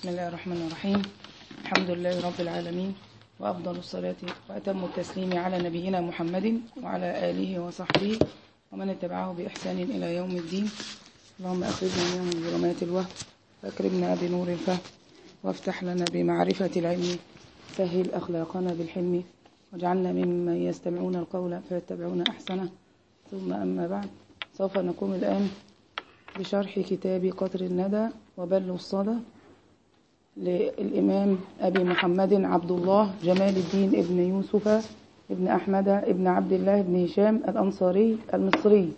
بسم الله الرحمن الرحيم. الحمد لله رب العالمين وأفضل الصلاة وأتم التسليم على نبينا محمد وعلى آله وصحبه ومن اتبعه بإحسان إلى يوم الدين. اللهم أخرجنا من ظلمات الوهم وأكرمنا بنور الفهم وافتح لنا بمعرفة العلم سهل أخلاقنا بالحلم واجعلنا ممن يستمعون القول فيتبعون أحسنه. ثم أما بعد سوف نقوم الآن بشرح كتاب قطر الندى وبل الصدى. للإمام أبي محمد عبد الله جمال الدين ابن يوسف ابن أحمد ابن عبد الله بن هشام الأنصاري المصري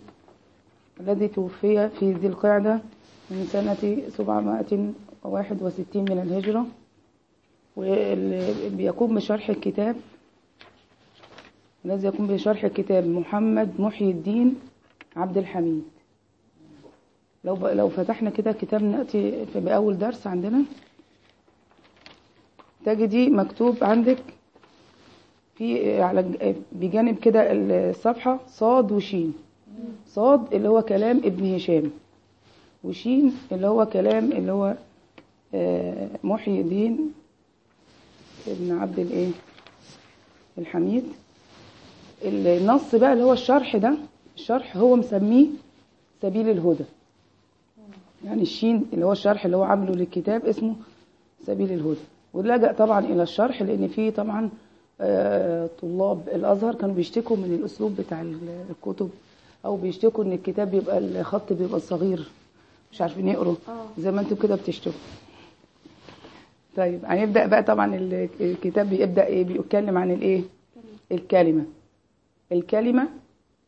الذي توفي في ذي القعدة من سنة 761 من الهجرة وبيقوم بشرح الكتاب الذي يقوم بشرح الكتاب محمد محي الدين عبد الحميد. لو لو فتحنا كده كتاب نأتي في بأول درس عندنا تجدي مكتوب عندك في على بجانب كده الصفحة صاد وشين. صاد اللي هو كلام ابن هشام. وشين اللي هو كلام اللي هو محي الدين ابن عبد الايه؟ الحميد. النص بقى اللي هو الشرح ده الشرح هو مسميه سبيل الهدى. يعني الشين اللي هو الشرح اللي هو عامله للكتاب اسمه سبيل الهدى. ولجأ طبعا إلى الشرح لأن فيه طبعا طلاب الأزهر كانوا بيشتكوا من الأسلوب بتاع الكتب أو بيشتكوا إن الكتاب بيبقى الخط بيبقى صغير مش عارفين يقروا. زي ما أنتم كده بتشتكوا. طيب هنبدأ بقى طبعا الكتاب بيبدأ إيه؟ بيتكلم عن الإيه؟ الكلمة. الكلمة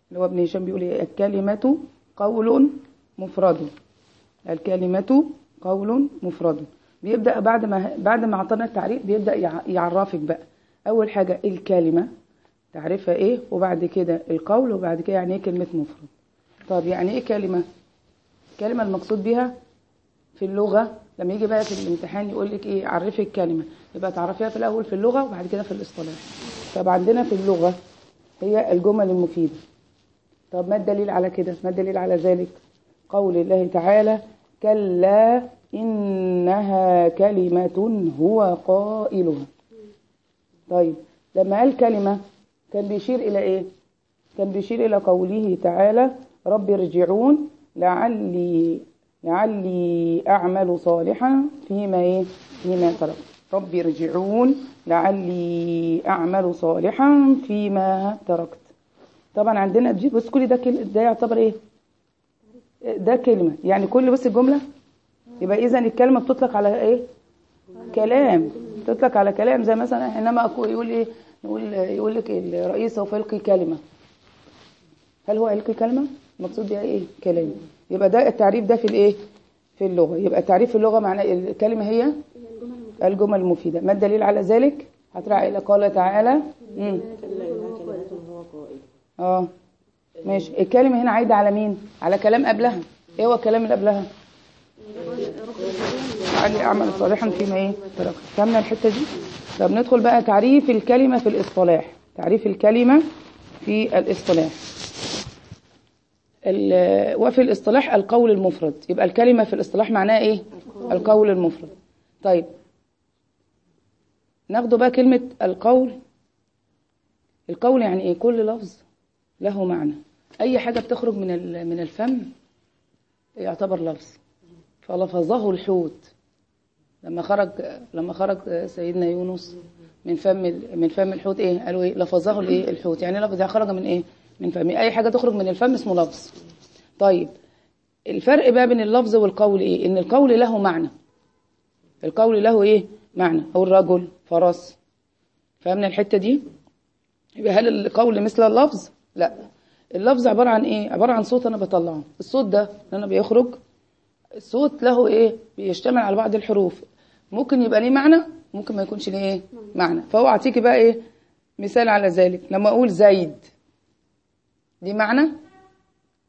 اللي هو ابن هشام بيقول إيه؟ الكلمة قول مفرد. الكلمة قول مفرد. بيبدأ بعد ما بعد ما اعطانا التعريف بيبدأ يعرفك بقى. أول حاجة الكلمة. تعرفها إيه؟ وبعد كده القول وبعد كده يعني إيه كلمة مفرد. طب يعني إيه كلمة؟ كلمة المقصود بها في اللغة لما يجي بقى في الامتحان يقول لك إيه؟ عرفي الكلمة. يبقى تعرفيها في الأول في اللغة وبعد كده في الاصطلاح. طب عندنا في اللغة هي الجمل المفيدة. طب ما الدليل على كده؟ ما الدليل على ذلك؟ قول الله تعالى كلا إنها كلمة هو قائلها طيب لما قال كلمة كان بيشير إلى إيه؟ كان بيشير إلى قوله تعالى رب ارجعون لعلي لعلي أعمل صالحا فيما إيه؟ فيما ترك رب ارجعون لعلي أعمل صالحا فيما تركت. طبعا عندنا بص كل ده ده يعتبر إيه؟ ده كلمة. يعني كل بس الجملة يبقى إذا الكلمة بتطلق على إيه؟ كلام. تطلق على كلام. زي مثلا حينما يقول إيه؟ يقول يقول لك الرئيس سوف يلقي كلمة. هل هو يلقي كلمة؟ المقصود بها إيه؟ كلام. يبقى ده التعريف ده في الإيه؟ في اللغة. يبقى التعريف في اللغة معناه الكلمة هي الجمل المفيدة. ما الدليل على ذلك؟ هترجع إلى قال تعالى. امم آه. ماشي. الكلمة هنا عايدة على مين؟ على كلام قبلها. إيه هو الكلام اللي قبلها؟ علي أعمل صالحا فيما إيه؟ ترك فهمنا الحتة دي. طب ندخل بقى تعريف الكلمة في الاصطلاح. تعريف الكلمة في الاصطلاح. وفي الاصطلاح القول المفرد. يبقى الكلمة في الاصطلاح معناها إيه؟ القول المفرد. طيب. ناخده بقى كلمة القول. القول يعني إيه؟ كل لفظ له معنى. أي حاجة بتخرج من من الفم يعتبر لفظ. فلفظه الحوت. لما خرج لما خرج سيدنا يونس من فم من فم الحوت إيه؟ قالوا إيه؟ لفظه الإيه؟ الحوت. يعني لفظ يعني خرج من إيه؟ من فم. أي حاجة تخرج من الفم اسمه لفظ. طيب الفرق بقى بين اللفظ والقول إيه؟ إن القول له معنى. القول له إيه؟ معنى. أو الرجل فرس. فهمنا الحتة دي؟ يبقى هل القول مثل اللفظ؟ لا. اللفظ عبارة عن إيه؟ عبارة عن صوت أنا بطلعه. الصوت ده أنا بيخرج الصوت له إيه؟ بيشتمل على بعض الحروف. ممكن يبقى ليه معنى ممكن ما يكونش ليه إيه معنى. فهو أعطيكي بقى إيه؟ مثال على ذلك. لما أقول زيد ليه معنى؟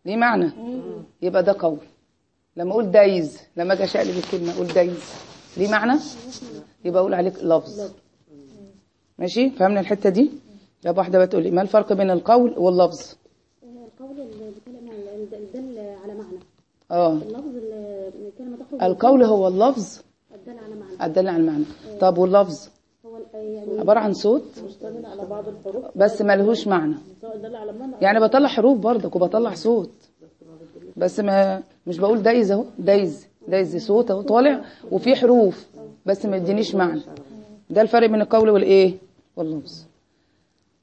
ليه معنى؟ يبقى ده قول. لما أقول دايز لما أجي أشقلب الكلمة أقول دايز ليه معنى؟ يبقى أقول عليك لفظ. ماشي؟ فهمنا الحتة دي؟ يا واحدة بتقول لي ما الفرق بين القول واللفظ؟ القول اللي بيتكلم معنى آه. القول هو اللفظ. الدل على معنى. الدالة على المعنى طب واللفظ؟ هو ال- يعني عبارة عن صوت. مشتمل على بعض الحروف. بس ملهوش معنى. معنى. يعني بطلع حروف برضك وبطلع صوت. بس ما مش بقول دايز اهو. دايز. دايز صوت اهو. طالع وفي حروف. بس ما يدينيش معنى. ده الفرق بين القول والإيه؟ واللفظ.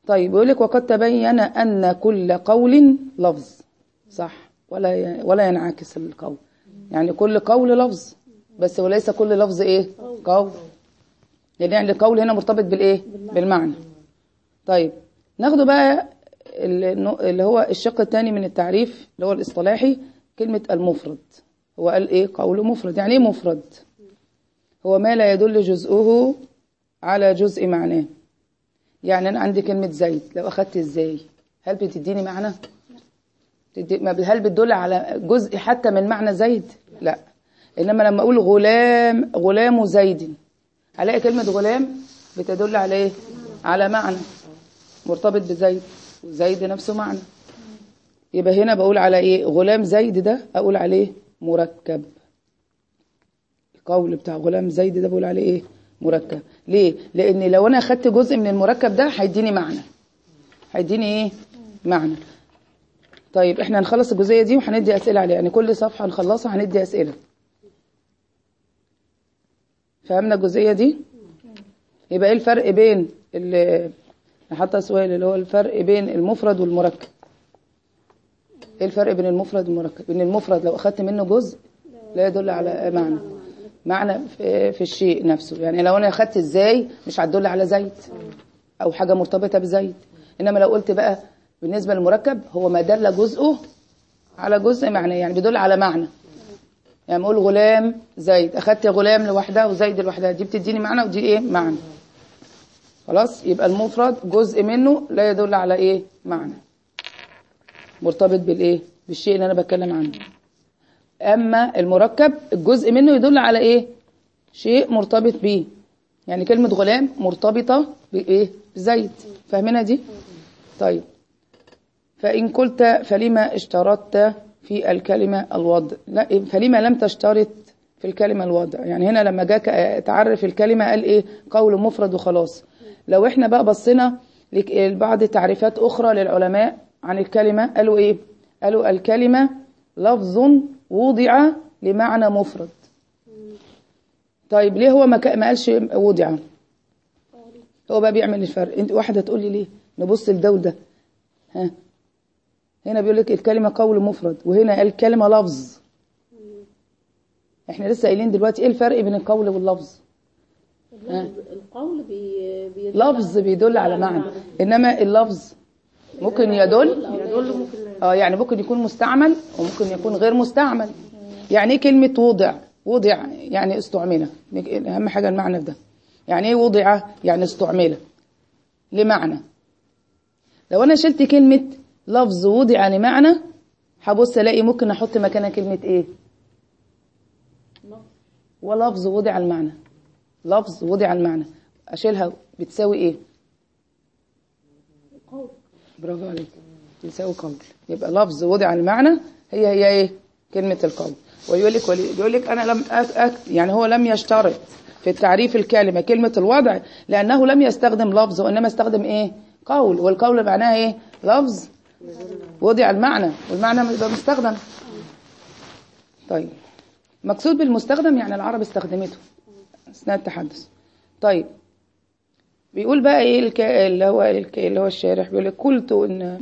طيب يقول لك وقد تبين أن كل قول لفظ. صح. ولا ولا ينعكس القول. يعني كل قول لفظ. بس وليس كل لفظ إيه؟ قول. يعني القول هنا مرتبط بالإيه؟ بالمعنى. طيب ناخده بقى ال- اللي هو الشق الثاني من التعريف اللي هو الإصطلاحي كلمة المفرد. هو قال إيه؟ قول مفرد. يعني إيه مفرد؟ هو ما لا يدل جزءه على جزء معناه. يعني أنا عندي كلمة زيد. لو أخدت إزاي؟ هل بتديني معنى؟ هل بتدل على جزء حتى من معنى زيد؟ لا. إنما لما أقول غلام غلام زيد هلاقي كلمة غلام بتدل على إيه؟ على معنى. مرتبط بزيد وزيد نفسه معنى. يبقى هنا بقول على إيه؟ غلام زيد ده أقول عليه مركب. القول بتاع غلام زيد ده بقول عليه إيه؟ مركب. ليه؟ لأن لو أنا أخدت جزء من المركب ده هيديني معنى. هيديني إيه؟ معنى. طيب إحنا هنخلص الجزئية دي وهندي أسئلة عليها. يعني كل صفحة نخلصها هندي أسئلة. فهمنا الجزئية دي؟ يبقى إيه الفرق بين ال- حتى سؤال اللي هو الفرق بين المفرد والمركب؟ إيه الفرق بين المفرد والمركب؟ إن المفرد لو أخدت منه جزء لا يدل على معنى. معنى في, الشيء نفسه. يعني لو أنا أخدت إزاي مش هتدل على زيد أو حاجة مرتبطة بزيد إنما لو قلت بقى بالنسبة للمركب هو ما دل جزءه على جزء معنى يعني بيدل على معنى. يعني بقول غلام زيد اخدت غلام لوحدها وزيد لوحدها دي بتديني معنى ودي إيه؟ معنى. خلاص؟ يبقى المفرد جزء منه لا يدل على إيه؟ معنى. مرتبط بالإيه؟ بالشيء اللي أنا بتكلم عنه. أما المركب الجزء منه يدل على إيه؟ شيء مرتبط بيه. يعني كلمة غلام مرتبطة بإيه؟ بزيد. فاهمينها دي؟ طيب. فإن قلت فلما اشترطت في الكلمة الوضع لا فلما لم تشترط في الكلمة الوضع. يعني هنا لما جاك تعرف الكلمة قال إيه؟ قول مفرد وخلاص. لو إحنا بقى بصينا لبعض تعريفات أخرى للعلماء عن الكلمة قالوا إيه؟ قالوا الكلمة لفظ وضع لمعنى مفرد. طيب ليه هو ما قالش وضع؟ هو بقى بيعمل الفرق. أنت واحدة تقول لي ليه؟ نبص لده وده. ها؟ هنا بيقول لك الكلمة قول مفرد وهنا قال كلمة لفظ. إحنا لسه قايلين دلوقتي إيه الفرق بين القول واللفظ؟ اللفظ القول بي بيدل لفظ بيدل على معنى. إنما اللفظ ممكن يدل يدل ممكن آه يعني ممكن يكون مستعمل وممكن يكون غير مستعمل. يعني إيه كلمة وضع؟ وضع يعني استعمل أهم حاجة المعنى في ده. يعني إيه وضع؟ يعني استعمل لمعنى. لو أنا شلت كلمة لفظ وضع لمعنى هبص ألاقي ممكن أحط مكانها كلمة إيه؟ ولفظ وضع المعنى. لفظ وضع المعنى. أشيلها. بتساوي إيه؟ برافو عليك. يساوي قول يبقى لفظ وضع المعنى هي هي إيه؟ كلمة القول ويقول لك ولي- يقول لك أنا لم أك أك يعني هو لم يشترط في التعريف الكلمة كلمة الوضع لأنه لم يستخدم لفظ وإنما استخدم إيه؟ قول. والقول معناه إيه؟ لفظ وضع المعنى والمعنى يبقى مستخدم. طيب. مقصود بالمستخدم يعني العرب استخدمته. أثناء التحدث. طيب. بيقول بقى إيه الك... اللي هو الك... اللي هو الشارح بيقول لك قلت ان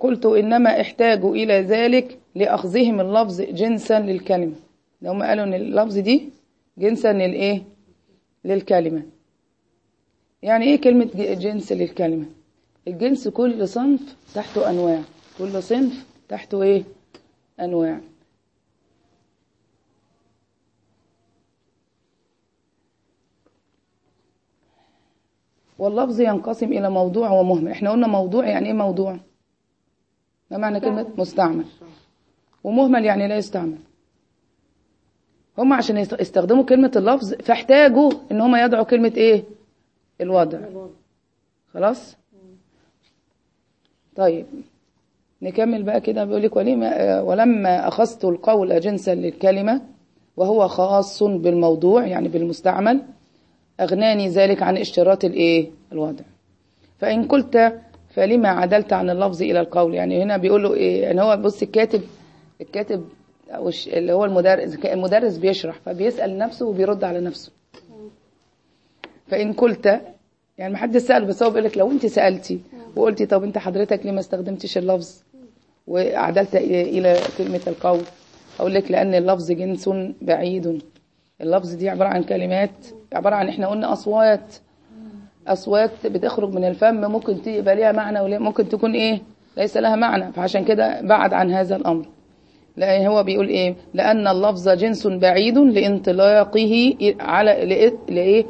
قلت إنما احتاجوا إلى ذلك لأخذهم اللفظ جنسا للكلمة. لو هم قالوا إن اللفظ دي جنسا للإيه؟ للكلمة. يعني إيه كلمة جنس للكلمة؟ الجنس كل صنف تحته أنواع. كل صنف تحته إيه؟ أنواع. واللفظ ينقسم إلى موضوع ومهمل إحنا قلنا موضوع يعني إيه موضوع؟ ما معنى كلمة مستعمل. ومهمل يعني لا يستعمل. هم عشان يست- يستخدموا كلمة اللفظ فاحتاجوا إن هم يدعوا كلمة إيه؟ الوضع. خلاص؟ طيب نكمل بقى كده. بيقول لك ولما أخذت القول جنسا للكلمة وهو خاص بالموضوع يعني بالمستعمل أغناني ذلك عن اشتراط الإيه؟ الوضع. فإن قلت فلما عدلت عن اللفظ إلى القول؟ يعني هنا بيقول له إيه؟ يعني هو بص الكاتب الكاتب أو اللي هو المدرس المدرس بيشرح فبيسأل نفسه وبيرد على نفسه. فإن قلت يعني ما حد سأل بس هو بيقول لك لو أنت سألتي وقلتي طب أنت حضرتك ليه ما استخدمتش اللفظ؟ وعدلت إلى كلمة القول. أقول لك لأن اللفظ جنس بعيد. اللفظ دي عبارة عن كلمات عبارة عن إحنا قلنا أصوات. أصوات بتخرج من الفم ممكن تبقى ليها معنى وممكن تكون إيه؟ ليس لها معنى. فعشان كده بعد عن هذا الأمر. لأن هو بيقول إيه؟ لأن اللفظ جنس بعيد لانطلاقه على لإيه؟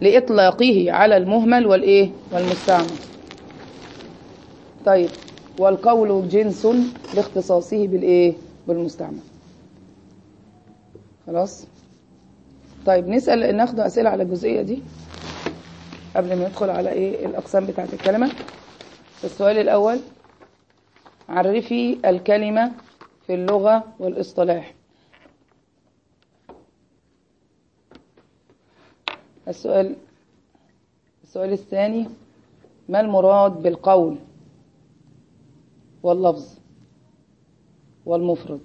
لإطلاقه على المهمل والإيه؟ والمستعمل. طيب والقول جنس لاختصاصه بالإيه؟ بالمستعمل. خلاص؟ طيب نسأل ناخد أسئلة على الجزئية دي قبل ما ندخل على إيه؟ الأقسام بتاعت الكلمة. السؤال الأول عرفي الكلمة في اللغة والاصطلاح. السؤال السؤال الثاني ما المراد بالقول واللفظ والمفرد؟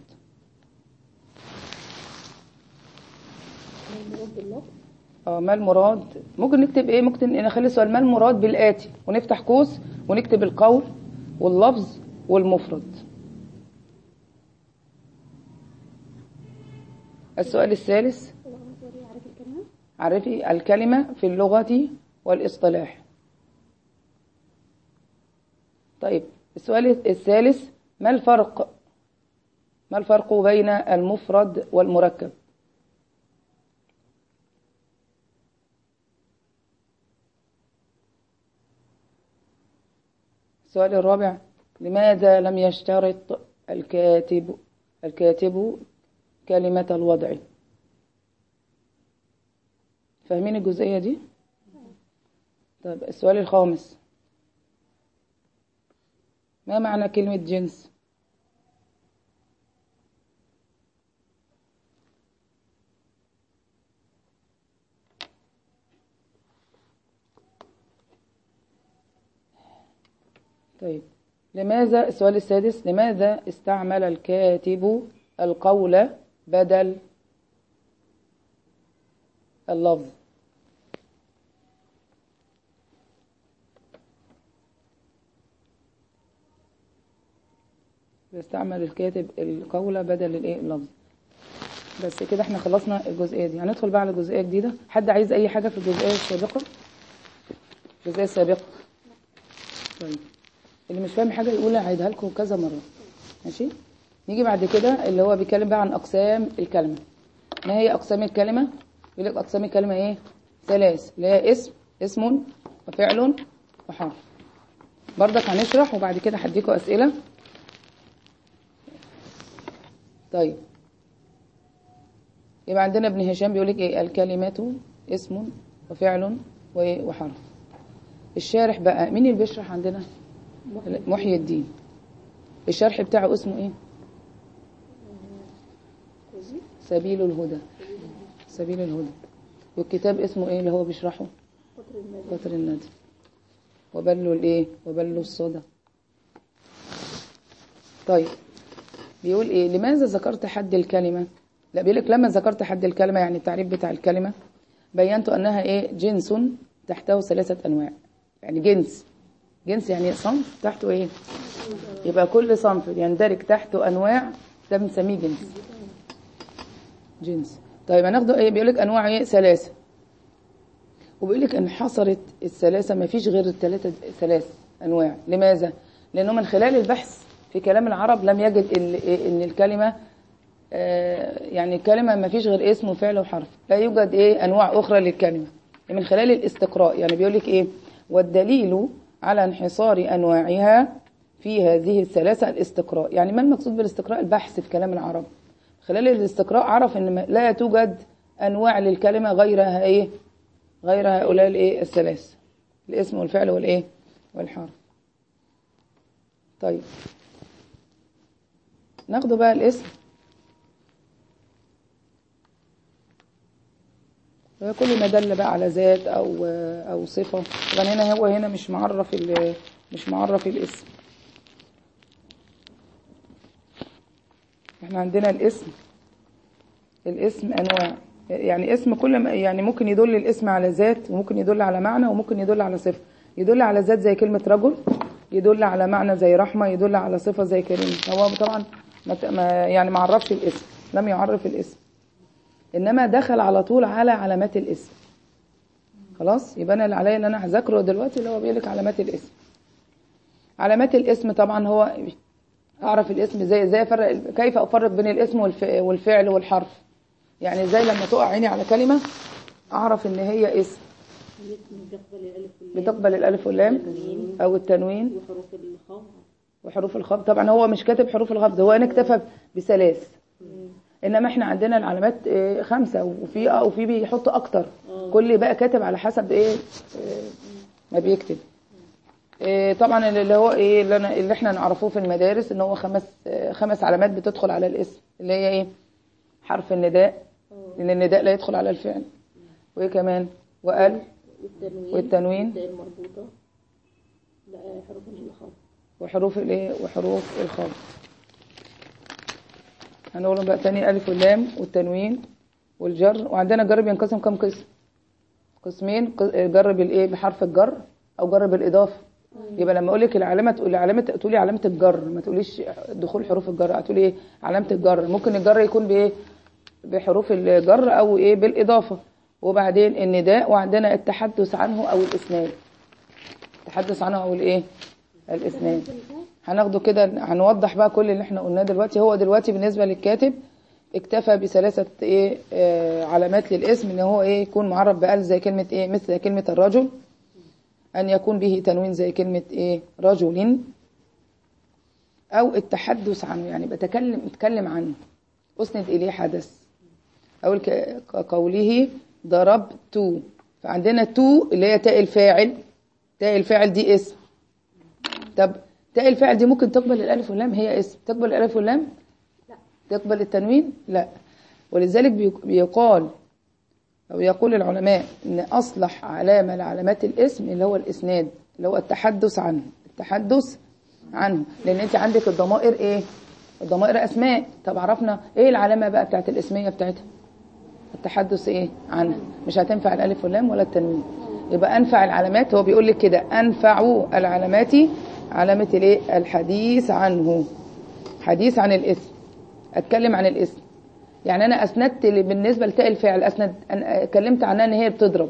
آه ما المراد؟ ممكن نكتب إيه؟ ممكن نخلي السؤال ما المراد بالآتي؟ ونفتح قوس ونكتب القول واللفظ والمفرد. السؤال الثالث عرفي الكلمة في اللغة والإصطلاح. طيب السؤال الثالث ما الفرق؟ ما الفرق بين المفرد والمركب؟ السؤال الرابع لماذا لم يشترط الكاتب الكاتب كلمة الوضع؟ فاهمين الجزئية دي؟ طيب السؤال الخامس ما معنى كلمة جنس؟ طيب لماذا السؤال السادس لماذا استعمل الكاتب القول بدل اللفظ. بيستعمل الكاتب القول بدل الايه؟ اللفظ. بس كده إحنا خلصنا الجزئية دي. هندخل بقى على جزئية جديدة. حد عايز أي حاجة في الجزئية السابقة؟ الجزئيه السابقه طيب. اللي مش فاهم حاجة يقول هعيدها لكم كذا مرة. ماشي؟ نيجي بعد كده اللي هو بيتكلم بقى عن أقسام الكلمة. ما هي أقسام الكلمة؟ يقول لك أقسام الكلمة إيه؟ ثلاث. اللي هي اسم اسم وفعل وحرف. برضك هنشرح وبعد كده هديكوا أسئلة. طيب. يبقى عندنا ابن هشام بيقول لك إيه؟ الكلمات اسم وفعل وحرف. الشارح بقى مين اللي بيشرح عندنا؟ محيي الدين. الشرح بتاعه اسمه إيه؟ سبيل الهدى. سبيل الهدى. والكتاب اسمه إيه اللي هو بيشرحه؟ قطر الندى. وبلوا الإيه؟ وبلوا الصدى. طيب بيقول إيه؟ لماذا ذكرت حد الكلمة؟ لا بيقول لك لما ذكرت حد الكلمة يعني التعريف بتاع الكلمة بينت أنها إيه؟ جنس تحته ثلاثة أنواع. يعني جنس. جنس يعني صنف تحته إيه؟ يبقى كل صنف يندرج تحته أنواع ده بنسميه جنس. جنس. طيب هناخده إيه؟ بيقول لك أنواع إيه؟ ثلاثة. وبيقول لك إن حصرت الثلاثة ما فيش غير الثلاثة ثلاث أنواع. لماذا؟ لأنه من خلال البحث في كلام العرب لم يجد إن الكلمة آه، يعني الكلمة ما فيش غير اسم وفعل وحرف. لا يوجد إيه؟ أنواع أخرى للكلمة. من خلال الاستقراء. يعني بيقول لك إيه؟ والدليل على انحصار أنواعها في هذه الثلاثة الاستقراء. يعني ما المقصود بالاستقراء؟ البحث في كلام العرب. خلال الاستقراء عرف إن لا توجد أنواع للكلمة غيرها إيه؟ غير هؤلاء الإيه؟ الثلاث. الاسم والفعل والإيه؟ والحرف. طيب. ناخده بقى الاسم. كل ما دل بقى على ذات أو أو صفة. طبعا هنا هو هنا مش معرف مش معرف الاسم. إحنا عندنا الاسم. الاسم انواع. يعني اسم كل ما يعني ممكن يدل الاسم على ذات وممكن يدل على معنى وممكن يدل على صفة. يدل على ذات زي كلمة رجل يدل على معنى زي رحمة يدل على صفة زي كريم هو طبعا ما يعني ما عرفش الاسم لم يعرف الاسم. إنما دخل على طول على علامات الاسم. خلاص؟ يبقى أنا اللي عليا اللي أنا هذاكره دلوقتي اللي هو بيقول لك علامات الاسم. علامات الاسم طبعا هو اعرف الاسم زي إزاي افرق كيف أفرق بين الاسم والف- والفعل والحرف. يعني إزاي لما تقع عيني على كلمة أعرف إن هي اسم. بتقبل الألف واللام أو التنوين وحروف الخفض وحروف الخفض طبعا هو مش كاتب حروف الخفض هو أنا اكتفى بثلاث. إنما إحنا عندنا العلامات آه، خمسة وفي آه وفي بيحط أكتر. كل بقى كاتب على حسب إيه آه، ما بيكتب. آه، طبعا اللي هو إيه اللي, أنا اللي إحنا نعرفوه في المدارس إن هو خمس خمس علامات بتدخل على الاسم اللي هي إيه؟ حرف النداء لأن النداء لا يدخل على الفعل. وإيه كمان؟ وقال؟ والتنوين. حروف الخفض وحروف الايه وحروف الخفض هنقولهم بقى تاني الالف واللام والتنوين والجر. وعندنا الجر بينقسم كم قسم؟ قسمين ق- جر بالإيه؟ بحرف الجر أو جر بالإضافة. يبقى لما أقول لك العلامة تقولي علامه تقولي علامة الجر ما تقوليش دخول حروف الجر هتقولي إيه؟ علامة الجر. ممكن الجر يكون بإيه؟ بحروف الجر أو إيه؟ بالإضافة. وبعدين النداء وعندنا التحدث عنه أو الإسناد. التحدث عنه أو الإيه؟ الإسناد. هناخده كده هنوضح بقى كل اللي إحنا قلناه دلوقتي. هو دلوقتي بالنسبة للكاتب اكتفى بثلاثة إيه؟ آه علامات للاسم إن هو إيه؟ يكون معرب بال زي كلمة إيه؟ مثل كلمة الرجل. أن يكون به تنوين زي كلمة إيه؟ رجل. أو التحدث عنه يعني بتكلم اتكلم عنه. أسند إليه حدث. الك- كقوله ضربت. فعندنا تو اللي هي تاء الفاعل. تاء الفاعل دي اسم. طب تاء الفاعل دي ممكن تقبل الألف واللام؟ هي اسم. تقبل الألف واللام؟ لا. تقبل التنوين؟ لا. ولذلك بيق- بيقال أو يقول العلماء إن أصلح علامة لعلامات الإسم اللي هو الإسناد اللي هو التحدث عنه التحدث عنه. لأن أنت عندك الضمائر إيه؟ الضمائر أسماء. طب عرفنا إيه العلامة بقى بتاعت الإسمية بتاعتها؟ التحدث إيه؟ عنها. مش هتنفع الألف واللام ولا التنوين. يبقى أنفع العلامات هو بيقول لك كده أنفع العلامات علامة الإيه؟ الحديث عنه. حديث عن الإسم. أتكلم عن الإسم. يعني أنا أسندت بالنسبة لتاء الفعل أسند أنا اتكلمت عنها إن هي بتضرب.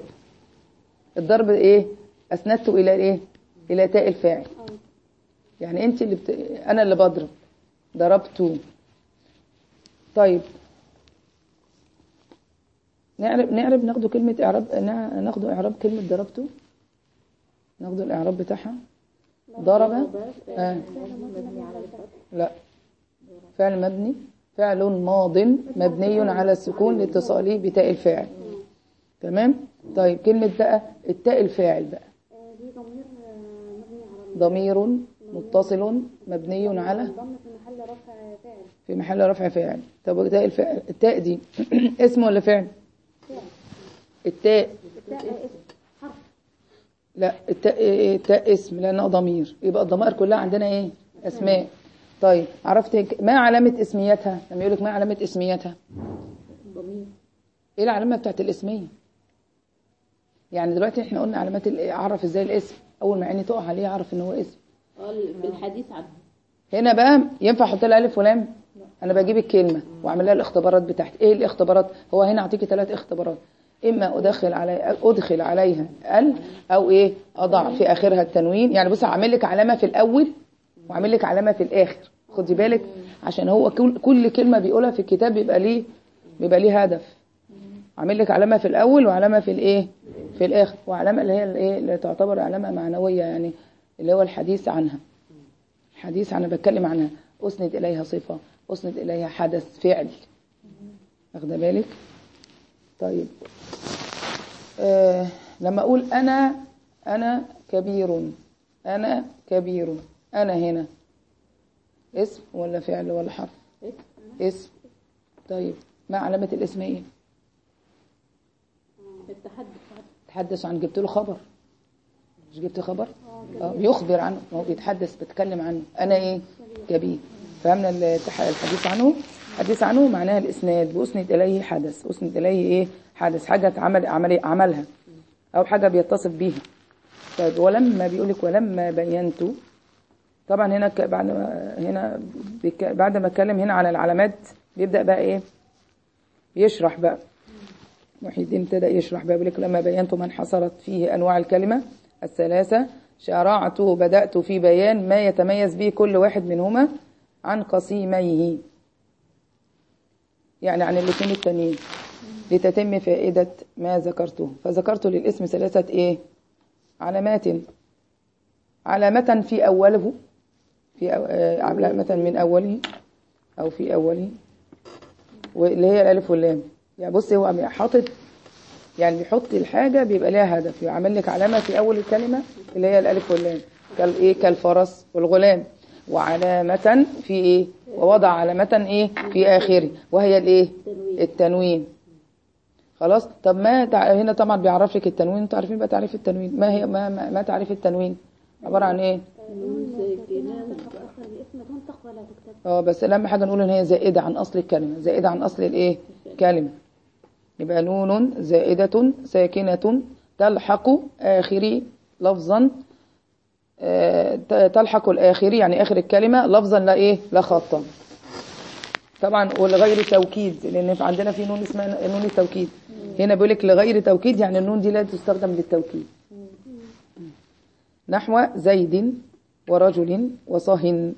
الضرب إيه؟ أسندته إلى إيه؟ إلى تاء الفاعل. يعني أنت اللي بت... أنا اللي بضرب. ضربت طيب. نعرب نعرب ناخده كلمة إعراب ناخده إعراب كلمة ضربته؟ ناخده الإعراب بتاعها؟ ضرب؟ آه. لا. فعل مبني؟ فعل ماض مبني على السكون لاتصاله بتاء الفاعل. تمام؟ طيب كلمة بقى التاء الفاعل بقى. ضمير متصل مبني على في محل رفع فاعل. طب التاء الفاعل التاء دي اسم ولا فعل؟ التاء. لا التاء إيه؟ التاء اسم لانها ضمير. يبقى الضمائر كلها عندنا إيه؟ أسماء. طيب عرفت ما علامة اسميتها؟ لما يقول لك ما علامة اسميتها. إيه العلامة بتاعت الاسمية؟ يعني دلوقتي إحنا قلنا علامات أعرف إزاي الاسم. أول ما عيني تقع عليه أعرف ان هو اسم. قال في الحديث عنه هنا بقى ينفع أحط لها ألف ولام؟ أنا بجيب الكلمة وأعمل لها الاختبارات بتاعتي. إيه الاختبارات؟ هو هنا أعطيكي ثلاث اختبارات. إما أدخل علي أدخل عليها ال أو إيه؟ أضع في آخرها التنوين. يعني بص أعمل لك علامة في الأول وأعمل لك علامة في الآخر. خدي بالك عشان هو كل كل كلمة بيقولها في الكتاب بيبقى ليه بيبقى ليه هدف. عامل لك علامة في الأول وعلامة في الإيه؟ في الآخر. وعلامة اللي هي الإيه؟ اللي تعتبر علامة معنوية يعني اللي هو الحديث عنها. حديث عنها بتكلم عنها. أسند إليها صفة أسند إليها حدث فعل. واخدة بالك؟ طيب. آه لما أقول أنا أنا كبير. أنا كبير. أنا هنا. اسم ولا فعل ولا حرف؟ اسم. طيب ما علامة الاسم إيه؟ تحدث عن جبت له خبر. مش جبت خبر؟ آه بيخبر عنه. ما هو بيتحدث بيتكلم عنه. أنا إيه؟ كبير فهمنا الحديث عنه؟ الحديث عنه معناها الإسناد. باسند إليه حدث. أسند إليه إيه؟ حدث. حاجة اتعمل عمل عملها. أو حاجة بيتصف بيها. طيب ولما بيقول لك ولما بينت طبعا هنا بعد ما هنا بعد ما اتكلم هنا على العلامات بيبدأ بقى إيه؟ يشرح بقى. محي الدين ابتدى يشرح بقى لك لما بينت من حصلت فيه أنواع الكلمة الثلاثة شرعت بدأت في بيان ما يتميز به كل واحد منهما عن قسيميه. يعني عن الاثنين التانيين. لتتم فائدة ما ذكرته. فذكرت للاسم ثلاثة إيه؟ علامات. علامة في أوله في. آه، علامة من أوله أو في أوله. واللي هي الألف واللام. يعني بصي هو حاطط يعني بيحط الحاجة بيبقى لها هدف. يعمل لك علامة في أول الكلمة اللي هي الألف واللام. كالإيه كالفرس والغلام. وعلامة في إيه؟ ووضع علامة إيه؟ في آخره. وهي الإيه؟ التنوين. خلاص؟ طب ما. هنا طبعا بيعرف لك التنوين. أنتوا عارفين بقى تعريف التنوين. ما هي ما ما, ما تعريف التنوين؟ عبارة عن إيه؟ اخر آه بس اهم حاجة نقول إن هي زائدة عن أصل الكلمة. زائدة عن أصل الإيه؟ كلمة. يبقى نون زائدة ساكنة تلحق آخري لفظا آه، تلحق الآخري يعني آخر الكلمة لفظا لا إيه؟ لا خطا طبعا ولغير توكيد في- عندنا في نون اسمها نون التوكيد. هنا بيقول لك لغير توكيد يعني النون دي لا تستخدم للتوكيد. نحو زيد ورجل وصهن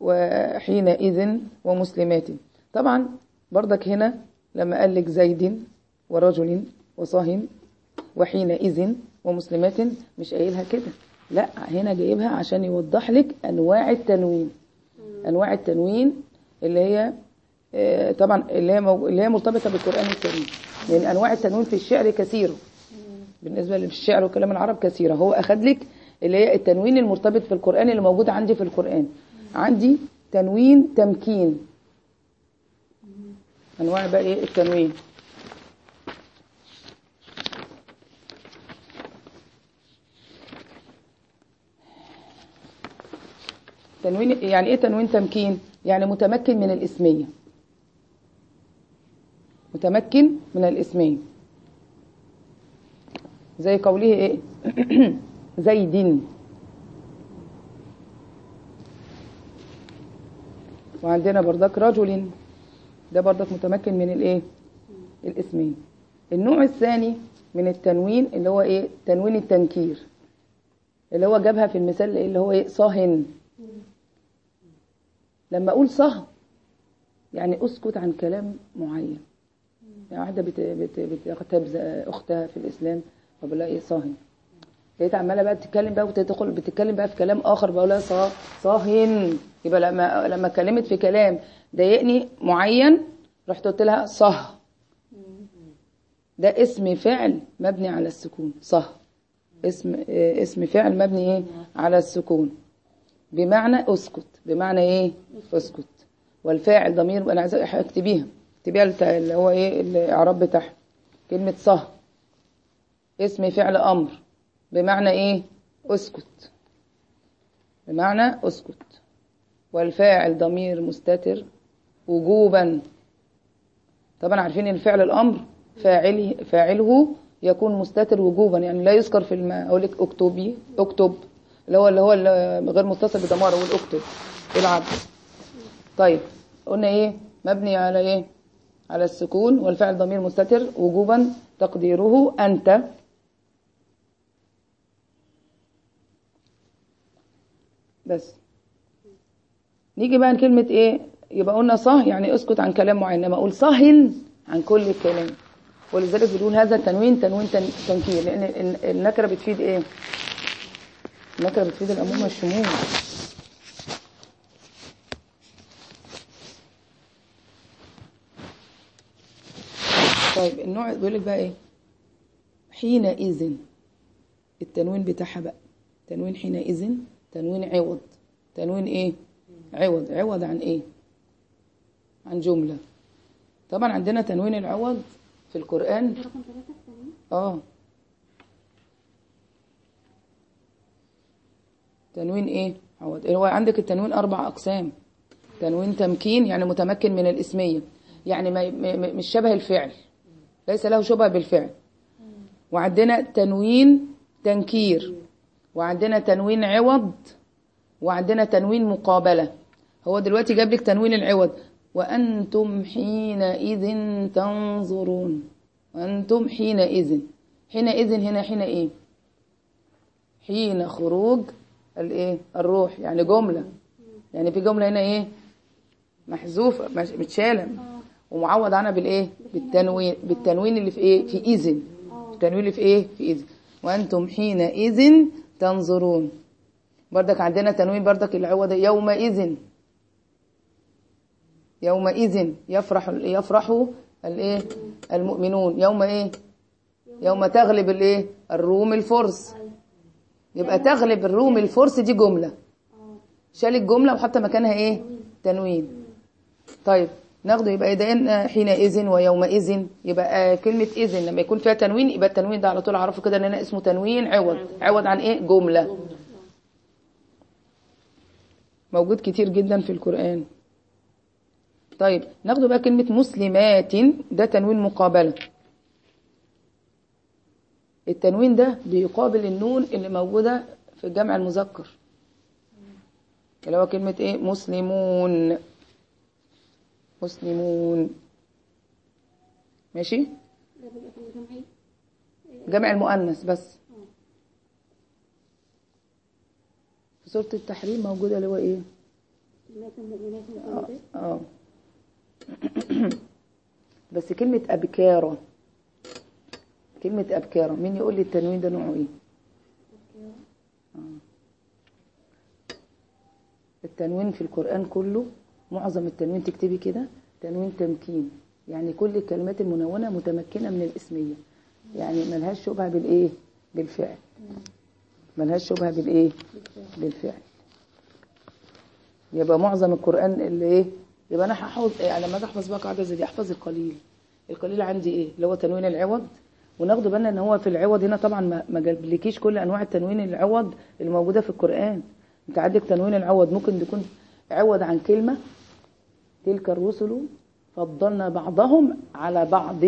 وحينئذ ومسلمات. طبعا برضك هنا لما قال لك زيد ورجل وصهن وحينئذ ومسلمات مش قايلها كده. لا هنا جايبها عشان يوضح لك أنواع التنوين. أنواع التنوين اللي هي آه، طبعا اللي هي اللي هي مرتبطة بالقرآن الكريم. لأن أنواع التنوين في الشعر كثيره بالنسبة للشعر وكلام العرب كثيرة. هو أخذ لك اللي هي التنوين المرتبط في القرآن اللي موجود عندي في القرآن. عندي تنوين تمكين. أنواع بقى إيه؟ التنوين. تنوين يعني إيه تنوين تمكين؟ يعني متمكن من الإسمية. متمكن من الإسمية. زي قوله إيه؟ زيد وعندنا بردك رجل ده بردك متمكن من الإيه؟ الاسمين النوع الثاني من التنوين اللي هو إيه؟ تنوين التنكير. اللي هو جابها في المثال اللي هو إيه؟ صهن. لما أقول صه يعني أسكت عن كلام معين. يعني واحدة بت بت بتغتاب أختها في الإسلام لها إيه صاهن؟ لقيت عمالة بقى تتكلم بقى وتدخل بتتكلم بقى في كلام آخر بقول لها صا صاهن. يبقى لما لما اتكلمت في كلام ضايقني معين رحت قلت لها صه. ده اسم فعل مبني على السكون صه. اسم اسم فعل مبني إيه؟ على السكون. بمعنى اسكت. بمعنى إيه؟ اسكت. والفاعل ضمير أنا عايزة أكتبيها. اكتبيها اللي هو إيه؟ الإعراب بتاعها. كلمة صه. اسم فعل أمر. بمعنى إيه؟ أسكت. بمعنى أسكت. والفاعل ضمير مستتر. وجوبا. طبعا عارفين إن فعل الأمر فاعله فاعله يكون مستتر وجوبا. يعني لا يذكر في الم... أقول لك اكتبي اكتب اللي هو اللي هو غير متصل بضمائر أقول أكتب. العب. طيب. قلنا إيه؟ مبني على إيه؟ على السكون. والفعل ضمير مستتر. وجوبا تقديره أنت. بس. نيجي بقى لكلمة إيه؟ يبقى قلنا صه يعني اسكت عن كلام معين لما أقول صهن عن كل الكلام. ولذلك بنقول هذا تنوين تن- تنكير. لأن ال- النكرة بتفيد إيه؟ النكرة بتفيد العموم والشمول. طيب النوع بيقول لك بقى إيه؟ حينئذ التنوين بتاعها بقى. تنوين حينئذ تنوين عوض. تنوين إيه؟ عوض. عوض عن إيه؟ عن جملة. طبعا عندنا تنوين العوض في القرآن. آه. تنوين إيه؟ عوض. هو عندك التنوين أربع أقسام. تنوين تمكين يعني متمكن من الإسمية. يعني مش شبه الفعل. ليس له شبه بالفعل. وعندنا تنوين تنكير. وعندنا تنوين عوض وعندنا تنوين مقابلة. هو دلوقتي جاب لك تنوين العوض. وأنتم حينئذ تنظرون. وأنتم حينئذ. حينئذ هنا حين إيه؟ حين خروج الإيه؟ الروح. يعني جملة. يعني في جملة هنا محذوفه مش- متشالة. ومعوض عنها بالإيه؟ بالتنوين. بالتنوين اللي في إيه؟ في إذن. التنوين اللي في إيه؟ في إذن. وأنتم حينئذ تنظرون. بردك عندنا تنوين بردك العوض يومئذ. يومئذ يفرح يفرح الايه؟ المؤمنون. يوم إيه؟ يوم تغلب الايه؟ الروم الفرس. يبقى تغلب الروم الفرس دي جملة. شال الجملة وحط مكانها إيه؟ تنوين. طيب. ناخده يبقى اذا حينئذ ويومئذ. يبقى كلمة إذن لما يكون فيها تنوين يبقى التنوين ده على طول أعرفه كده إن أنا اسمه تنوين عوض. عوض عن إيه؟ جملة. موجود كتير جدا في القرآن. طيب ناخده بقى كلمة مسلمات. ده تنوين مقابلة. التنوين ده بيقابل النون اللي موجودة في الجمع المذكر. اللي هو كلمة إيه؟ مسلمون. مسلمون ماشي؟ جمع المؤنث بس. في سورة التحريم موجودة اللي هو إيه؟ آه. بس كلمة أبكارة. كلمة أبكارة. مين يقول لي التنوين ده نوعه إيه؟ آه. التنوين في القرآن كله معظم التنوين تكتبي كده؟ تنوين تمكين. يعني كل الكلمات المنونة متمكنة من الإسمية. يعني ملهاش شبهة بالإيه؟ بالفعل. ملهاش شبهة بالإيه؟ بالفعل. يبقى معظم القرآن اللي إيه؟ يبقى أنا هحفظ يعني لما أجي أحفظ بقى قاعدة زي دي أحفظ القليل. القليل عندي إيه؟ اللي هو تنوين العوض. وناخد بالنا إن هو في العوض هنا طبعا ما ما جابلكيش كل أنواع التنوين العوض اللي موجوده في القرآن. أنت عندك تنوين العوض ممكن يكون عوض عن كلمة تلك الرسل فضلنا بعضهم على بعض.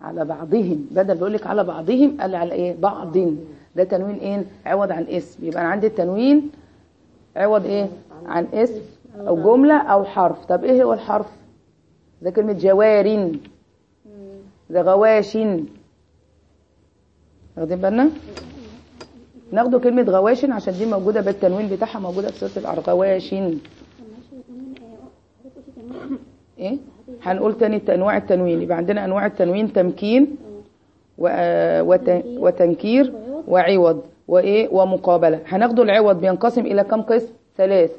على بعضهم. بدل بيقول لك على بعضهم قال على إيه؟ بعض. ده تنوين إيه؟ عوض عن اسم. يبقى أنا عندي التنوين عوض إيه؟ عن اسم أو جملة أو حرف. طب إيه هو الحرف؟ ده كلمة جوار ده غواش واخدين بالنا؟ ناخده كلمة غواش عشان دي موجودة بالتنوين بتاعها موجودة في سورة الأعراف غواش طب معلش هو تنوين آه، حضرتك قلتي تنوين إيه؟ هنقول تاني أنواع التنوين. يبقى عندنا أنواع التنوين تمكين. وتنكير وعوض. وإيه؟ ومقابلة. هناخده العوض بينقسم إلى كم قسم؟ ثلاث.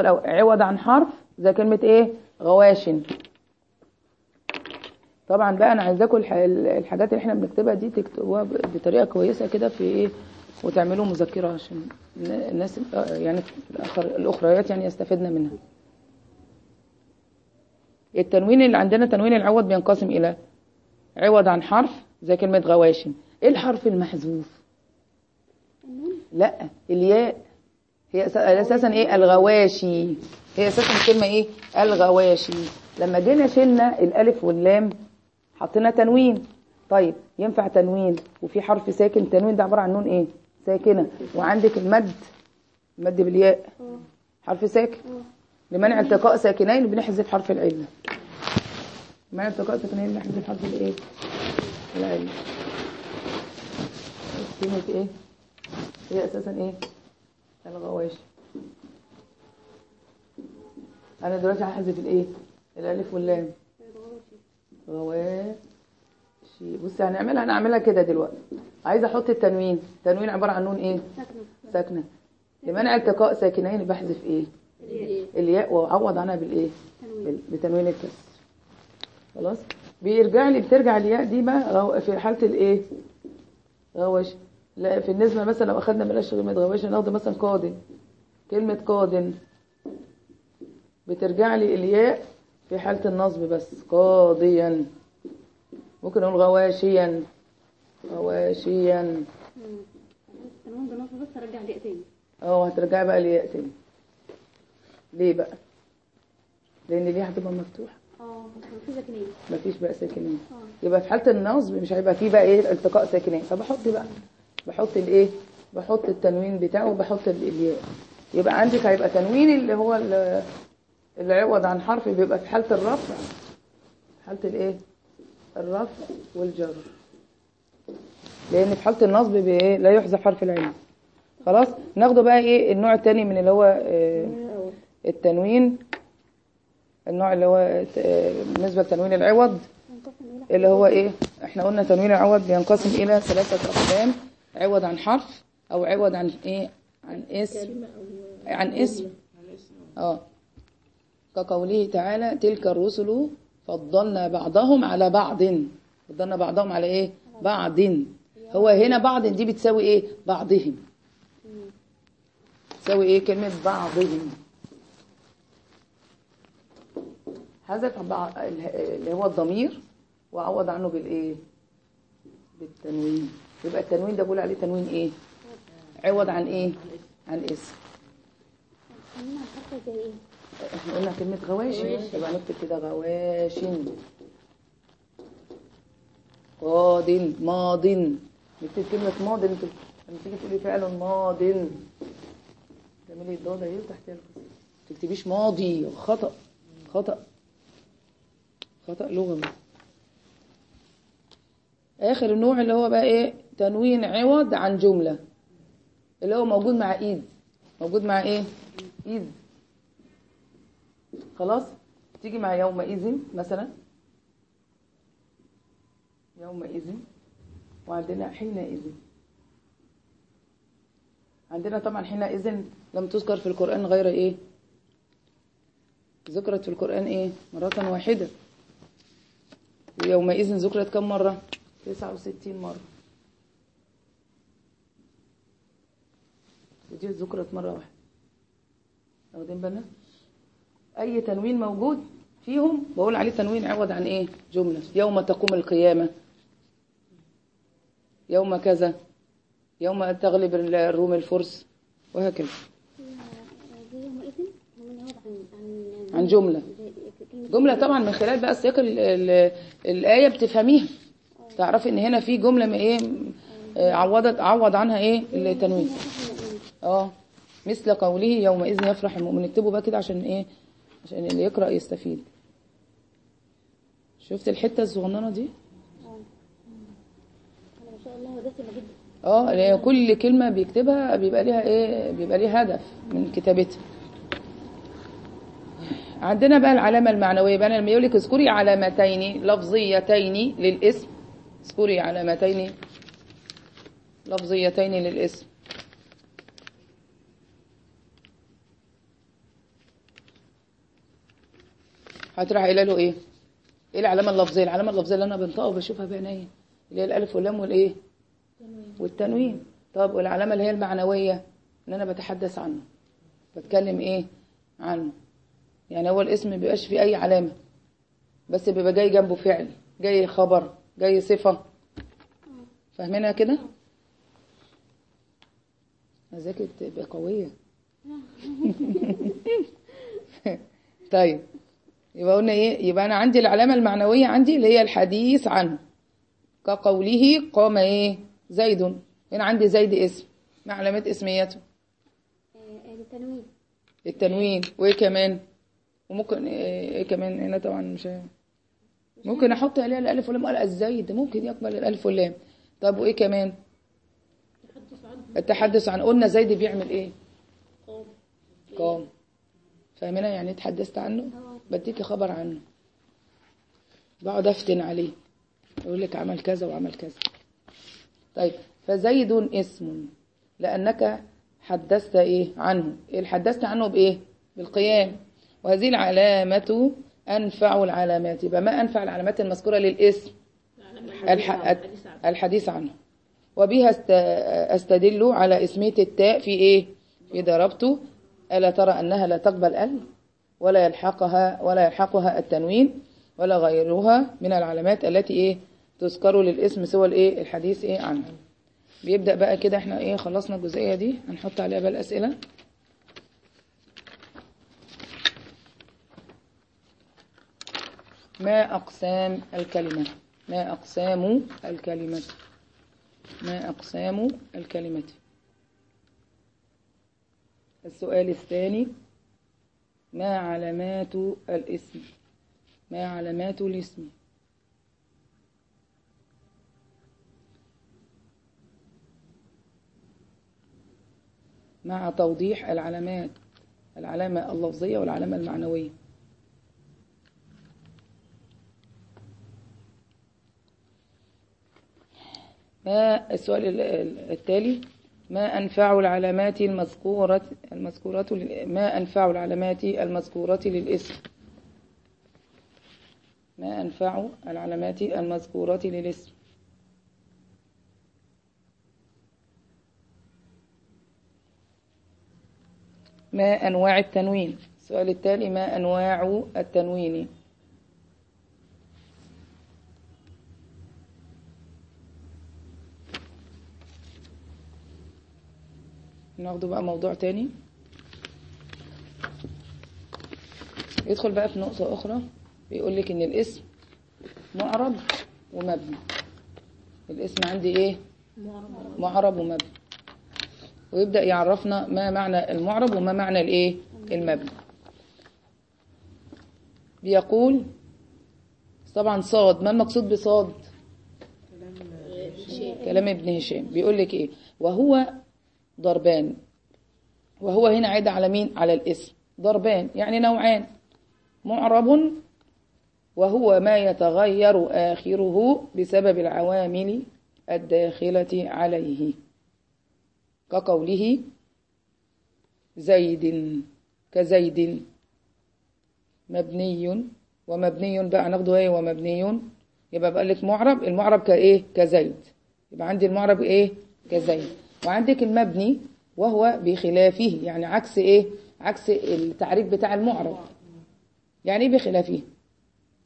الأول عوض عن حرف زي كلمة إيه؟ غواشن طبعا بقى أنا عايزاكم الح... الحاجات اللي إحنا بنكتبها دي تكتبوها بطريقة كويسة كده في إيه؟ وتعملوا مذكرة عشان الناس يعني الآخر- الأخريات يعني يستفدنا منها. التنوين اللي عندنا تنوين العوض بينقسم إلى عوض عن حرف زي كلمة غواشم. إيه الحرف المحذوف؟ لا الياء. هي أس- أساسا إيه؟ الغواشي. هي أساسا الكلمة إيه؟ الغواشي. لما جينا شلنا الألف واللام حطينا تنوين. طيب ينفع تنوين. وفي حرف ساكن. التنوين ده عبارة عن نون إيه؟ ساكنة. وعندك المد. المد بالياء. حرف ساكن. لمنع التقاء ساكنين بنحذف حرف العلة منع التقاء ساكنين بنحذف حرف الايه؟ العلة كلمة إيه؟ هي أساسا إيه؟ الغواش. أنا دلوقتي هحذف الإيه؟ الألف واللام. غواشي بصي هنعملها هنعملها كده دلوقتي. عايزه أحط التنوين. التنوين عبارة عن نون إيه؟ ساكنة. ساكنة. لمنع التقاء ساكنين بحذف إيه؟ الياء واعوض عنها بالإيه؟ بال- بتنوين الكسر. خلاص؟ بيرجع لي بترجع الياء دي بقى في حالة الإيه؟ غواش لا في النسبة مثلا لو أخدنا بلاش كلمة غواش ناخد مثلا قادن. كلمة قادن. بترجع لي الياء في حالة النصب بس. قاضيا. ممكن نقول غواشيا. غواشيا. التنوين بنص بس ارجع ليه تاني. آه هترجعي بقى لياء تاني. ليه بقى؟ لأن ليه هتبقى مفتوحة. آه في ساكنين. مفيش بقى ساكنين. آه. يبقى في حالة النصب مش هيبقى فيه بقى إيه التقاء ساكنين. فبحط بقى؟ بحط الإيه؟ بحط التنوين بتاعه وبحط ال- الياء يبقى عندك هيبقى تنوين اللي هو ال- اللي عوض عن حرف بيبقى في حالة الرفع. حالة الإيه؟ الرفع والجر. لأن في حالة النصب بإيه؟ لا يحذف حرف العين. خلاص؟ ناخده بقى إيه النوع التاني من اللي هو آه،. التنوين النوع اللي هو بالنسبة لتنوين العوض اللي هو إيه؟ إحنا قلنا تنوين العوض بينقسم إلى ثلاثة أقسام عوض عن حرف أو عوض عن إيه؟ عن اسم عن اسم آه. كقوله تعالى تلك الرسل فضلنا بعضهم على بعض. فضلنا بعضهم على إيه؟ بعض. هو هنا بعض دي بتساوي إيه؟ بعضهم. تساوي إيه؟ كلمة بعضهم. حذف اللي هو الضمير وعوض عنه بالإيه؟ بالتنوين. يبقى التنوين ده بقول عليه تنوين إيه؟ عوض عن إيه؟ عن اسم. إحنا قلنا كلمة غواشي. يبقى نكتب كده غواشن قاد ماض. نكتب كلمة ماض. انت لما تيجي تقولي فعل ماض. تعملي الضاد اهي وتحتها القصة. ما تكتبيش ماضي خطأ خطأ. خطأ لغوي آخر النوع اللي هو بقى إيه؟ تنوين عوض عن جملة. اللي هو موجود مع إيد. موجود مع إيه؟ إيد. خلاص؟ تيجي مع يومئذ مثلا. يومئذ. وعندنا حينئذ. عندنا طبعا حينئذ لم تذكر في القرآن غير إيه؟ ذكرت في القرآن إيه؟ مرة واحدة. ويومئذ ذكرت كم مرة؟ 69 مرة. ودي ذكرت مرة واحدة. واخدين بالنا؟ أي تنوين موجود فيهم؟ بقول عليه تنوين عوض عن إيه؟ جملة. يوم تقوم القيامة. يوم كذا. يوم تغلب الروم الفرس. وهكذا. عن جملة. جملة طبعا من خلال بقى سياق ال- ال- الآية بتفهميها. تعرفي إن هنا في جملة من إيه آه، عوضت عوض عنها إيه؟ التنوين. آه. مثل قوله يومئذ يفرح المؤمن. اكتبوا بقى كده عشان إيه؟ عشان اللي يقرأ يستفيد. شفت الحتة الصغننة دي؟ ما آه كل كلمة بيكتبها بيبقى ليها إيه؟ بيبقى ليها هدف من كتابتها. عندنا بقى العلامة المعنوية بقى لما يقول لك اذكري علامتين لفظيتين للاسم. اذكري علامتين لفظيتين للاسم. هتروح قايلة له إيه؟ إيه العلامة اللفظية؟ العلامة اللفظية اللي أنا بنطقها وبشوفها بعينيا اللي هي الألف واللام والإيه؟ والتنوين. طب والعلامة اللي هي المعنوية؟ إن أنا بتحدث عنه. بتكلم إيه؟ عنه. يعني هو الاسم مبيبقاش فيه أي علامة بس بيبقى جاي جنبه فعل جاي خبر جاي صفة. فاهمينها كده؟ عايزاكي تبقى قوية. طيب يبقى قلنا إيه؟ يبقى أنا عندي العلامة المعنوية عندي اللي هي الحديث عنه. كقوله قام إيه؟ زيد. هنا عندي زيد اسم. ما علامات اسميته؟ آه، التنوين. التنوين. وإيه كمان؟ وممكن إيه إيه كمان هنا طبعا مش ممكن أحط عليها الألف واللام قال الزيد ممكن يقبل الألف واللام. طب وإيه كمان؟ التحدث عن قلنا زيد بيعمل إيه؟ قام. فاهمينها؟ يعني اتحدثت عنه؟ بديكي خبر عنه. بقعد أفتن عليه. يقول لك عمل كذا وعمل كذا. طيب فزيد اسم. لأنك حدثت إيه؟ عنه. إيه حدثت عنه بإيه؟ بالقيام. وهذه العلامة أنفع العلامات. يبقى ما أنفع العلامات المذكورة للاسم؟ الح... الحديث عنه. وبها است... أستدل على اسمية التاء في إيه؟ في ضربته ألا ترى أنها لا تقبل ال؟ ولا يلحقها ولا يلحقها التنوين. ولا غيرها من العلامات التي إيه؟ تذكروا للاسم سوى الإيه؟ الحديث إيه عنه. بيبدأ بقى كده. إحنا إيه خلصنا الجزئية دي؟ هنحط عليها بقى الأسئلة. ما أقسام الكلمة؟ ما أقسام الكلمة؟ ما أقسام الكلمة؟ السؤال الثاني ما علامات الاسم؟ ما علامات الاسم؟ مع توضيح العلامات العلامة اللفظية والعلامة المعنوية. ما السؤال ال- ال- التالي؟ ما أنفع العلامات المذكورة المذكورة ما أنفع العلامات المذكورة للاسم؟ ما أنفع العلامات المذكورة للاسم؟ ما أنواع التنوين؟ السؤال التالي ما أنواع التنوين؟ ناخده بقى موضوع تاني يدخل بقى في نقطة أخرى بيقول لك إن الاسم معرب ومبني الاسم عندي إيه؟ معرب ومبني ويبدأ يعرفنا ما معنى المعرب وما معنى الإيه؟ المبني بيقول طبعا صاد ما المقصود بصاد؟ كلام ابن هشام بيقول لك إيه؟ وهو ضربان. وهو هنا عاد على مين؟ على الاسم. ضربان يعني نوعان. معرب وهو ما يتغير آخره بسبب العوامل الداخلة عليه. كقوله زيد كزيد مبني ومبني بقى ناخده إيه ومبني. يبقى بقى لك معرب المعرب كإيه؟ كزيد. يبقى عندي المعرب إيه؟ كزيد. وعندك المبني وهو بخلافه يعني عكس إيه؟ عكس التعريف بتاع المعرب يعني إيه بخلافه؟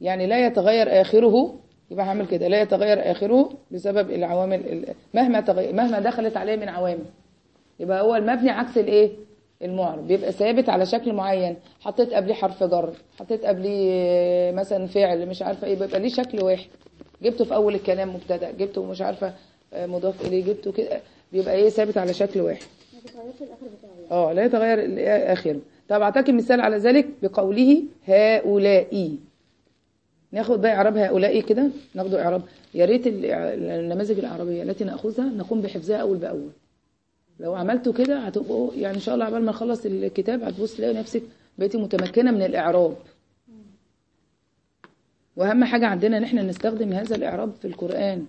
يعني لا يتغير آخره يبقى هعمل كده لا يتغير آخره بسبب العوامل ال- مهما مهما دخلت عليه من عوامل. يبقى هو المبني عكس الإيه؟ المعرب بيبقى ثابت على شكل معين. حطيت قبليه حرف جر حطيت قبليه مثلا فعل مش عارفة إيه بيبقى ليه شكل واحد. جبته في أول الكلام مبتدأ جبته مش عارفة آه، مضاف إليه جبته كده. بيبقى إيه ثابت على شكل واحد. آه لا يتغير آخره. طب أعطاك مثال على ذلك بقوله هؤلاء. ناخد بقى إعراب هؤلاء كده؟ ناخده إعراب. يا ريت ال- النماذج العربية التي نأخذها نقوم بحفظها أول بأول. لو عملتوا كده هتبقوا يعني إن شاء الله عبال ما نخلص الكتاب هتبص تلاقي نفسك بقيتي متمكنة من الإعراب. وأهم حاجة عندنا إن إحنا نستخدم هذا الإعراب في القرآن.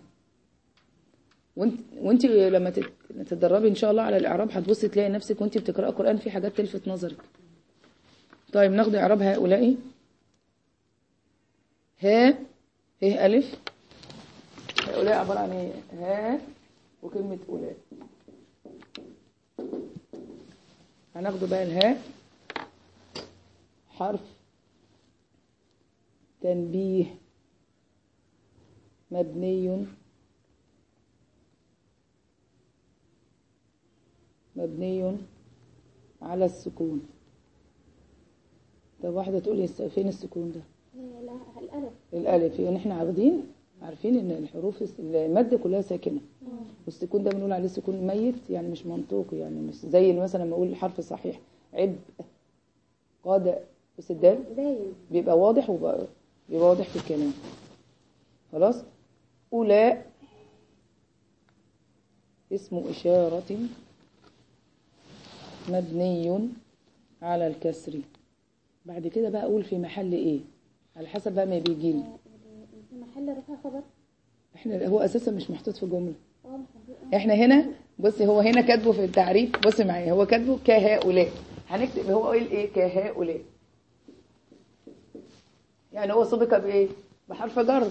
وانت وانت لما تت- تتدربي إن شاء الله على الإعراب هتبصي تلاقي نفسك وانت بتقرأي القران في حاجات تلفت نظرك. طيب ناخد إعراب هؤلاء. ها ه ألف. هؤلاء عبارة عن إيه؟ ها وكلمة اولئك هناخده بقى الهاء حرف تنبيه. مبني. مبني على السكون. طب واحدة تقول لي فين السكون ده؟ لا الألف. الألف يعني إحنا عارفين عارفين إن الحروف المادة كلها ساكنة. والسكون ده بنقول عليه سكون ميت يعني مش منطوقي يعني مش زي مثلا لما أقول الحرف صحيح عب قاد بس الدال بيبقى واضح وبقى بيبقى واضح في الكلام. خلاص؟ أولاء. اسم إشارة. مبني على الكسر. بعد كده بقى أقول في محل إيه؟ على حسب بقى ما بيجي لي. في محل رفع خبر. إحنا هو أساسا مش محطوط في جملة. آه إحنا هنا بصي هو هنا كاتبه في التعريف. بصي معايا هو كاتبه كهؤلاء. هنكتب هو قايل إيه؟ كهؤلاء. يعني هو سبق بإيه؟ بحرف جر.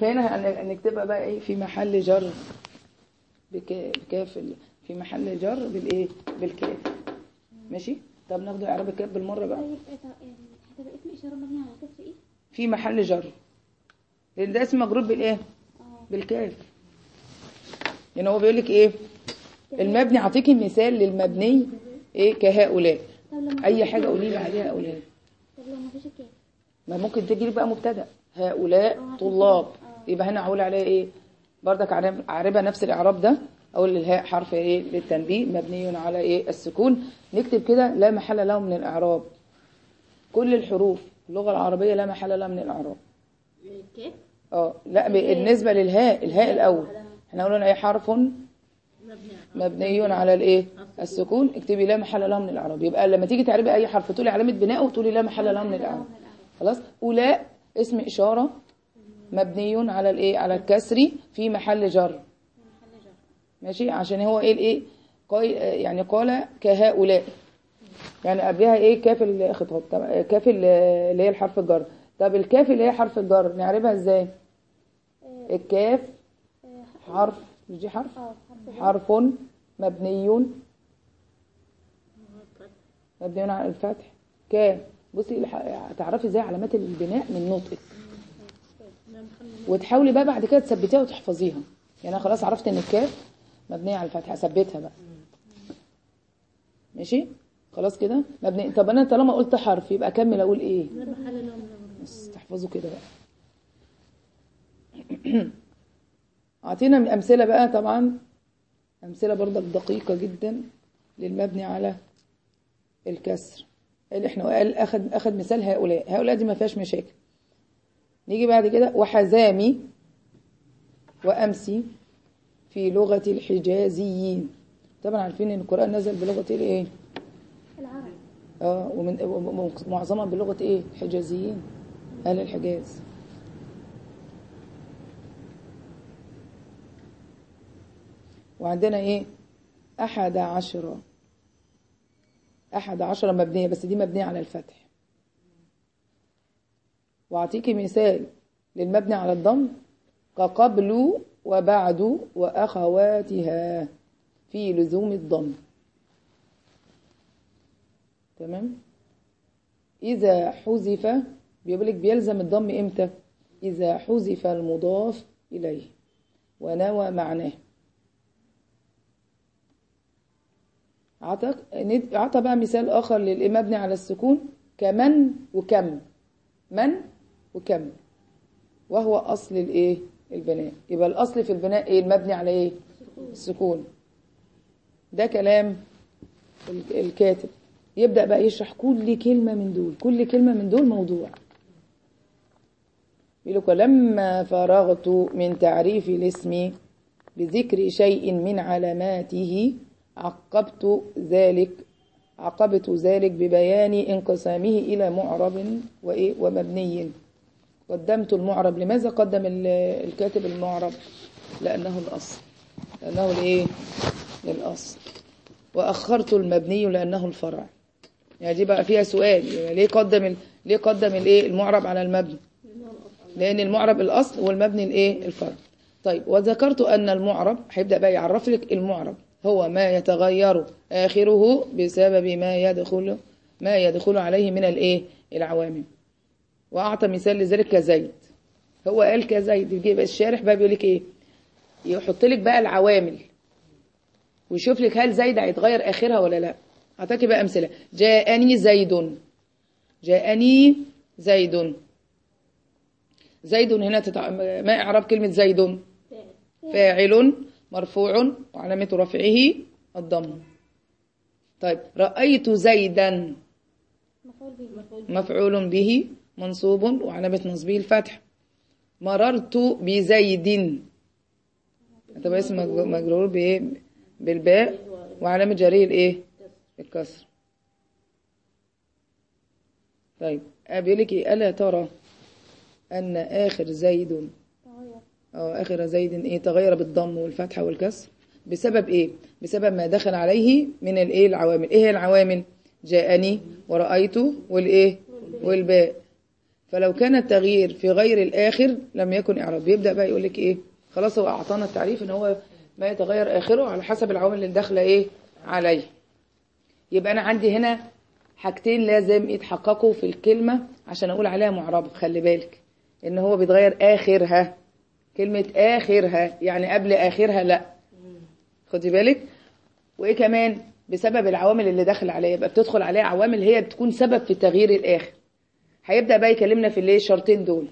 فهنا هن- هنكتبها بقى إيه؟ في محل جر. بك- بكاف في محل جر بالإيه؟ بالكاف. ماشي؟ طب ناخده اعراب الكاف بالمرة بقى. طيب إيه يعني إيه؟ في محل جر. لأن ده اسم مجرور بالإيه؟ آه. بالكاف. يعني هو بيقول لك إيه المبني أعطيكي مثال للمبني إيه؟ كهؤلاء أي حاجة قولي لي عليها هؤلاء طب لو ما فيش ما ممكن تجي بقى مبتدأ. هؤلاء طلاب. يبقى هنا أقول عليها إيه؟ بردك عارب- عاربة نفس الإعراب ده. أقول للهاء حرف إيه للتنبيه مبني على إيه السكون. نكتب كده لا محل له من الإعراب. كل الحروف اللغة العربية لا محل لها من الإعراب. الكاف آه لا بالنسبة للهاء الهاء الأول. إحنا قلنا إيه حرف مبني على الإيه؟ السكون. اكتبي لا محل له من الإعراب. يبقى لما تيجي تعربي أي حرف تقولي علامه بناء وتقولي لا محل له من الإعراب. خلاص؟ أولاء اسم إشارة مبني على الإيه؟ على الكسر في محل جر. ماشي؟ عشان هو إيه؟ الايه يعني قال كهؤلاء. يعني قبلها إيه؟ كاف الخطاب. كاف ال- اللي هي الحرف الجر. طب الكاف اللي هي حرف الجر نعربها إزاي؟ الكاف حرف مش دي حرف؟ آه حرف مبني. مبني على الفتح. ك بصي هتعرفي إزاي علامات البناء من نطقك وتحاولي بقى بعد كده تثبتيها وتحفظيها. يعني أنا خلاص عرفت إن الكاف مبنية على الفتح اثبتها بقى. ماشي؟ خلاص كده؟ مبني طب أنا طالما قلت حرف يبقى أكمل أقول إيه. بس تحفظوا كده بقى. أعطينا أمثلة بقى طبعا. أمثلة برضك دقيقة جدا للمبني على الكسر. اللي إحنا قال أخذ أخذ مثال هؤلاء. هؤلاء دي ما فيهاش مشاكل. نيجي بعد كده. وحزامي وأمسي في لغة الحجازيين. طبعا عارفين إن القرآن نزل بلغة الايه العرب آه ومن ومعظمها بلغة إيه؟ حجازيين أهل الحجاز. وعندنا إيه؟ أحد عشر. أحد عشر مبنية بس دي مبنية على الفتح. واعطيكي مثال للمبني على الضم. كقبل وبعد وأخواتها في لزوم الضم. تمام؟ إذا حذف بيقول لك بيلزم الضم إمتى؟ إذا حذف المضاف إليه. ونوى معناه. عطى ند- عطى بقى مثال آخر للمبني على السكون. كمن وكم. من وكم. وهو أصل الإيه؟ البناء. يبقى الأصل في البناء إيه؟ المبني على إيه؟ السكون. ده كلام ال- الكاتب. يبدأ بقى يشرح كل كلمة من دول. كل كلمة من دول موضوع. يقول لك لما فرغت من تعريف الاسم بذكر شيء من علاماته عقبت ذلك عقبت ذلك ببيان انقسامه إلى معرب وإيه ومبني. قدمت المعرب. لماذا قدم ال- الكاتب المعرب؟ لأنه الأصل. لأنه الإيه؟ الأصل وأخرت المبني لأنه الفرع. يعني دي بقى فيها سؤال. يعني ليه قدم. ليه قدم الإيه؟ المعرب على المبني؟ لأن المعرب الأصل والمبني الإيه؟ الفرع. طيب وذكرت أن المعرب هيبدأ بقى يعرف لك المعرب. هو ما يتغير آخره بسبب ما يدخل ما يدخل عليه من الإيه؟ العوامل. وأعطى مثال لذلك كزيد. هو قال كزيد يجي بقى الشارح بقى بيقول لك إيه؟ يحط لك بقى العوامل. ويشوف لك هل زيد هيتغير آخرها ولا لأ. أعطاكي بقى أمثلة. جاءني زيد. جاءني زيد. زيد هنا تتع... ما إعراب كلمة زيد. فاعل مرفوع وعلامة رفعه الضم. طيب رأيت زيدا. مفعول به. منصوب وعلامة نصبه الفتح مررت بزيد. هتبقى اسم مج- مجرور بايه بالباء وعلامة جريه الايه؟ الكسر. طيب بيقول لك إيه؟ ألا ترى أن آخر زيد أو آخر زيد إيه؟ تغير بالضم والفتحة والكسر. بسبب إيه؟ بسبب ما دخل عليه من الإيه؟ العوامل. إيه العوامل؟ جاءني ورأيت والإيه؟ والباء. فلو كان التغيير في غير الآخر لم يكن إعراب. يبدأ بقى يقول لك إيه؟ خلاص هو أعطانا التعريف إن هو ما يتغير آخره على حسب العوامل اللي داخلة إيه؟ عليه. يبقى أنا عندي هنا حاجتين لازم يتحققوا في الكلمة عشان أقول عليها معربة. خلي بالك. إن هو بيتغير آخرها. كلمة آخرها يعني قبل آخرها لا. خدي بالك؟ وإيه كمان؟ بسبب العوامل اللي داخل عليها. يبقى بتدخل عليها عوامل هي بتكون سبب في تغيير الآخر. هيبدأ بقى يكلمنا في الايه الشرطين دول.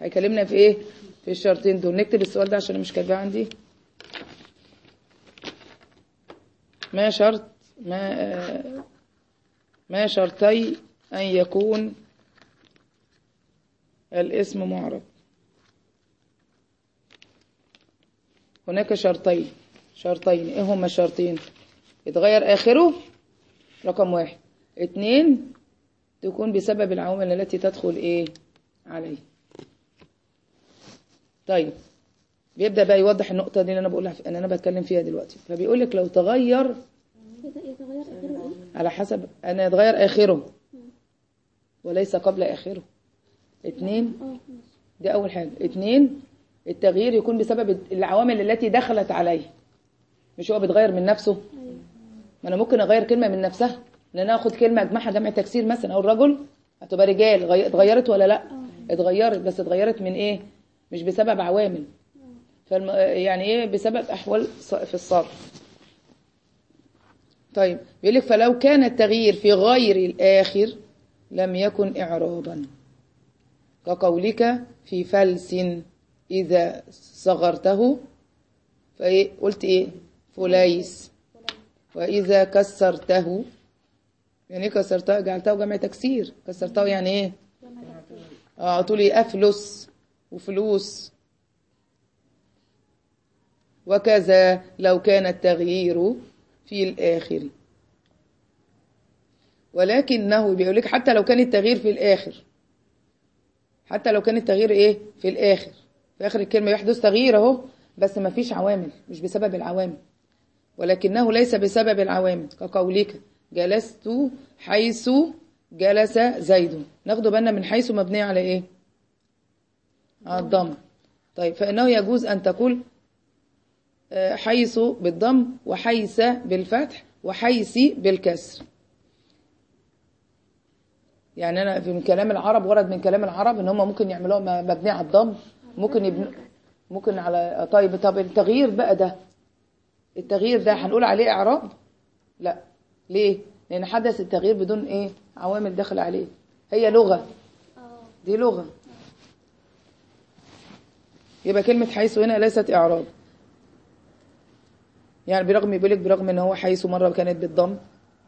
هيكلمنا في إيه؟ في الشرطين دول. نكتب السؤال ده عشان أنا مش كاتباه عندي. ما شرط ما ما شرطي أن يكون الاسم معرب هناك شرطين. شرطين. إيه هما الشرطين؟ يتغير آخره رقم واحد. اتنين تكون بسبب العوامل التي تدخل إيه؟ عليه. طيب. بيبدأ بقى يوضح النقطة دي اللي أنا بقولها أن أنا بتكلم فيها دلوقتي. فبيقول لك لو تغير إيه؟ على حسب أنا يتغير آخره. وليس قبل آخره. اتنين. دي أول حاجة. اتنين. التغيير يكون بسبب العوامل التي دخلت عليه. مش هو بيتغير من نفسه؟ ما أنا ممكن أغير كلمة من نفسها. آخد كلمة أجمعها جمع تكسير مثلا أو الرجل هتبقى رجال غي- اتغيرت ولا لأ؟ اتغيرت بس اتغيرت من إيه؟ مش بسبب عوامل. فالم... يعني إيه؟ بسبب أحوال في الصرف. طيب بيقول لك فلو كان التغيير في غير الآخر لم يكن إعرابا كقولك في فلس إذا صغرته فإيه؟ قلت إيه؟ فليس. وإذا كسرته يعني إيه كسرته جعلته جمع تكسير. كسرته يعني إيه؟ آه تقولي أفلس وفلوس. وكذا لو كان التغيير في الآخر. ولكنه بيقول لك حتى لو كان التغيير في الآخر. حتى لو كان التغيير إيه؟ في الآخر. في آخر الكلمة يحدث تغيير أهو بس ما فيش عوامل مش بسبب العوامل. ولكنه ليس بسبب العوامل كقولك. جلست حيث جلس زيد. ناخد بالنا من حيث مبنيه على إيه؟ على الضم. طيب فإنه يجوز أن تقول آه، حيث بالضم وحيث بالفتح وحيث بالكسر. يعني أنا في كلام العرب ورد من كلام العرب إن هم ممكن يعملوها م- مبنيه على الضم. ممكن يبن... ممكن على طيب طب التغيير بقى ده. التغيير ده هنقول عليه إعراب؟ لا. ليه؟ لأن حدث التغيير بدون إيه؟ عوامل داخل عليه. هي لغة. آه. دي لغة. يبقى كلمة حيث هنا ليست إعراب. يعني برغم يقول لك برغم إن هو حيث مرة كانت بالضم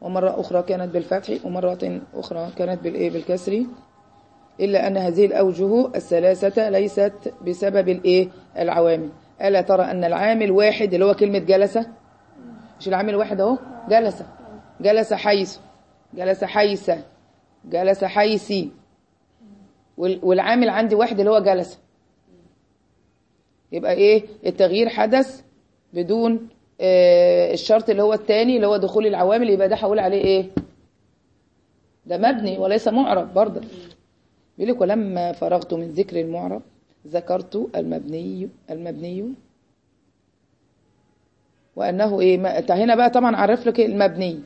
ومرة أخرى كانت بالفتح ومرة أخرى كانت بالإيه؟ بالكسر. إلا أن هذه الأوجه الثلاثة ليست بسبب الإيه؟ العوامل. ألا ترى أن العامل واحد اللي هو كلمة جلس مش العامل واحد أهو جلس جلس حيث جلس حيث جلس حيثي وال- والعامل عندي واحد اللي هو جلس. يبقى إيه؟ التغيير حدث بدون آه، الشرط اللي هو الثاني اللي هو دخول العوامل يبقى ده هقول عليه إيه؟ ده مبني وليس معرب برضه. بيقول لك ولما فرغت من ذكر المعرب ذكرت المبني المبني. وأنه إيه؟ هنا بقى طبعا عرف لك المبني.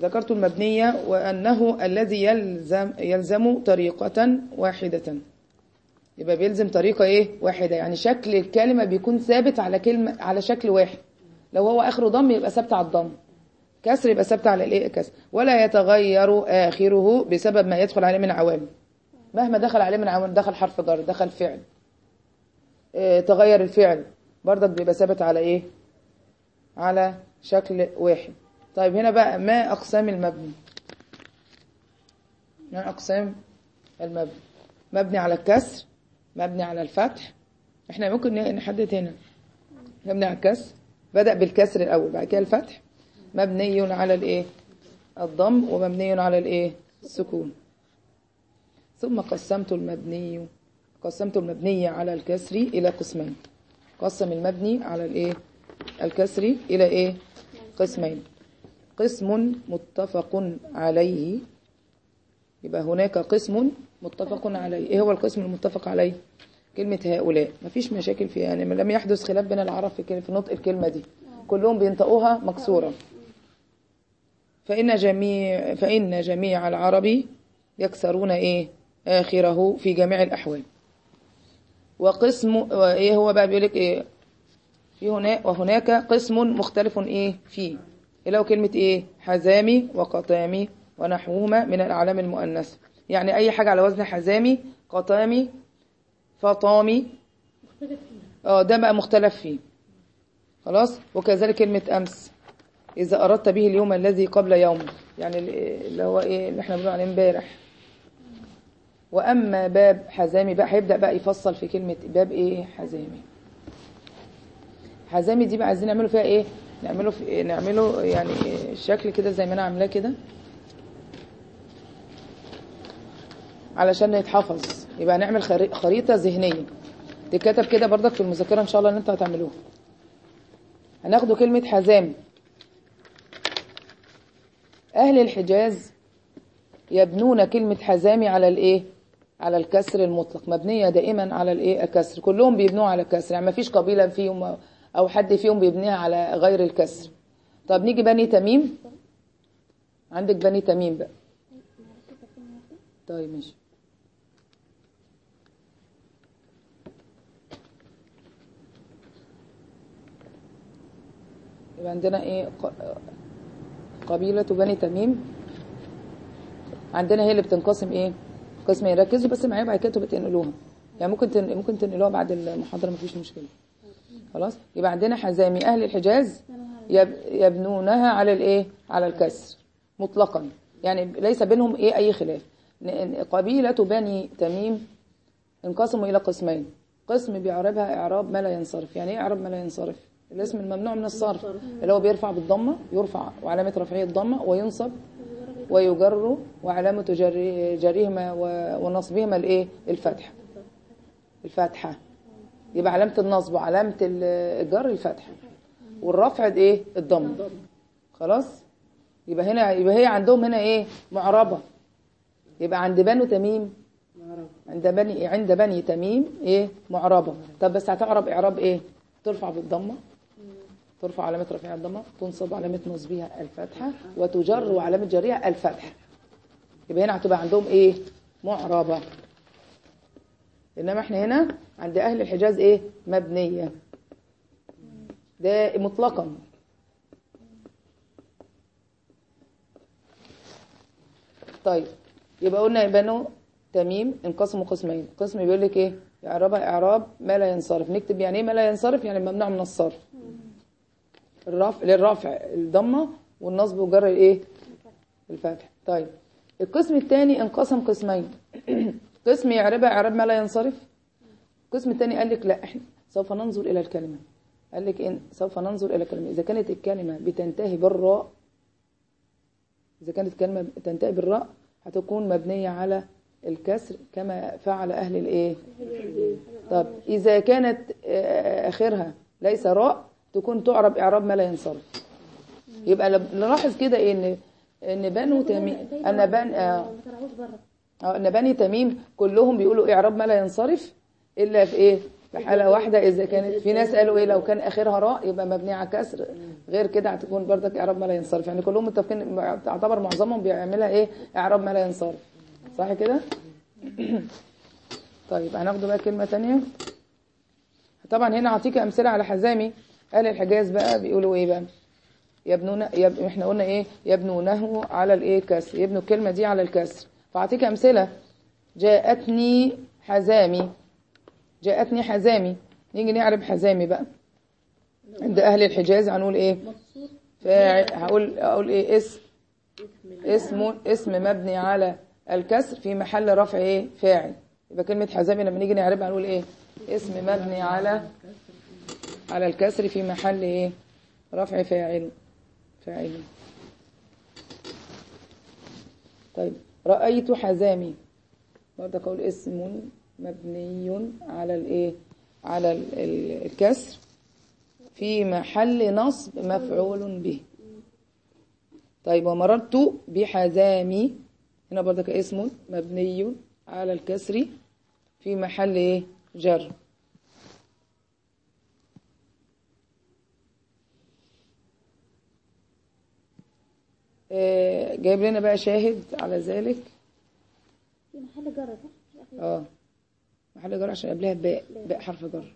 ذكرت المبني وأنه الذي يلزم يلزم طريقة واحدة. يبقى بيلزم طريقة إيه؟ واحدة. يعني شكل الكلمة بيكون ثابت على كلمة على شكل واحد. لو هو اخره ضم يبقى ثابت على الضم. كسر يبقى ثابت على الإيه؟ كسر ولا يتغير آخره بسبب ما يدخل عليه من عوامل. مهما دخل عليه من عوامل دخل حرف جر دخل فعل. آه تغير الفعل. برضك بيبقى ثابت على إيه؟ على شكل واحد. طيب هنا بقى ما أقسام المبني؟ ما أقسام المبني؟ مبني على الكسر مبني على الفتح. إحنا ممكن نحدد هنا. مبني على الكسر. بدأ بالكسر الأول بعد كده الفتح. مبني على الإيه؟ الضم ومبني على الإيه؟ السكون. ثم قسمت المبني قسمت المبني على الكسر إلى قسمين. قسم المبني على الإيه؟ الكسر إلى إيه؟ قسمين. قسم متفق عليه. يبقى هناك قسم متفق عليه. إيه هو القسم المتفق عليه؟ كلمة هؤلاء. مفيش مشاكل فيها. يعني لم يحدث خلاف بين العرب في نطق الكلمة دي. كلهم بينطقوها مكسورة. فإن جميع فإن جميع العرب يكسرون إيه؟ آخره في جميع الأحوال. وقسم إيه هو بقى بيقول لك إيه؟ في هنا وهناك قسم مختلف إيه؟ فيه. اللي هو كلمة إيه؟ حزامي وقطامي ونحوهما من الأعلام المؤنثة يعني أي حاجة على وزن حزامي قطامي فطامي. آه ده بقى مختلف فيه. خلاص؟ وكذلك كلمة أمس. إذا أردت به اليوم الذي قبل يوم. يعني اللي هو إيه؟ اللي إحنا بنقول عليه امبارح. وأما باب حزامي بقى هيبدأ بقى يفصل في كلمة باب إيه؟ حزامي. حزامي دي بقى عايزين نعمله فيها إيه؟ نعمله في نعمله يعني شكل كده زي ما أنا عاملاه كده. علشان يتحفظ. يبقى نعمل خري- خريطة ذهنية. تتكتب كده برضك في المذاكرة إن شاء الله إن أنتوا هتعملوها. هناخدوا كلمة حزام. أهل الحجاز يبنون كلمة حزامي على الإيه؟ على الكسر المطلق. مبنية دائما على الإيه؟ الكسر. كلهم بيبنوها على الكسر. يعني ما فيش قبيلة فيهم أو حد فيهم بيبنيها على غير الكسر. طب نيجي بني تميم؟ عندك بني تميم بقى. طيب ماشي. يبقى عندنا إيه؟ قبيلة بني تميم. عندنا هي اللي بتنقسم إيه؟ قسمين ركزوا بس معايا بعد كده تبقى تنقلوها. يعني ممكن. ممكن تنقلوها بعد المحاضرة مفيش مشكلة. خلاص؟ يبقى عندنا حزامي أهل الحجاز يب... يبنونها على الإيه؟ على الكسر مطلقا. يعني ليس بينهم إيه أي خلاف. قبيلة بني تميم انقسموا إلى قسمين. قسم بيعربها إعراب ما لا ينصرف. يعني إيه إعراب ما لا ينصرف؟ الاسم الممنوع من الصرف. اللي هو بيرفع بالضمة يرفع وعلامه رفعه الضمة وينصب ويجر وعلامة جر- جرهما و- ونصبهما الإيه؟ الفتحه الفتحة. يبقى علامة النصب وعلامة ال- الجر الفتحه والرفع إيه؟ الضمه خلاص؟ يبقى هنا يبقى هي عندهم هنا إيه؟ معربة. يبقى عند بنو تميم. عند بني عند بني تميم إيه؟ معربة. طب بس هتعرب إعراب إيه؟ ترفع بالضمة. ترفع علامة رفعها الضمه تنصب علامة نصبها الفتحة. وتجر وعلامه جرها الفتحه يبقى هنا هتبقى عندهم إيه؟ معربة. إنما إحنا هنا عند أهل الحجاز إيه؟ مبنية. ده مطلقا. طيب يبقى قلنا بنو تميم انقسموا قسمين. قسم بيقول لك إيه؟ اعرابها إعراب ما لا ينصرف. نكتب يعني إيه ما لا ينصرف؟ يعني ممنوع من الصرف. الرفع للرفع الضمة والنصب وجر الإيه؟ الفتح. طيب القسم الثاني انقسم قسمين. قسم يعربها اعراب ما لا ينصرف. القسم الثاني قال لك لا إحنا سوف ننظر إلى الكلمة. قال لك إن سوف ننظر إلى الكلمة. إذا كانت الكلمة بتنتهي بالراء إذا كانت كلمة تنتهي بالراء هتكون مبنية على الكسر كما فعل أهل الإيه؟ طب إذا كانت آه، آخرها ليس راء تكون تعرب إعراب ما لا ينصرف. يبقى نلاحظ كده إن إن بنو تميم أن بن آه. آه، إن بني تميم كلهم بيقولوا اعراب ما لا ينصرف إلا في إيه؟ في حالة واحدة. إذا كانت في ناس قالوا إيه لو كان آخرها راء يبقى مبني على كسر. غير كده هتكون بردك اعراب ما لا ينصرف. يعني كلهم متفقين تعتبر معظمهم بيعملها إيه؟ اعراب ما لا ينصرف. صح كده؟ طيب هناخد بقى كلمة تانية. طبعا هنا هعطيك أمثلة على حزامي. أهل الحجاز بقى بيقولوا إيه بقى؟ يبنون يب... إحنا قلنا إيه؟ يبنونه على الإيه؟ كسر. يبنوا الكلمة دي على الكسر. فأعطيك أمثلة. جاءتني حزامي. جاءتني حزامي. نيجي نعرب حزامي بقى. عند أهل الحجاز هنقول إيه؟ فاعل هقول أقول إيه؟ اسم اسم اسم مبني على الكسر في محل رفع إيه؟ فاعل. يبقى كلمة حزامي لما نيجي نعربها هنقول إيه؟ اسم مبني على على الكسر في محل إيه؟ رفع فاعل. فاعل. طيب. رأيت حزامي. برضه قول اسم مبني على الايه؟ على ال- ال- الكسر. في محل نصب مفعول به. طيب ومررت بحزامي. هنا برضك اسم مبني على الكسر. في محل إيه؟ جر. جايب لنا بقى شاهد على ذلك. في محل جرة صح؟ آه محل جر عشان قبلها باء باء حرف جر.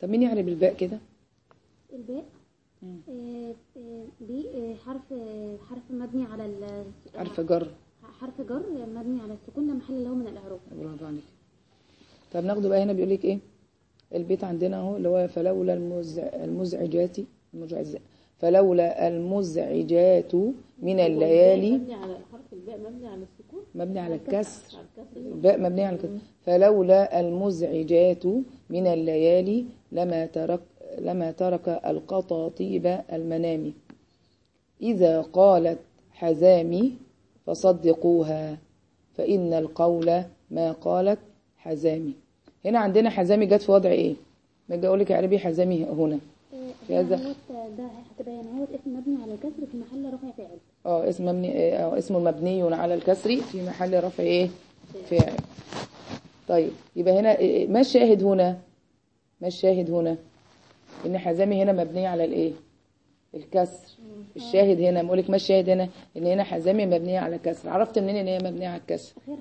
طب مين يعرف الباء كده؟ الباء. آه، آه، دي آه، حرف آه، حرف مبني على ال حرف جر. حرف جر مبني على السكون لا محل له من الأعراب. برافو عليك. طب ناخده بقى هنا بيقول لك إيه؟ البيت عندنا أهو اللي هو فلولا المزع المزعجات المزعز فلولا المزعجات من الليالي مبني على حرف الباء مبني على السكون. مبني على الكسر. الباء مبني على الكسر. فلولا المزعجات من الليالي لما ترك لما ترك القطاطيب المنام. إذا قالت حزامي فصدقوها فإن القول ما قالت حزامي. هنا عندنا حزامي جت في وضع إيه؟ ما أقول لك اعربي حزامي هنا. في هذا- هنا هوت ده هتبقى يعني اسم مبني على الكسر في محل رفع فاعل آه اسم مبني آه اسم مبني على الكسر في محل رفع إيه؟ فاعل طيب يبقى هنا إيه- ما الشاهد هنا؟ ما الشاهد هنا؟ ان حزامي هنا مبني على الايه؟ الكسر. الشاهد هنا بقول لك ما الشاهد هنا ان هنا حزامي مبنيه على الكسر عرفت منين ان هي مبنيه على الكسر؟ آخرها.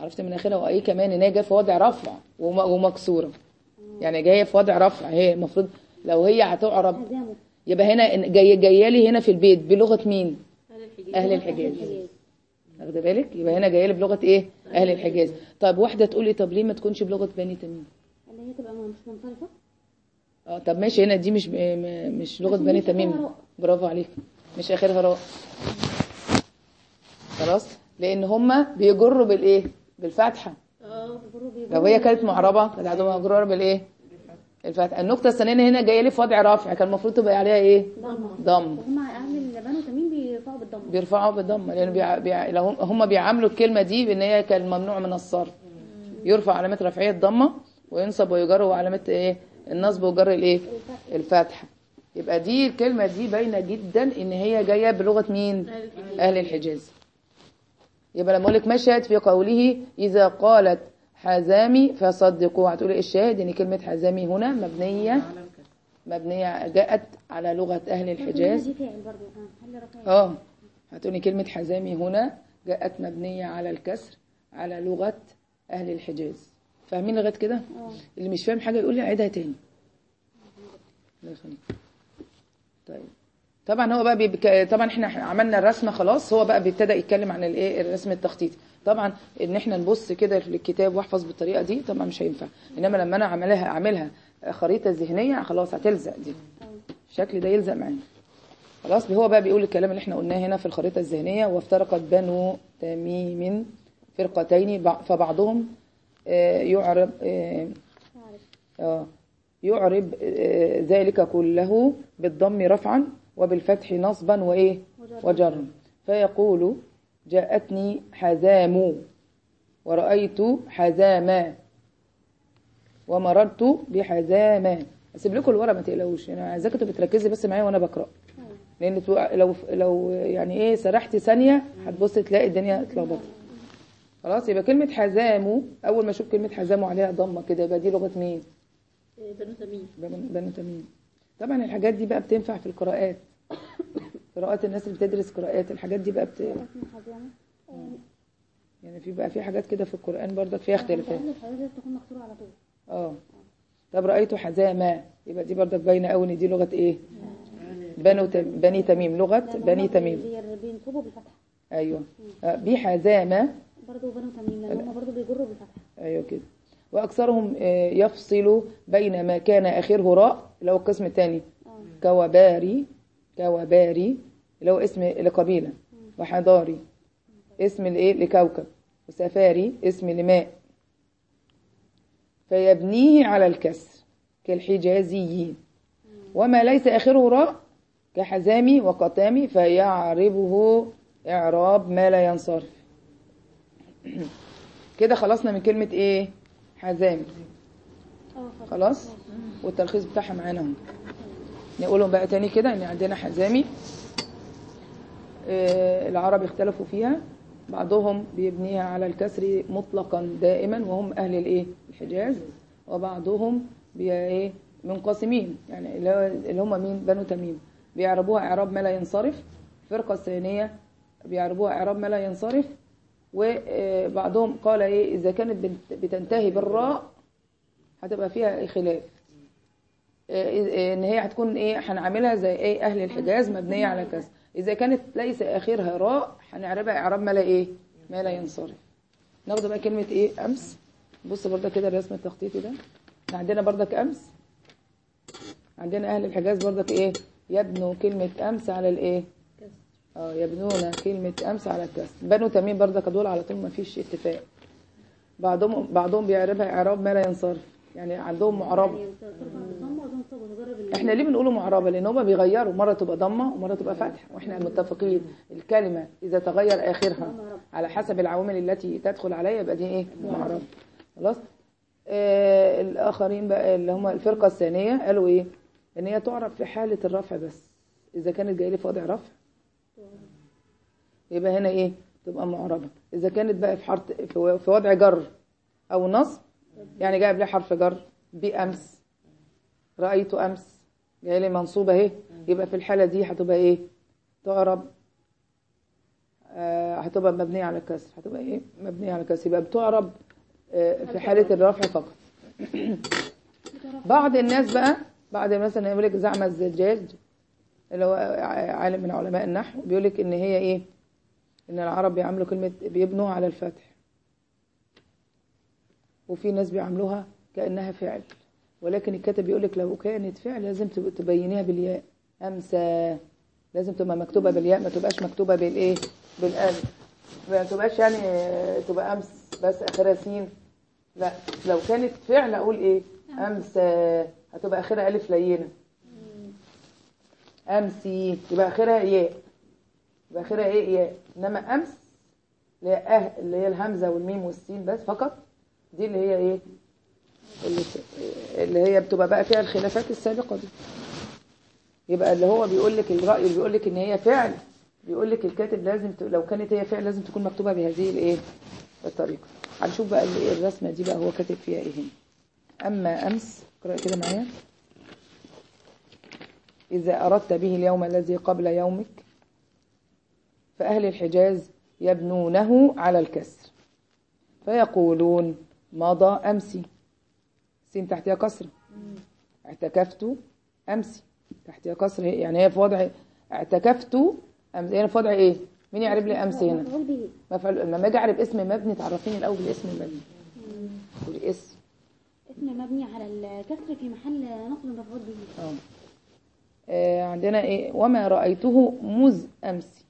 عرفت من آخرها وايه كمان إن هي جاية في وضع رفع وم- ومكسورة. يعني جاية في وضع رفع هي المفروض لو هي هتعرب يبقى هنا جاية جاية لي هنا في البيت بلغة مين؟ أهل الحجاز. واخده بالك؟ يبقى هنا جاية لي بلغة إيه؟ أهل الحجاز. طب واحدة تقول لي طب ليه ما تكونش بلغة بني تميم؟ اللي هي تبقى مش منصرفه آه طب ماشي هنا دي مش مش لغة بني تميم. برافو عليك. مش آخرها راء خلاص؟ لأن هما بيجروا بالإيه؟ بالفتحه آه بيجروا لو هي كانت معربة كانت عندهم مجرور بالإيه؟ الفتحة. النقطة الثانية هنا جاية لي في وضع رفع كان المفروض تبقى عليها إيه؟ ضم. وهم أهل البنو تميم بيرفعوا بالضمه بيرفعوا بالضم. لأن بيع... بيع... لو هم- هم بيعاملوا الكلمة دي بإن هي كان ممنوع من الصرف. يرفع علامة رفعية الضمة وينصب ويجر وعلامه إيه؟ النصب وجر الإيه؟ الفتحة. يبقى دي الكلمة دي باينة جدا إن هي جاية بلغة مين؟ أهل الحجاز. يبقى لما أقول لك ما الشاهد في قوله إذا قالت حزامي فصدقوه. هتقولي إيه الشاهد؟ ان كلمة حزامي هنا مبنيه مبنية جاءت على لغة أهل الحجاز. برضه آه هتقولي كلمة حزامي هنا جاءت مبنية على الكسر على لغة أهل الحجاز. فاهمين لغاية كده؟ آه. اللي مش فاهم حاجة يقول لي عيدها تاني. الله يخليك. طيب. طبعا هو بقى بيبك... طبعا إحنا عملنا الرسمة خلاص هو بقى بيبتدى يتكلم عن الإيه؟ الرسم التخطيطي طبعا إن إحنا نبص كده في الكتاب واحفظ بالطريقة دي طبعا مش هينفع. إنما لما أنا اعملها أعملها خريطة ذهنية خلاص هتلزق دي. الشكل ده يلزق معانا خلاص هو بقى بيقول الكلام اللي إحنا قلناه هنا في الخريطة الذهنية وافترقت بنو تميم فرقتين بع- فبعضهم آه، يعرب آه، آه، يعرب آه، ذلك كله بالضم رفعا. وبالفتح نصبا وإيه؟ وجرا. فيقول جاءتني حزام. ورأيت حزاما ومررت بحزاما أسيب لكم الورق ما تقلقوش. أنا عايزاكم تبقوا تركزي بس معايا وأنا بقرأ. لأن لو لو يعني إيه سرحتي ثانية هتبص تلاقي الدنيا اتلخبطت. خلاص يبقى كلمة حزامو أول ما أشوف كلمة حزامو عليها ضمة كده يبقى دي لغة مين؟ بنو تميم. بنو تميم. طبعا الحاجات دي بقى بتنفع في القراءات. قراءات الناس اللي بتدرس قراءات الحاجات دي بقى بت... يعني في بقى في حاجات كده في القرآن برضك فيها اختلافات. الحجاز لازم تكون مكسوره على طول. آه. طب رأيت حزامة؟ يبقى دي برضك باينة قوي إن دي لغة إيه؟ بنو تم... بني تميم. لغة بني تميم. بي- بينصبوا أيوه. آه، بحزامة برضه بنو تميم لأن هم برضه بيجروا بالفتحة. أيوه كده. وأكثرهم آه، يفصل بين ما كان آخره راء اللي هو القسم الثاني كوباري كوباري اللي هو اسم لقبيلة وحضاري اسم لايه لكوكب وسفاري اسم لماء فيبنيه على الكسر كالحجازيين. وما ليس آخره راء كحزامي وقتامي فيعربه إعراب ما لا ينصرف. كده خلصنا من كلمة إيه؟ حزامي. خلاص؟ والتلخيص بتاعها معانا اهو. نقولهم بقى تاني كده ان عندنا حزامي آه، العرب اختلفوا فيها. بعضهم بيبنيها على الكسر مطلقا دائما وهم أهل الإيه؟ الحجاز. وبعضهم إيه؟ منقسمين. يعني اللي هم مين؟ بنو تميم. بيعربوها إعراب ما لا ينصرف. الفرقه الثانية بيعربوها إعراب ما لا ينصرف. وبعضهم قال إيه؟ إذا كانت بتنتهي بالراء هتبقى فيها خلاف. إيه- إن هي هتكون إيه هنعملها زي إيه أهل الحجاز مبنية على كسر إذا كانت ليس آخرها راء هنعربها إعراب ما لا إيه ما لا ينصرف. ناخد بقى كلمة إيه أمس. بص برضه كده الرسم التخطيطي ده. عندنا برضك أمس. عندنا أهل الحجاز برضك إيه يبنوا كلمة أمس على الإيه؟ آه يبنون كلمة أمس على الكسر بنو تميم برضك دول على طول ما فيش اتفاق. بعضهم بعضهم بيعربها إعراب ما لا ينصرف. يعني عندهم معربه يعني إحنا ليه بنقوله معربه لأن هما بيغيروا. مرة تبقى ضمة ومرة تبقى فتح وإحنا متفقين. الكلمة إذا تغير آخرها على حسب العوامل التي تدخل عليها يبقى دي إيه؟ معربه خلاص؟ آه الآخرين بقى اللي هم الفرقة الثانية قالوا إيه؟ إن هي تعرف في حالة الرفع بس. إذا كانت جاية لي في وضع رفع. يبقى هنا إيه؟ تبقى معربة. إذا كانت بقى في حرف في في وضع جر أو نصب يعني جايب لي حرف جر بامس رأيت أمس. جاي لي منصوبة أهي. يبقى في الحالة دي هتبقى إيه؟ تعرب آه هتبقى مبنية على الكسر. هتبقى إيه؟ مبنية على الكسر. يبقى بتعرب آه في حالة الرفع فقط. بعض الناس بقى بعد مثلا يقول لك زعم الزجاج اللي هو عالم من علماء النحو بيقول لك إن هي إيه؟ إن العرب بيعملوا كلمة بيبنوها على الفتح. وفي ناس بيعملوها كأنها فعل. ولكن الكاتب بيقول لك لو كانت فعل لازم تب- تبينيها بالياء. أمسى. لازم تبقى مكتوبة بالياء ما تبقاش مكتوبة بالإيه؟ بالألف. ما تبقاش يعني آه، تبقى أمس بس آخرها سين. لا لو كانت فعل أقول إيه؟ أمسى. هتبقى آخرها ألف لينة. أمسي. يبقى آخرها ياء. يبقى آخرها إيه؟ ياء. إنما أمس اللي هي اللي هي الهمزة والميم والسين بس فقط. دي اللي هي إيه؟ اللي, هي بتبقى بقى فيها الخلافات السابقة دي. يبقى اللي هو بيقول لك الرأي اللي بيقول لك إن هي فعل بيقول لك الكاتب لازم ت... لو كانت هي فعل لازم تكون مكتوبة بهذه الايه الطريقة. هنشوف بقى ال- الرسمة دي بقى هو كاتب فيها إيه هنا. أما أمس اقرأ كده معايا. إذا أردت به اليوم الذي قبل يومك فأهل الحجاز يبنونه على الكسر. فيقولون مضى أمسي. سين تحتها كسر اعتكفت أمسي. تحتها كسر يعني هي في وضع اعتكفت أمسي. هنا في وضع إيه؟ مين يعرف لي أمسي هنا؟ مفعول لما أجي أعرف اسم مبني تعرفيني الأول بالاسم المبني قولي اسم مبني على الكسر في محل نصب مفعول به. آه. آه، عندنا إيه؟ وما رأيته مذ أمسي.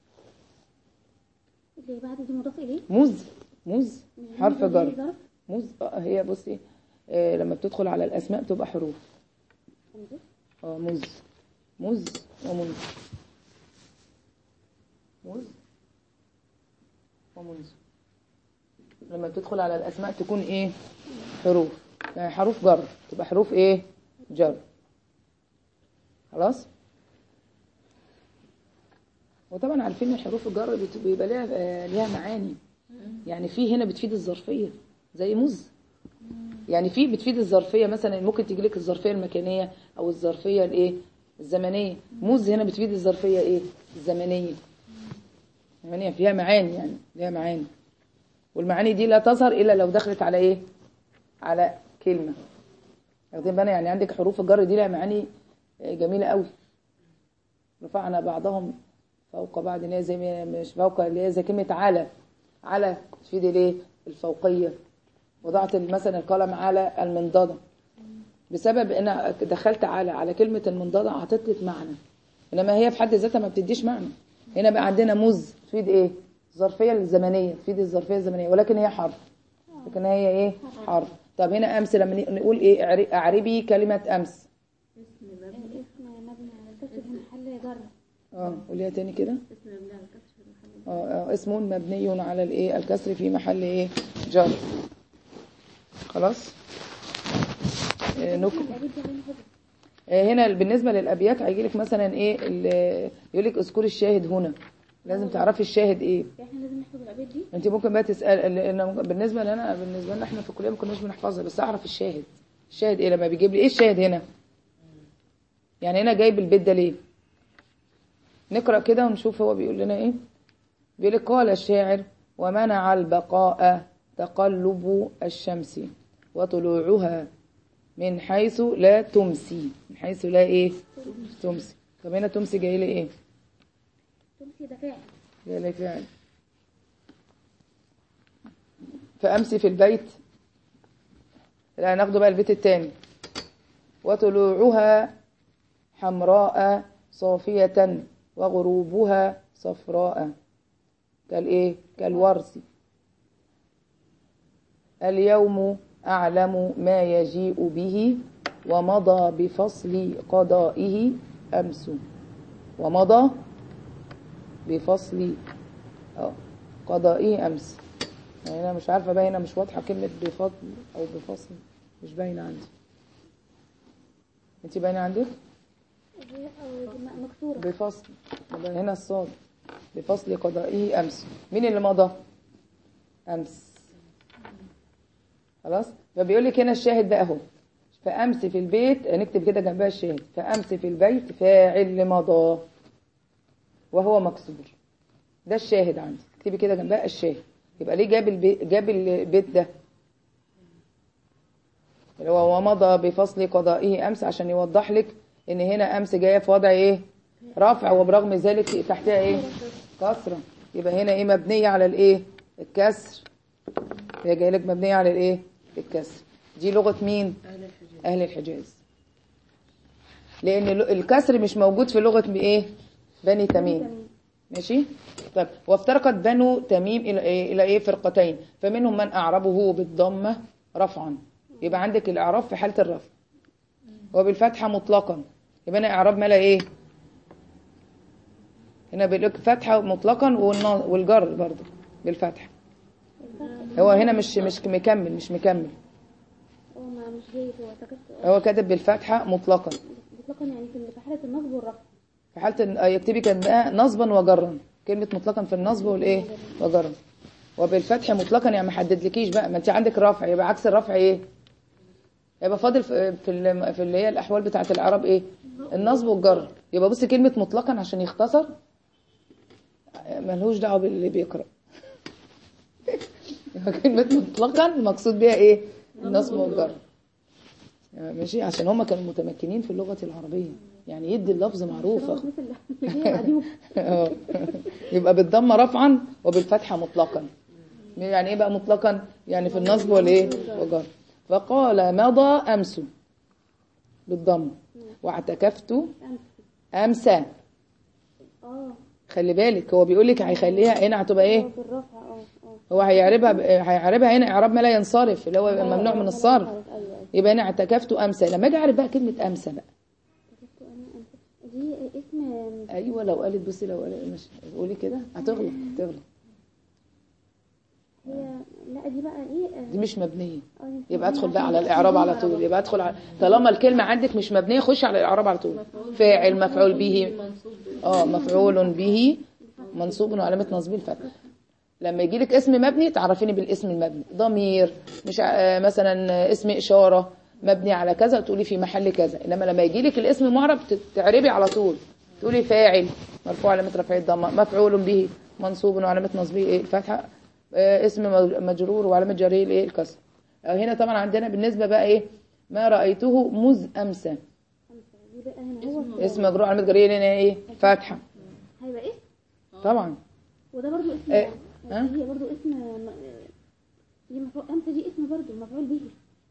اللي بعد دي مضاف إليه؟ مذ مذ حرف إليه جر مذ آه هي بصي آه، لما بتدخل على الأسماء بتبقى حروف. آه مذ مذ ومنذ مذ ومنذ لما بتدخل على الأسماء تكون إيه؟ حروف. يعني حروف جر. تبقى حروف إيه؟ جر. خلاص؟ وطبعا عارفين إن حروف الجر بيبقى ليها آه، ليها معاني. يعني في هنا بتفيد الظرفية. زي مذ يعني في بتفيد الظرفية مثلا ممكن تيجي لك الظرفية المكانية أو الظرفية الإيه؟ الزمنية. مذ هنا بتفيد الظرفية إيه؟ الزمنية. يعني فيها معاني يعني ليها معاني. والمعاني دي لا تظهر إلا لو دخلت على إيه؟ على كلمة. واخدين بالنا؟ يعني عندك حروف الجر دي لها معاني آه، جميلة قوي رفعنا بعضهم فوق بعض اللي زي مش فوق اللي هي زي كلمة على. على تفيد الإيه؟ الفوقية. وضعت مثلا القلم على المنضدة. بسبب إن دخلت على على كلمة المنضدة اعطت معنى. إنما هي في حد ذاتها ما بتديش معنى. هنا بقى عندنا مذ تفيد إيه؟ الظرفية الزمنية تفيد الظرفية الزمنية. ولكن هي حرف. لكن هي إيه؟ حرف. طب هنا أمس لما نقول إيه؟ أعربي كلمة أمس. الكسر في محل جر آه قوليها تاني كده. آه آه، اسم مبني على الكسر في محل إيه؟ جر. خلاص آه، نك... الأبيض دي عليه حفظ آه، هنا بالنسبة للأبيات هيجي لك مثلا إيه ال- يقول لك اذكري الشاهد هنا. لازم تعرفي الشاهد إيه. إحنا لازم نحفظ الأبيض دي؟ أنت ممكن بقى تسال لأن بالنسبة لنا بالنسبة لنا إحنا في الكلية ما كناش بنحفظها بس أعرف الشاهد. الشاهد إيه لما بيجيب لي إيه الشاهد هنا؟ يعني هنا جايب البيت ده ليه؟ نقرأ كده ونشوف هو بيقول لنا إيه. بيقول لك قال الشاعر ومنع البقاء تقلب الشمس وطلوعها من حيث لا تمسي. من حيث لا إيه؟ تمسي. طب هنا تمسي جاي لي إيه؟ تمسي ده فاعل جاي لي فعل. فأمسي في البيت. لا ناخده بقى البيت التاني. وطلوعها حمراء صافية وغروبها صفراء. كالإيه؟ كالورث اليوم أعلم ما يجيء به ومضى بفصل قضائه أمس. ومضى بفصل آه، قضائه أمس. يعني أنا مش عارفة باينة مش واضحة كلمة بفضل أو بفصل مش باينة عندي. انت باينة عندك؟ مكسورة بفصل. هنا الصاد. بفصل قضائه أمس. مين اللي مضى؟ أمس. خلاص؟ فبيقول لك هنا الشاهد بقى اهو. فأمس في البيت نكتب كده جنبها الشاهد. فأمس في البيت فاعل لمضى وهو مكسور. ده الشاهد عندي. اكتبي كده جنبها الشاهد. يبقى ليه جاب البيت جاب البيت ده؟ اللي هو ومضى بفصل قضائه أمس عشان يوضح لك إن هنا أمس جاية في وضع إيه؟ رفع وبرغم ذلك تحتها إيه؟ كسرة. يبقى هنا إيه؟ مبنية على الإيه؟ الكسر. هي جاية لك مبنية على الإيه؟ الكسر دي لغة مين؟ أهل الحجاز. لأن ال- الكسر مش موجود في لغة إيه؟ بني تميم. ماشي؟ طيب وافترقت بنو تميم إلى إيه؟ إلى إيه؟ فرقتين. فمنهم من أعربه بالضمة رفعا. يبقى عندك الإعراب في حالة الرفع. وبالفتحة مطلقا. يبقى هنا إعراب ما لا إيه؟ هنا بيقول لك فتحة مطلقا والجر برضه بالفتحة. هو هنا مش مش مكمل مش مكمل. هو كاتب بالفتحة مطلقا. مطلقا يعني في حالة النصب والرفع في حالة إن- آه، يكتبي كان بقى نصبا وجرا. كلمة مطلقا في النصب والإيه؟ وجرا. وبالفتح مطلقا يعني ما حددلكيش بقى. ما انت عندك رفع يبقى عكس الرفع إيه؟ يبقى فاضل في في ال- في اللي هي الأحوال بتاعة الاعراب إيه؟ النصب والجر. يبقى بصي كلمة مطلقا عشان يختصر. ملهوش دعوة باللي بيقرأ. كلمه مطلقا المقصود بيها إيه؟ النصب والجر ماشي؟ عشان هم كانوا متمكنين في اللغة العربية. يعني يدي اللفظ معروف الناس اللي اللي جاية بعديهم آه. يبقى بالضمه رفعا وبالفتحة مطلقا. يعني إيه بقى مطلقا؟ يعني في النصب والإيه؟ والجر فقال مضى أمس. بالضمه واعتكفت امس امسى آه. خلي بالك هو بيقول لك هيخليها هنا هتبقى آه، إيه هو هيعربها ب- هيعربها هنا إعراب ما لا ينصرف اللي هو ممنوع من الصرف. يبقى هنا اعتكفت امسى لما أجي أعرف بقى كلمة امسى بقى دي اسم أيوه لو قالت بصي لو قالت مش قولي كده. هتغلط هتغلط. هي لا دي بقى إيه؟ دي مش مبنية. آه، يبقى أدخل بقى على الإعراب على طول. يبقى أدخل على طالما الكلمة عندك مش مبنية خش على الإعراب على طول. فاعل مفعول به. آه مفعول به منصوب وعلامه نصبه الفتح. لما يجي لك اسم مبني تعرفيني بالاسم المبني. ضمير مش آه، مثلا اسم إشارة مبني على كذا تقولي في محل كذا. إنما لما يجي لك الاسم معرب تعربي على طول. تقولي فاعل مرفوع علامة رفعه الضمه مفعول به منصوب وعلامة نصبه إيه الفتحة آه، اسم مجرور وعلامة جريه الايه الكسر. آه، هنا طبعا عندنا بالنسبة بقى إيه؟ ما رأيته مذ هو اسم مجرور علامة جريه إيه؟ فتحه هيبقى إيه؟ طبعا. وده برضو اسم إيه؟ هي برضو اسم دي مفعول أمس دي اسم برضو مفعول به.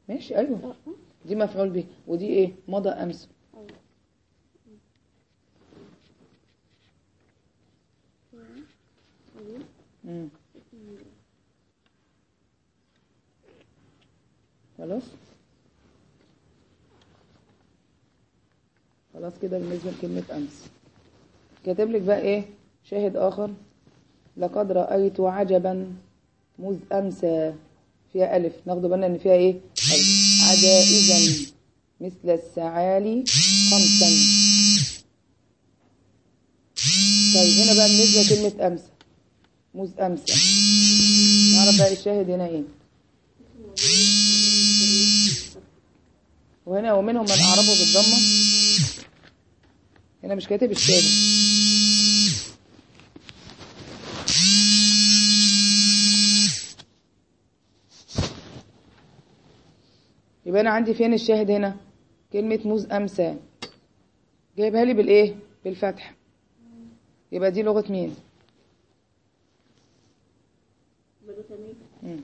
ماشي أيوه. أه أه. دي مفعول به ودي إيه؟ مضى أمس. مم. خلاص؟ خلاص كده بالنسبة لكلمة أمس. كاتب لك بقى إيه؟ شاهد آخر. لقد رأيت عجبا. مذ أمسى فيها ألف. ناخد بالنا إن فيها إيه؟ ألف. عجائزا. مثل السعالي خمسا. طيب هنا بقى بالنسبة لكلمة أمسى. مذ أمسى. نعرف بقى الشاهد هنا إيه؟ وهنا ومنهم من أعربه بالضمة. هنا مش كاتب الشاهد. يبقى أنا عندي فين الشاهد هنا؟ كلمة موز أمسى. جايبها لي بالإيه؟ بالفتح. يبقى دي لغة مين؟ مم.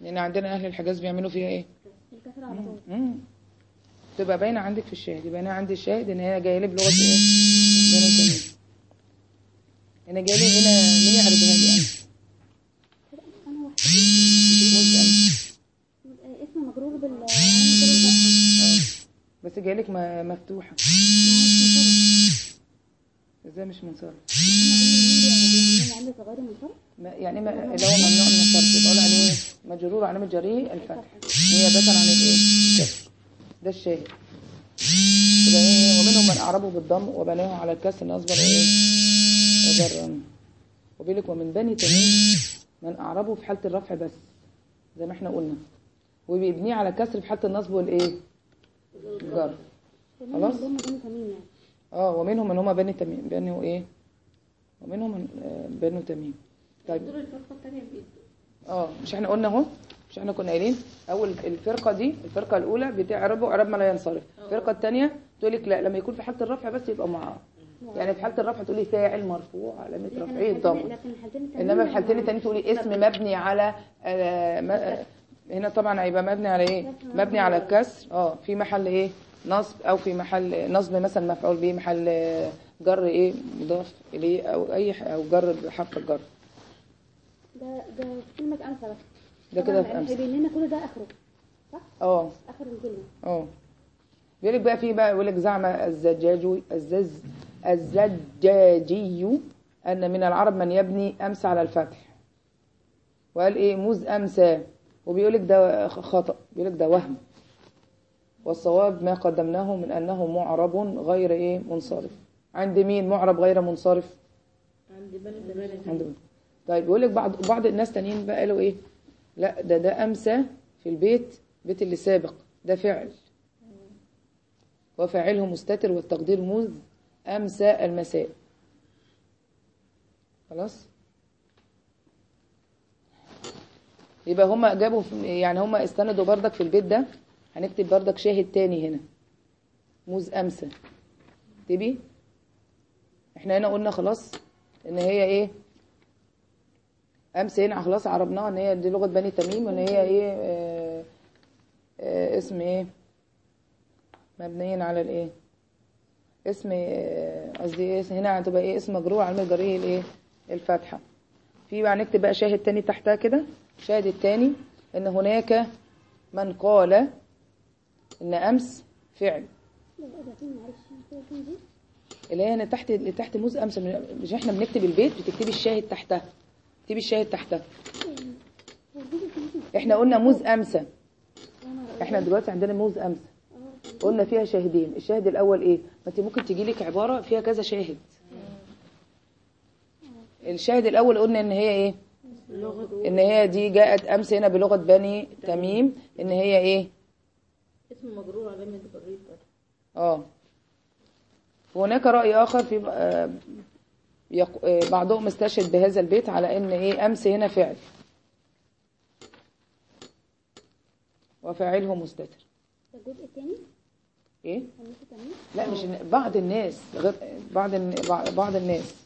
لأن عندنا أهل الحجاز بيعملوا فيها مم. تبقى باينة عندك في الشاهد. يبقى أنا عندي الشاهد إن هي جاية لي بلغة إيه؟ بنو تميم أنا جاي لي هنا مين يعرضها لي أنا أنا واحدة موز امسى آه، اسم مجرور بال عامل كده الفتحة. آه بس جاي لك م- مفتوحة. ما هو اسم منصرف. إزاي مش منصرف يعني ما اللي هو ممنوع من الصرف يقول عليه مجرور علامة جريه الفتح. نيابة عن الايه ده الشاهد. يبقى إيه؟ ومنهم من أعربه بالضم وبناه على الكسر نصبا إيه؟ وجرا وبيلك ومن بني تميم من أعربه في حالة الرفع بس زي ما إحنا قلنا. وبيبنيه على الكسر في حالة النصب والإيه؟ تمام خلاص. يعني آه ومنهم من هما بني تميم. بني إيه؟ ومنهم من آه، بنو تميم. طيب. دول الفرقة التانية بيدوا آه مش إحنا قلنا أهو مش إحنا كنا قايلين. أول الفرقة دي الفرقة الأولى بتعربه اعراب ما لا ينصرف. الفرقة الثانية تقول لك لا لما يكون في حالة الرفع بس يبقى معاه يعني في حالة الرفع تقولي فاعل مرفوع علامة رفعه الحالتين التانيين إنما في الحالتين التانيين تقولي اسم مبني على آه هنا طبعا هيبقى مبني على إيه؟ مبني على الكسر آه في محل إيه؟ نصب أو في محل نصب مثلا مفعول به محل جر إيه؟ مضاف إليه أو أي أو جر بحرف الجر. ده ده في كلمة أمثلة بس ده كده في أمثلة. هيبين لنا كل ده آخره صح؟ آه. آخر الكلمة. آه. بيقول لك بقى في بقى يقول لك زعم الزجاج الزج الزجاجي أن من العرب من يبني أمس على الفتح. وقال إيه؟ موز أمسى. وبيقول لك ده خطأ بيقول لك ده وهم. والصواب ما قدمناه من أنه معرب غير إيه؟ منصرف. عند مين معرب غير منصرف؟ عند تميم عند مين طيب بيقول لك بعض بعض الناس تانيين بقى قالوا إيه؟ لا ده ده أمسى في البيت بيت اللي سابق. ده فعل. وفاعله مستتر والتقدير مذ أمسى المساء. خلاص؟ يبقى هما جابوا يعني هما استندوا بردك في البيت ده. هنكتب بردك شاهد تاني هنا. موز امسى تبي؟ إحنا هنا قلنا خلاص إن هي إيه؟ امس هنا خلاص عربناها إن هي دي لغة بني تميم وإن هي إيه؟ آه آه اسم إيه؟ مبنيا على الإيه؟ اسم آه، قصدي إيه؟ هنا هتبقى إيه؟ اسم مجرور على الجريه الإيه؟ الفاتحة. في بقى نكتب بقى شاهد تاني تحتها كده. شاهد التاني إن هناك من قال إن أمس فعل؟ اللي هي تحت تحت موز أمس مش إحنا بنكتب البيت بتكتبي الشاهد تحتها. تكتبي الشاهد تحتها؟ إحنا قلنا موز أنا إحنا دلوقتي عندنا موز آه، قلنا فيها شاهدين. الشاهد الأول إيه؟ ما أنت ممكن تجي لك عبارة فيها كذا شاهد. الشاهد الأول قلنا إن هي لغة إن هي دي جاءت أمس هنا بلغة بني تميم. إن هي إيه؟ اسم مجرور علامة جرية آه. وهناك رأي آخر في آه، آه، بعضهم استشهد بهذا البيت على إن إيه؟ أمس هنا فعل. وفاعله مستتر. ده الجزء التاني إيه؟ لا مش بعض الناس غير بعض بعض الناس.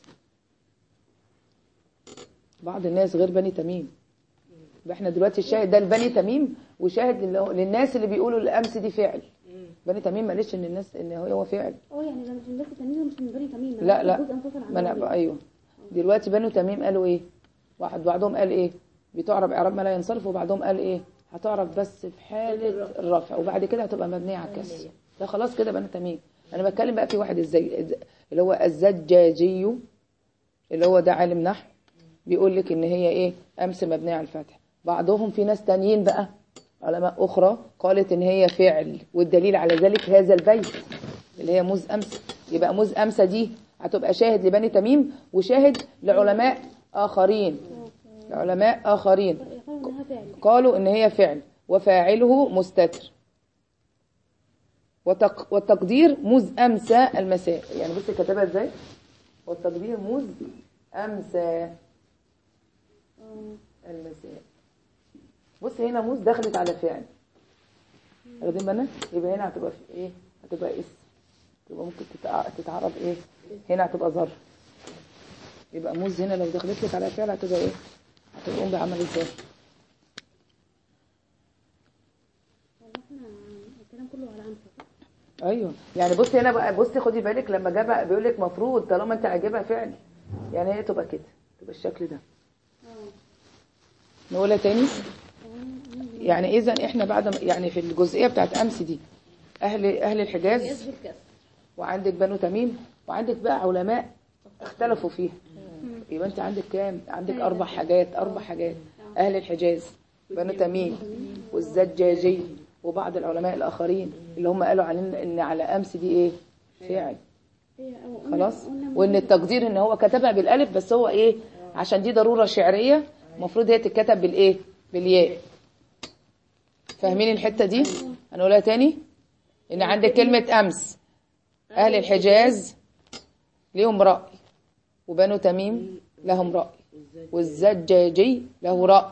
بعض الناس غير بني تميم. يبقى إحنا دلوقتي الشاهد ده لبني تميم وشاهد لل- للناس اللي بيقولوا الأمس دي فعل. بني تميم ما قالش إن الناس إن هو فعل. آه يعني ده مش من بس تميم مش من بني تميم. لا لا. ما أنا بني. بقى أيوه. دلوقتي بنو تميم قالوا إيه؟ واحد بعضهم قال إيه؟ بتعرب إعراب ما لا ينصرف وبعضهم قال إيه؟ هتعرب بس في حالة الرفع. وبعد كده هتبقى مبنية على الكسر. ده خلاص كده بنو تميم. أنا بتكلم بقى في واحد إزاي اللي هو الزجاجي اللي هو ده عالم نحو بيقول لك إن هي إيه؟ أمس مبنية على الفتح بعضهم في ناس تانيين بقى علماء أخرى قالت إن هي فعل والدليل على ذلك هذا البيت اللي هي موز أمس. يبقى موز أمسة دي هتبقى شاهد لبني تميم وشاهد لعلماء آخرين. لعلماء آخرين. قالوا إن هي فعل وفاعله مستتر. وتق... والتقدير موز امسى المساء. يعني بصي كتبها إزاي؟ والتقدير موز امسى المساء بص هنا موز دخلت على فعل. واخدين بالنا يبقى هنا هتبقى في إيه؟ هتبقى اس تبقى ممكن تتع- تتعرب إيه؟ هنا هتبقى ظرف. يبقى موز هنا لو دخلت لك على فعل هتبقى إيه؟ هتقوم بعمل إزاي؟ إحنا الكلام كله على انفه أيوه. يعني بصي هنا بقى بصي خدي بالك لما جابها بيقول لك مفروض طالما أنت عاجبها فعل. يعني هي تبقى كده تبقى الشكل ده. نقولها تاني. يعني اذا إحنا بعد يعني في الجزئية بتاعت أمس دي أهل أهل الحجاز وعندك بنو تميم وعندك بقى علماء اختلفوا فيها. يبقى أنت عندك كام؟ عندك أربع حاجات أربع حاجات. أهل الحجاز بنو تميم والزجاجي وبعض العلماء الآخرين اللي هم قالوا علينا ان على أمس دي إيه؟ فعل خلاص؟ وإن التقدير إن هو كتبها بالألف بس هو إيه؟ عشان دي ضرورة شعرية المفروض هي تتكتب بالإيه؟ بالياء. فاهمين الحتة دي؟ هنقولها تاني؟ إن عندك كلمة أمس. أهل الحجاز ليهم رأي. وبنو تميم لهم رأي. والزجاجي له رأي.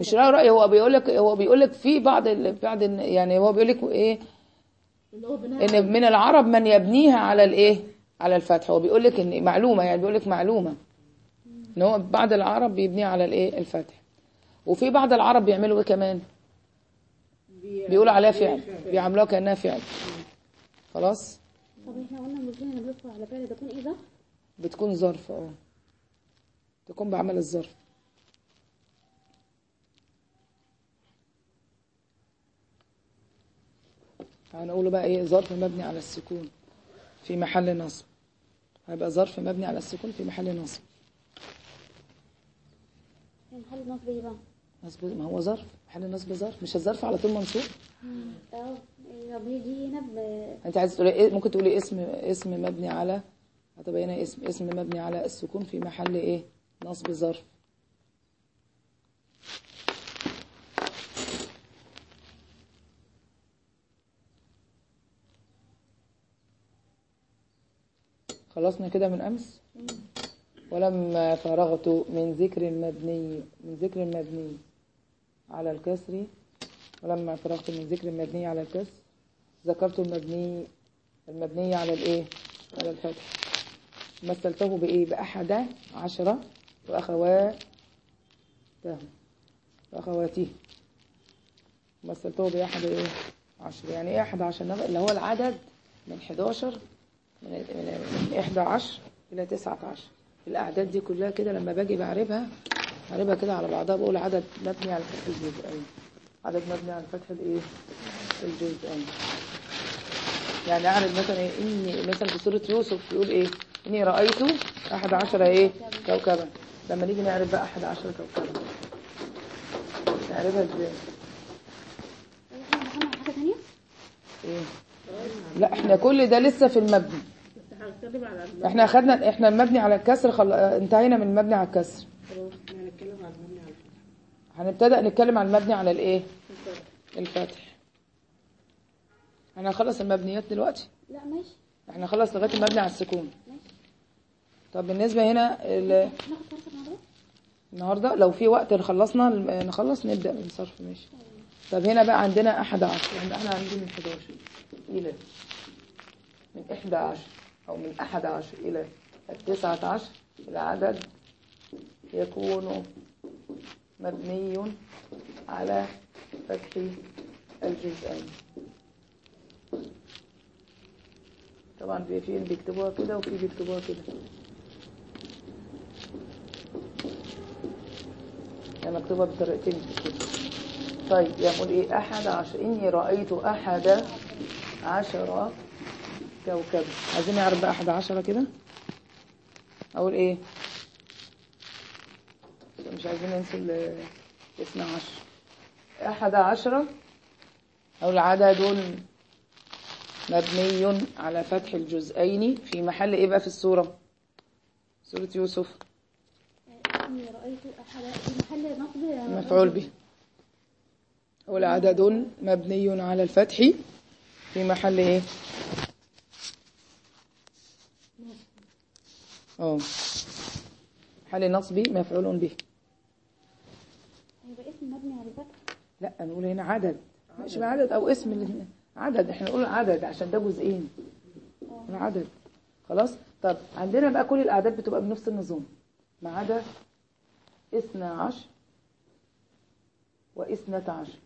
مش له رأي. هو بيقول لك هو بيقول لك في بعض بعض يعني هو بيقول لك إيه؟ إن من العرب من يبنيها على الإيه؟ على الفتح. هو بيقول لك إن معلومة يعني بيقول لك معلومة. إن هو بعض العرب بيبنيها على الإيه؟ الفتح وفي بعض العرب بيعملوا إيه كمان؟ بيقولوا عليها فعل بيعملوها كأنها فعل. خلاص؟ طب إحنا قلنا اللي بيدخل على فعل ده تكون إيه ده؟ بتكون ظرف آه. تكون بعمل الظرف. هنقوله بقى إيه؟ ظرف مبني على السكون في محل نصب. هيبقى ظرف مبني على السكون في محل نصب. محل نصب إيه بقى؟ نصب ما هو ظرف. محل نصب ظرف؟ مش الظرف على طول منصوب؟ آه. هنا ب انت عايز تقولي إيه؟ ممكن تقولي اسم اسم مبني على هتبقى هنا اسم اسم مبني على السكون في محل إيه؟ نصب ظرف. خلصنا كده من أمس؟ ولما فرغت من ذكر المبني من ذكر المبني على الكسر ولما فرغت من ذكر المبني على الكسر ذكرت المبني المبني على الإيه؟ على الفتح. مثلته بإيه؟ بأحد عشرة وأخواته وأخواته. مثلته بأحد إيه؟ عشر. يعني إيه أحد عشر؟ اللي هو العدد من 11 من من من 11 إلى 19 الأعداد دي كلها كده لما باجي بعربها بعربها كده على بعضها بقول عدد مبني على الفتح الجزئين عدد مبني على الفتح الإيه؟ الجزئين يعني أعرف مثلا إيه؟ إني مثلا في سورة يوسف يقول إيه؟ إني رأيت أحد عشر إيه؟ كوكبا. لما نيجي نعرف بقى أحد عشر كوكبا. نعرفها إزاي؟ ثانية؟ إيه؟ لا إحنا كل ده لسه في المبني. هنتكلم على الم- إحنا اخدنا إحنا المبني على الكسر خل... انتهينا من المبني على الكسر. خلاص إحنا هنتكلم على المبني على الفتح. هنبتدأ نتكلم عن المبني على الايه؟ الفتح. إحنا هنخلص المبنيات دلوقتي؟ لا ماشي. إحنا خلص لغاية المبني على السكون. ماشي. طب بالنسبة هنا ال... النهارده؟ لو في وقت خلصنا نخلص نبدأ بالصرف ماشي. طب هنا بقى عندنا أحد عشر. يعني إحنا عندنا من 11 إلى من إحدى عشر. أو من أحد عشر إلى التسعة عشر العدد يكون مبني على فتح الجزئين. طبعا في في بيكتبوها كده وفي بيكتبوها كده. يعني مكتوبة بطريقتين. طيب يقول إيه؟ أحد عشر اني رأيت أحد عشر كوكب. عايزين نعرف بقى أحد عشر كده؟ أقول إيه؟ مش عايزين ننسى ال- اثنى عشر. أحد عشر أو العدد مبني على فتح الجزئين في محل إيه بقى في السورة سورة يوسف. إني رأيت أحد في محل نصب مفعول به. هو عدد مبني على الفتح في محل إيه؟ آه محل نصب مفعول به. هيبقى اسم مبني على الفتح لا نقول هنا عدد. مش بعدد أو اسم اللي هنا. عدد إحنا نقول عدد عشان ده جزئين. العدد. خلاص؟ طب عندنا بقى كل الأعداد بتبقى بنفس النظام. ما عدا اثنا عشر واثنتا عشر.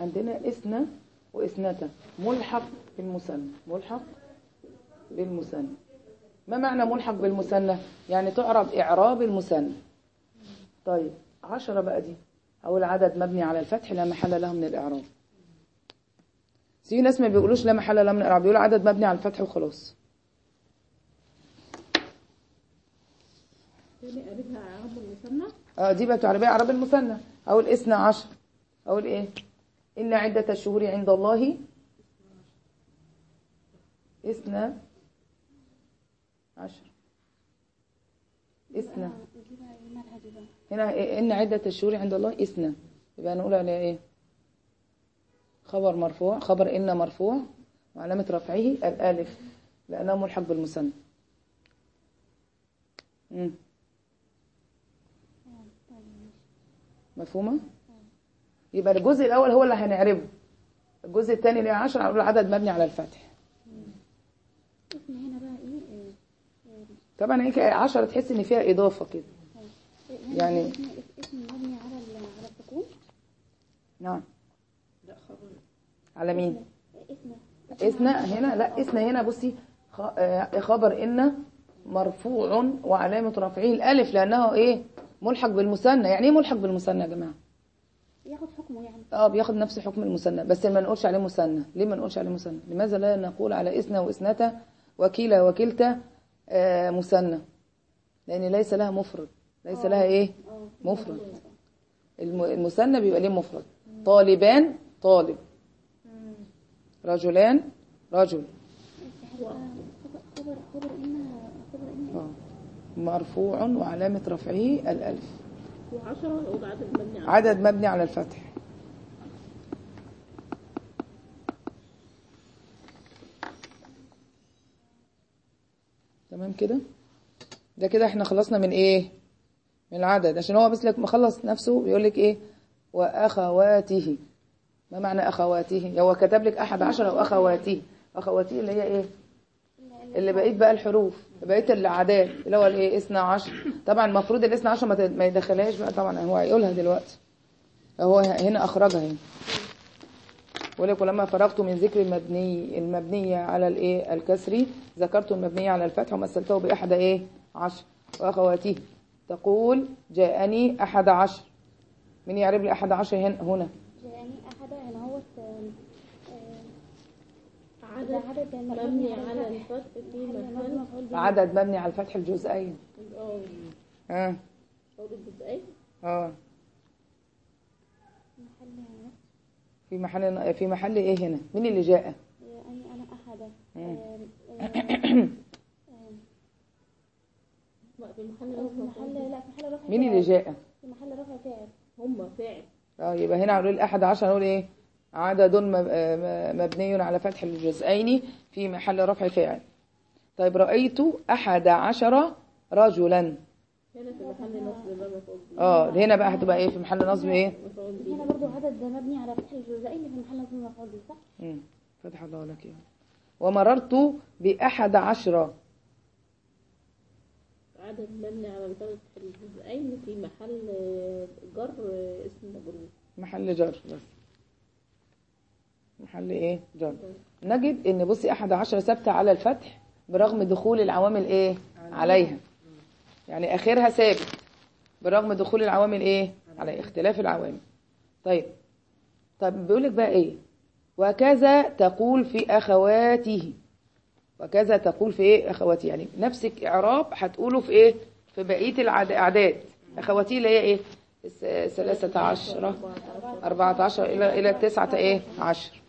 عندنا إثنى وإثنتا. ملحق بالمثنى. ملحق بالمثنى. ما معنى ملحق بالمثنى؟ يعني تعرب إعراب المثنى. طيب عشرة بقى دي. أو العدد مبني على الفتح لا محل له من الإعراب. في ناس ما بيقولوش لا محل له من الإعراب بيقولوا عدد مبني على الفتح وخلاص. المثنى؟ آه دي بقى تعربية إعراب المثنى. أو الإثنى عشر. أو الإيه؟ ان عدة الشهور عند الله. إثنى عشر. بقى هنا إيه؟ إن عدة الشهور عند الله إثنى. يبقى نقول عليها إيه؟ خبر مرفوع. خبر إن مرفوع. وعلامة رفعه الألف لأنه ملحق بالمثنى. مفهومة؟ يبقى الجزء الأول هو اللي هنعربه الجزء الثاني اللي هي 10 هنقول عدد مبني على الفتح اسم هنا بقى إيه؟ آه، آه، طبعا هيك 10 تحس إن فيها إضافة كده. هنا يعني- اسم مبني على على السكون؟ نعم. لا خبر. على مين؟ اسم اثنى هنا لا اثنى هنا بصي آه، خبر إن مرفوع وعلامة رفعه الألف لأنه إيه؟ ملحق بالمثنى. يعني إيه ملحق بالمثنى يا جماعة؟ ياخد حكمه يعني. آه بياخد نفس حكم المثنى بس ما نقولش عليه مثنى. ليه ما نقولش عليه مثنى؟ لماذا لا نقول على إثنى وإثنتا وكيلا وكلتا آه مثنى؟ لأن ليس لها مفرد. ليس لها إيه؟ آه مفرد. الم- المثنى بيبقى ليه مفرد. طالبان طالب. رجلان رجل. خبر خبر آه. مرفوع وعلامة رفعه الألف. عدد مبني على عدد مبني على الفتح. تمام كده؟ ده كده إحنا خلصنا من إيه؟ من العدد. عشان هو بس لك مخلص نفسه بيقول لك إيه؟ وأخواته. ما معنى أخواته؟ هو كتب لك أحد عشر واخواته أخواته. اللي هي إيه؟ اللي بقيت بقى الحروف. بقيت الاعداد اللي هو الايه اثنى عشر. طبعا المفروض الاثنى عشر ما ت- ما يدخلهاش بقى طبعا هو هيقولها دلوقتي. هو هنا أخرجها هنا. بيقول لك ولما فرغت من ذكر المبني المبنية على الايه الكسر ذكرت المبنية على الفتح ومثلته بأحد إيه عشر. وأخواته تقول جاءني أحد عشر. من يعرف لي أحد عشر هنا هنا؟ يعني أحد هنا هو عدد عدد مبني على الفتح. في به عدد مبني على الفتح الجزئين. آه. آه. آه محل يعني في محل في محل إيه هنا؟ مين اللي جاء؟ يعني أنا أحد. مين اللي. جاء؟ في محل رفع فاعل. هم فاعل. آه يبقى هنا هنقول الأحد عشر هنقول إيه؟ عدد آه، مبني على فتح الجزئين في محل رفع فاعل. طيب رأيت أحد عشر رجلا. هنا في محل نصب ده آه هنا بقى هتبقى إيه؟ في محل نصب إيه؟ هنا برضو عدد مبني على فتح الجزئين في محل نصب مفعول به صح؟ مم. فتح الله لك يعني ومررت بأحد عشر. عدد مبني على الفتح الجزئين في محل جر اسم مجرور. محل جر بس. محل إيه؟ جر نجد إن بصي أحد عشر ثابتة على الفتح برغم دخول العوامل إيه؟ عليها. يعني آخرها ثابت برغم دخول العوامل إيه؟ على اختلاف العوامل. طيب. طب بيقول لك بقى إيه؟ وكذا تقول في أخواته. وكذا تقول في إيه؟ اخواتي يعني نفسك إعراب هتقوله في إيه؟ في بقية الاعداد اخواتي اللي هي إيه؟ الس- ثلاثة عشرة أربعة عشر إلى إلى إيه؟ عشر.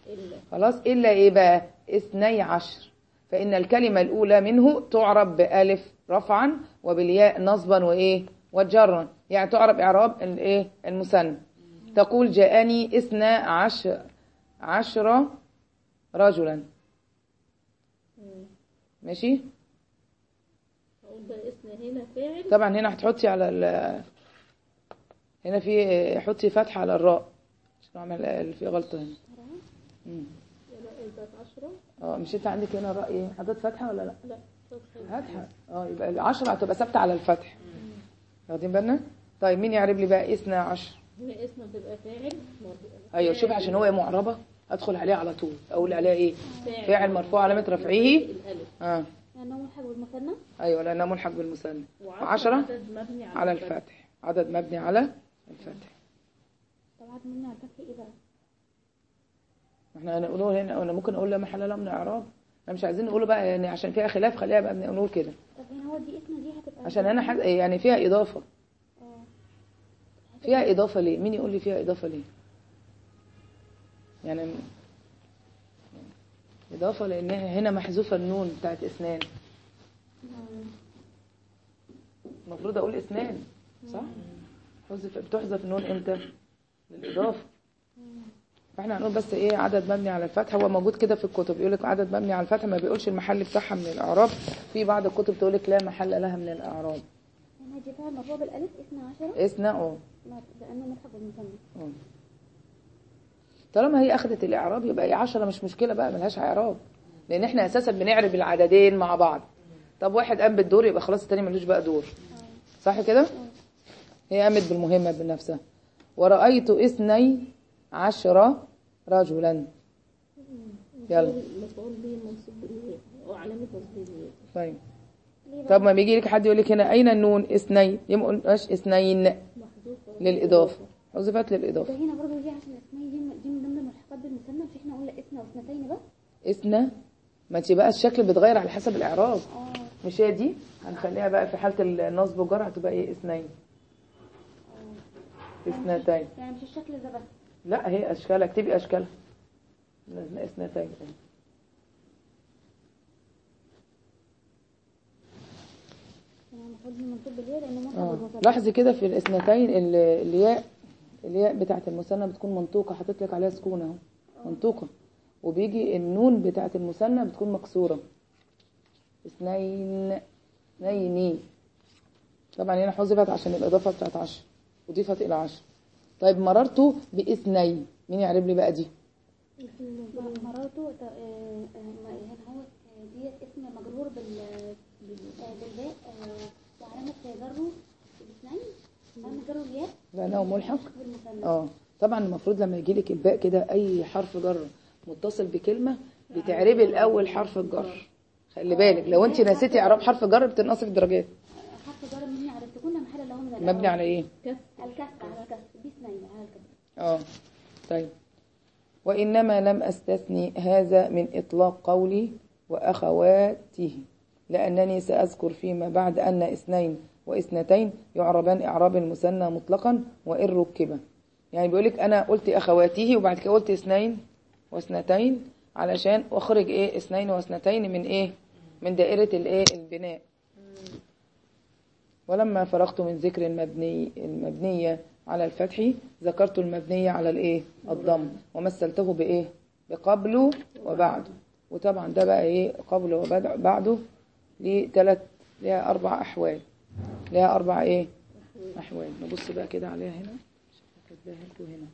خلاص إلا إيه بقى؟ اثني عشر. فإن الكلمة الأولى منه تعرب بألف رفعا وبالياء نصبا وإيه؟ وجرا. يعني تعرب إعراب الإيه المثنى. تقول جاءني اثنا عشر عشرة رجلا. ماشي؟ هنا فاعل. طبعا هنا هتحطي على ال هنا في حطي فتحة على الراء عشان أعمل في غلطة هنا مم. ولا إذا عشرة آه مش أنت عندك هنا إيه حطيت فتحة ولا لا؟ لا فتحة فتحة آه يبقى العشرة هتبقى ثابتة على الفتح. واخدين بالنا؟ طيب مين يعرب لي بقى اثنا عشر هنا اسم تبقى فاعل مرفوع. أيوه شوف عشان هو معربة. أدخل عليه على طول. أقول عليها إيه؟ فاعل. فاعل مرفوع علامة رفعه. آه. لأنه ملحق بالمثنى؟ أيوه لانها ملحق بالمثنى. وعشرة وعشرة عدد مبني على, على الفتح. عدد مبني على الفتح. طبعا مني على الفتح إيه بقى؟ إحنا هنقوله هنا أنا ممكن أقول لا محل من اعراب إحنا مش عايزين نقوله بقى يعني عشان فيها خلاف خليها بقى نقول كده. طب هنا هو دي اسم دي هتبقى عشان أنا حد يعني فيها إضافة. آه. فيها إضافة ليه؟ مين يقول لي فيها إضافة ليه؟ يعني إضافة لأن هنا محذوفة النون بتاعت إسنان. المفروض أقول إسنان صح؟ حذف بتحذف النون إمتى؟ للإضافة. فاحنا هنقول بس إيه عدد مبني على الفتح. هو موجود كده في الكتب. يقول لك عدد مبني على الفتح ما بيقولش المحل بتاعها من الإعراب. في بعض الكتب تقول لك لا محل لها من الإعراب. دي فعل مرفوع بالألف اثنا عشرة. اسنا آه. لأنه ملحق بالمثنى آه. طالما هي أخذت الإعراب يبقى هي 10 مش مشكلة بقى ملهاش إعراب. لأن إحنا أساسا بنعرب العددين مع بعض. طب واحد قام بالدور يبقى خلاص التاني ملوش بقى دور. صح كده؟ هي قامت بالمهمة بنفسها. ورأيت اثني عشر رجلا. يلا. مفعول به منصوب بالياء وعلامة نصبه الياء طيب. ليه؟ طب ما بيجي لك حد يقول لك هنا أين النون؟ اثنين. يبقى ما قلناش اثنين. للإضافة. حذفت للإضافة. هنا برضه دي عشان اسمها دي من ضمن الملحقات بالمثنى مش إحنا قلنا اثنى واثنتين بس. اثنى؟ ما انت بقى الشكل بيتغير على حسب الإعراب. آه. مش هي دي؟ هنخليها بقى في حالة النصب والجر هتبقى إيه؟ اثنين. اثنتين. يعني مش الشكل ده بس. لا هي أشكالها اكتبي لأنه ملحق آه. بالمثنى لاحظي كده في الاثنتين ال- الياء الياء بتاعت المثنى بتكون منطوقة حاطط لك عليها سكون أهو. منطوقة. وبيجي النون بتاعت المثنى بتكون مكسورة. اثنين اثنين طبعا هنا حذفت عشان الإضافة بتاعت عشر. أضيفت إلى عشر. طيب مررت بإثنين. مين يعرف لي بقى دي؟ مراته ت- آه، آه، هنا هو آه، ديت اسم مجرور بال بال- بالباء وعلامة جره بالاثنين ملحق آه. طبعا المفروض لما يجي لك الباء كده أي حرف جر متصل بكلمة بتعربي الأول حرف الجر. خلي بالك لو انت نسيتي إعراب حرف جر بتنقصي في درجات. حرف جر مبني على السكون محل له من. مبني على إيه؟ كف على الكسر آه. طيب. وإنما لم أستثني هذا من إطلاق قولي واخواته لأنني سأذكر فيما بعد أن اثنين واثنتين يعربان اعراب المثنى مطلقا وإن ركبا. يعني بيقول لك أنا قلت اخواته وبعد كده قلت اثنين واثنتين علشان أخرج إيه اثنين واثنتين من إيه؟ من دائرة الإيه؟ البناء. ولما فرغت من ذكر المبني المبنية على الفتح ذكرت المبنية على الإيه؟ الضم. ومثلته بإيه؟ بقبله وبعده وطبعا ده بقى إيه؟ قبله وبعده ليه ثلاث ليها أربع أحوال. ليها أربع إيه؟ أحوال. نبص بقى كده عليها هنا. كاتباها لكم هنا.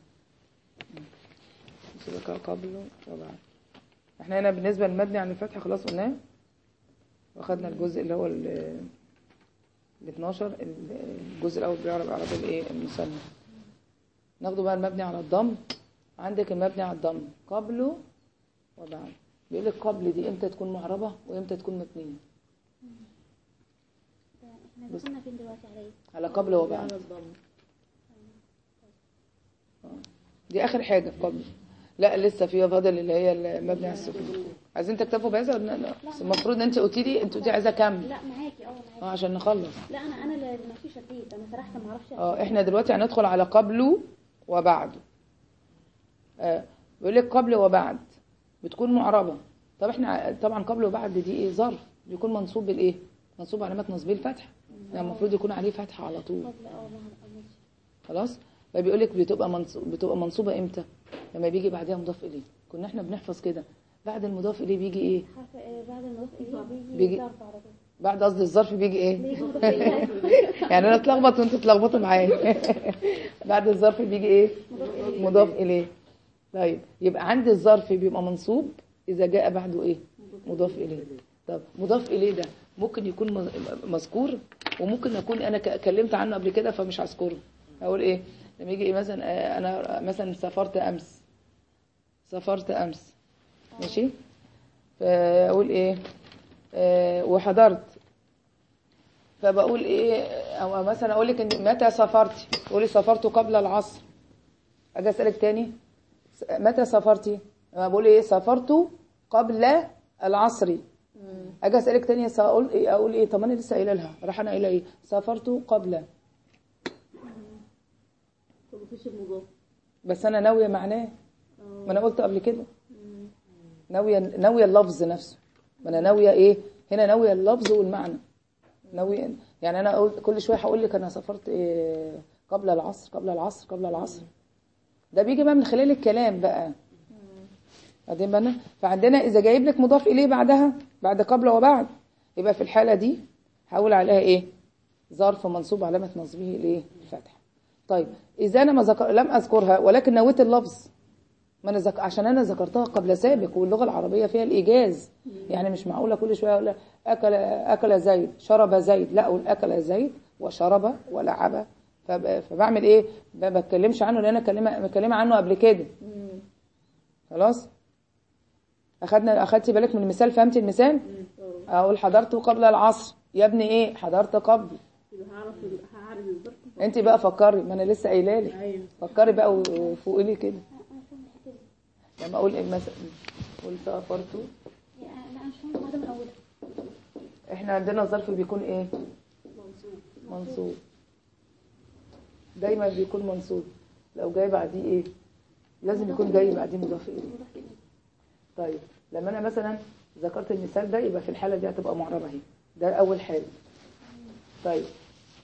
بص بقى قبله وبعده إحنا هنا بالنسبة للمبني عن الفتح خلاص قلناه. واخدنا الجزء اللي هو ال ال 12 الجزء الأول بيعرب اعراب الايه المثنى ناخده بقى المبني على الضم. عندك المبني على الضم. قبله وبعد. بيقول لك قبل دي إمتى تكون معربه وإمتى تكون مبنيه إحنا دخلنا فين دلوقتي على إيه؟ على قبل وبعد. على الضم. دي آخر حاجة في قبل. لا لسه فيها فاضل اللي هي المبني على عايزين تكتفوا بهذا ولا لا؟ بس المفروض ان انت قلتي لي انت قلتي عايزة كم؟ لا معاكي. آه معاكي. آه عشان نخلص. لا أنا أنا اللي ما فيش شتيت أنا سرحت ما أعرفش. آه إحنا دلوقتي هندخل على قبله وبعده آه بيقول لك قبل وبعد. بتكون معربة. طب إحنا طبعا قبل وبعد دي إيه؟ ظرف. بيكون منصوب بالإيه؟ منصوب علامه نصبه الفتح يعني المفروض يكون عليه فتحة على طول. آه ماشي. خلاص؟ فبيقول لك بتبقى منصوب بتبقى منصوبة إمتى؟ لما بيجي بعدها مضاف إليه. كنا إحنا بنحفظ كده. بعد المضاف إليه بيجي إيه؟ آه، بعد المضاف إليه بيجي- بيجي بعد قصدي الظرف بيجي إيه؟ يعني أنا اتلخبط وانتوا تتلخبطوا معايا. بعد الظرف بيجي إيه؟ مضاف إليه. طيب يبقى عندي الظرف بيبقى منصوب. إذا جاء بعده إيه؟ مضاف إليه. طب مضاف إليه ده ممكن يكون مذكور وممكن أكون أنا اتكلمت عنه قبل كده فمش هذكره. أقول إيه؟ لما يجي إيه مثلا آه، أنا مثلا سافرت أمس. سافرت أمس. ماشي؟ فأقول إيه؟ آه، وحضرت. فبقول إيه؟ أو مثلا أقول لك متى سافرتي؟ تقولي سافرت قبل العصر. أجي أسألك تاني؟ متى سافرتي؟ بقول إيه؟ سافرت قبل العصر. أجي أسألك تاني؟ أقول إيه؟ أقول إيه؟ طب أنا لسه قايلة لها. راح أنا قايلة إيه؟ سافرت قبل. بس أنا ناوية معناه. آه ما أنا قلت قبل كده. ناوية ناوية اللفظ نفسه. ما أنا ناوية إيه؟ هنا ناوية اللفظ والمعنى. ناوية يعني أنا أقول كل شوية هقول لك أنا سافرت إيه قبل العصر قبل العصر قبل العصر. ده بيجي بقى من خلال الكلام بقى. بعدين بقى فعندنا إذا جايب لك مضاف إليه بعدها بعد قبل وبعد يبقى في الحالة دي هقول عليها إيه؟ ظرف منصوب علامة نصبه الايه الفتح طيب إذا أنا ما ذكر لم أذكرها ولكن نويت اللفظ. ما أنا ذك... عشان أنا ذكرتها قبل سابق واللغة العربية فيها الإيجاز. يعني مش معقولة كل شوية أقول أكل أكل زيد شرب زيد لا أقول أكل زيد وشرب ولعب. فب... فبعمل إيه؟ ما بتكلمش عنه لأن أنا كلمه مكلمة عنه قبل كده. خلاص؟ أخدنا أخدتي بالك من المثال؟ فهمتي المثال؟ أقول حضرت قبل العصر. يا ابني إيه؟ حضرت قبل. هعرف هعرف أنت بقى فكري ما أنا لسه قايله لك أيوه. فكري بقى وفوقي لي كده أنا مش فاهمه الحته دي لما أقول مثلا؟ قول سافرت يعني لا مش فاهمه القاعده من اولها إحنا عندنا الظرف بيكون إيه؟ منصوب. منصوب. دايما بيكون منصوب. لو جاي بعديه إيه؟ لازم يكون جاي بعديه مضاف اليه. طيب لما أنا مثلا ذكرت المثال ده يبقى في الحالة دي هتبقى معربة أهي. ده أول حاله طيب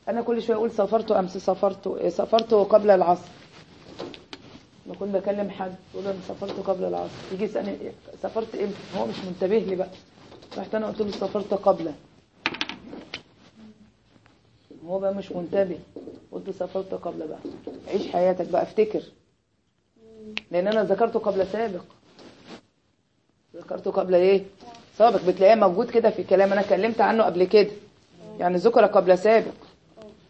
أنا كل شوية أقول سافرت امس سافرت إيه، سافرت قبل العصر. بكون بكلم حد يقول أنا سافرت قبل العصر. يجي يسألني سافرت إمتى؟ هو مش منتبه لي بقى. رحت أنا قلت له سافرت قبل. هو بقى مش منتبه. قلت سافرت قبل بقى. عيش حياتك بقى افتكر. لأن أنا ذكرته قبل سابق. ذكرته قبل إيه؟ سابق. بتلاقيه موجود كده في الكلام أنا اتكلمت عنه قبل كده. يعني ذكر قبل سابق.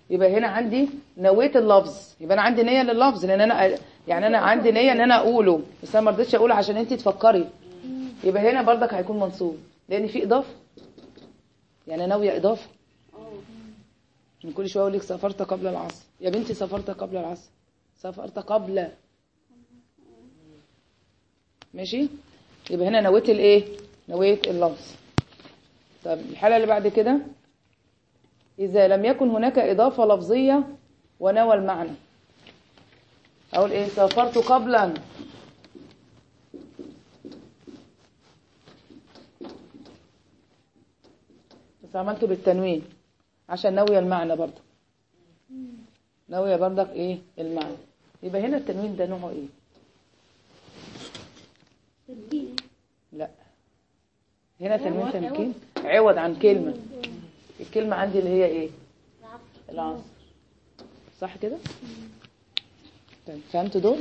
يبقى هنا عندي نويت اللفظ. يبقى أنا عندي نية لللفظ. لأن أنا يعني أنا عندي نية إن أنا أقوله بس أنا ما رضيتش أقوله عشان انت تفكري. يبقى هنا برضك هيكون منصوب. لأن في إضافة. يعني ناوية إضافة. من كل شوية أقول لك سافرت قبل العصر. يا بنتي سافرت قبل العصر. سافرت قبل. ماشي؟ يبقى هنا نويت الإيه؟ نويت اللفظ. طب الحالة اللي بعد كده. إذا لم يكن هناك إضافة لفظية ونوى المعنى. أقول إيه سافرت قبلا. بس عملته بالتنوين عشان ناويه المعنى برضه. ناويه برضك إيه المعنى. يبقى هنا التنوين ده نوعه إيه؟ تسجيل لا. هنا تنوين تمكين عوض. عن كلمة. الكلمة عندي اللي هي إيه؟ العصر. صح كده؟ فهمتوا دول؟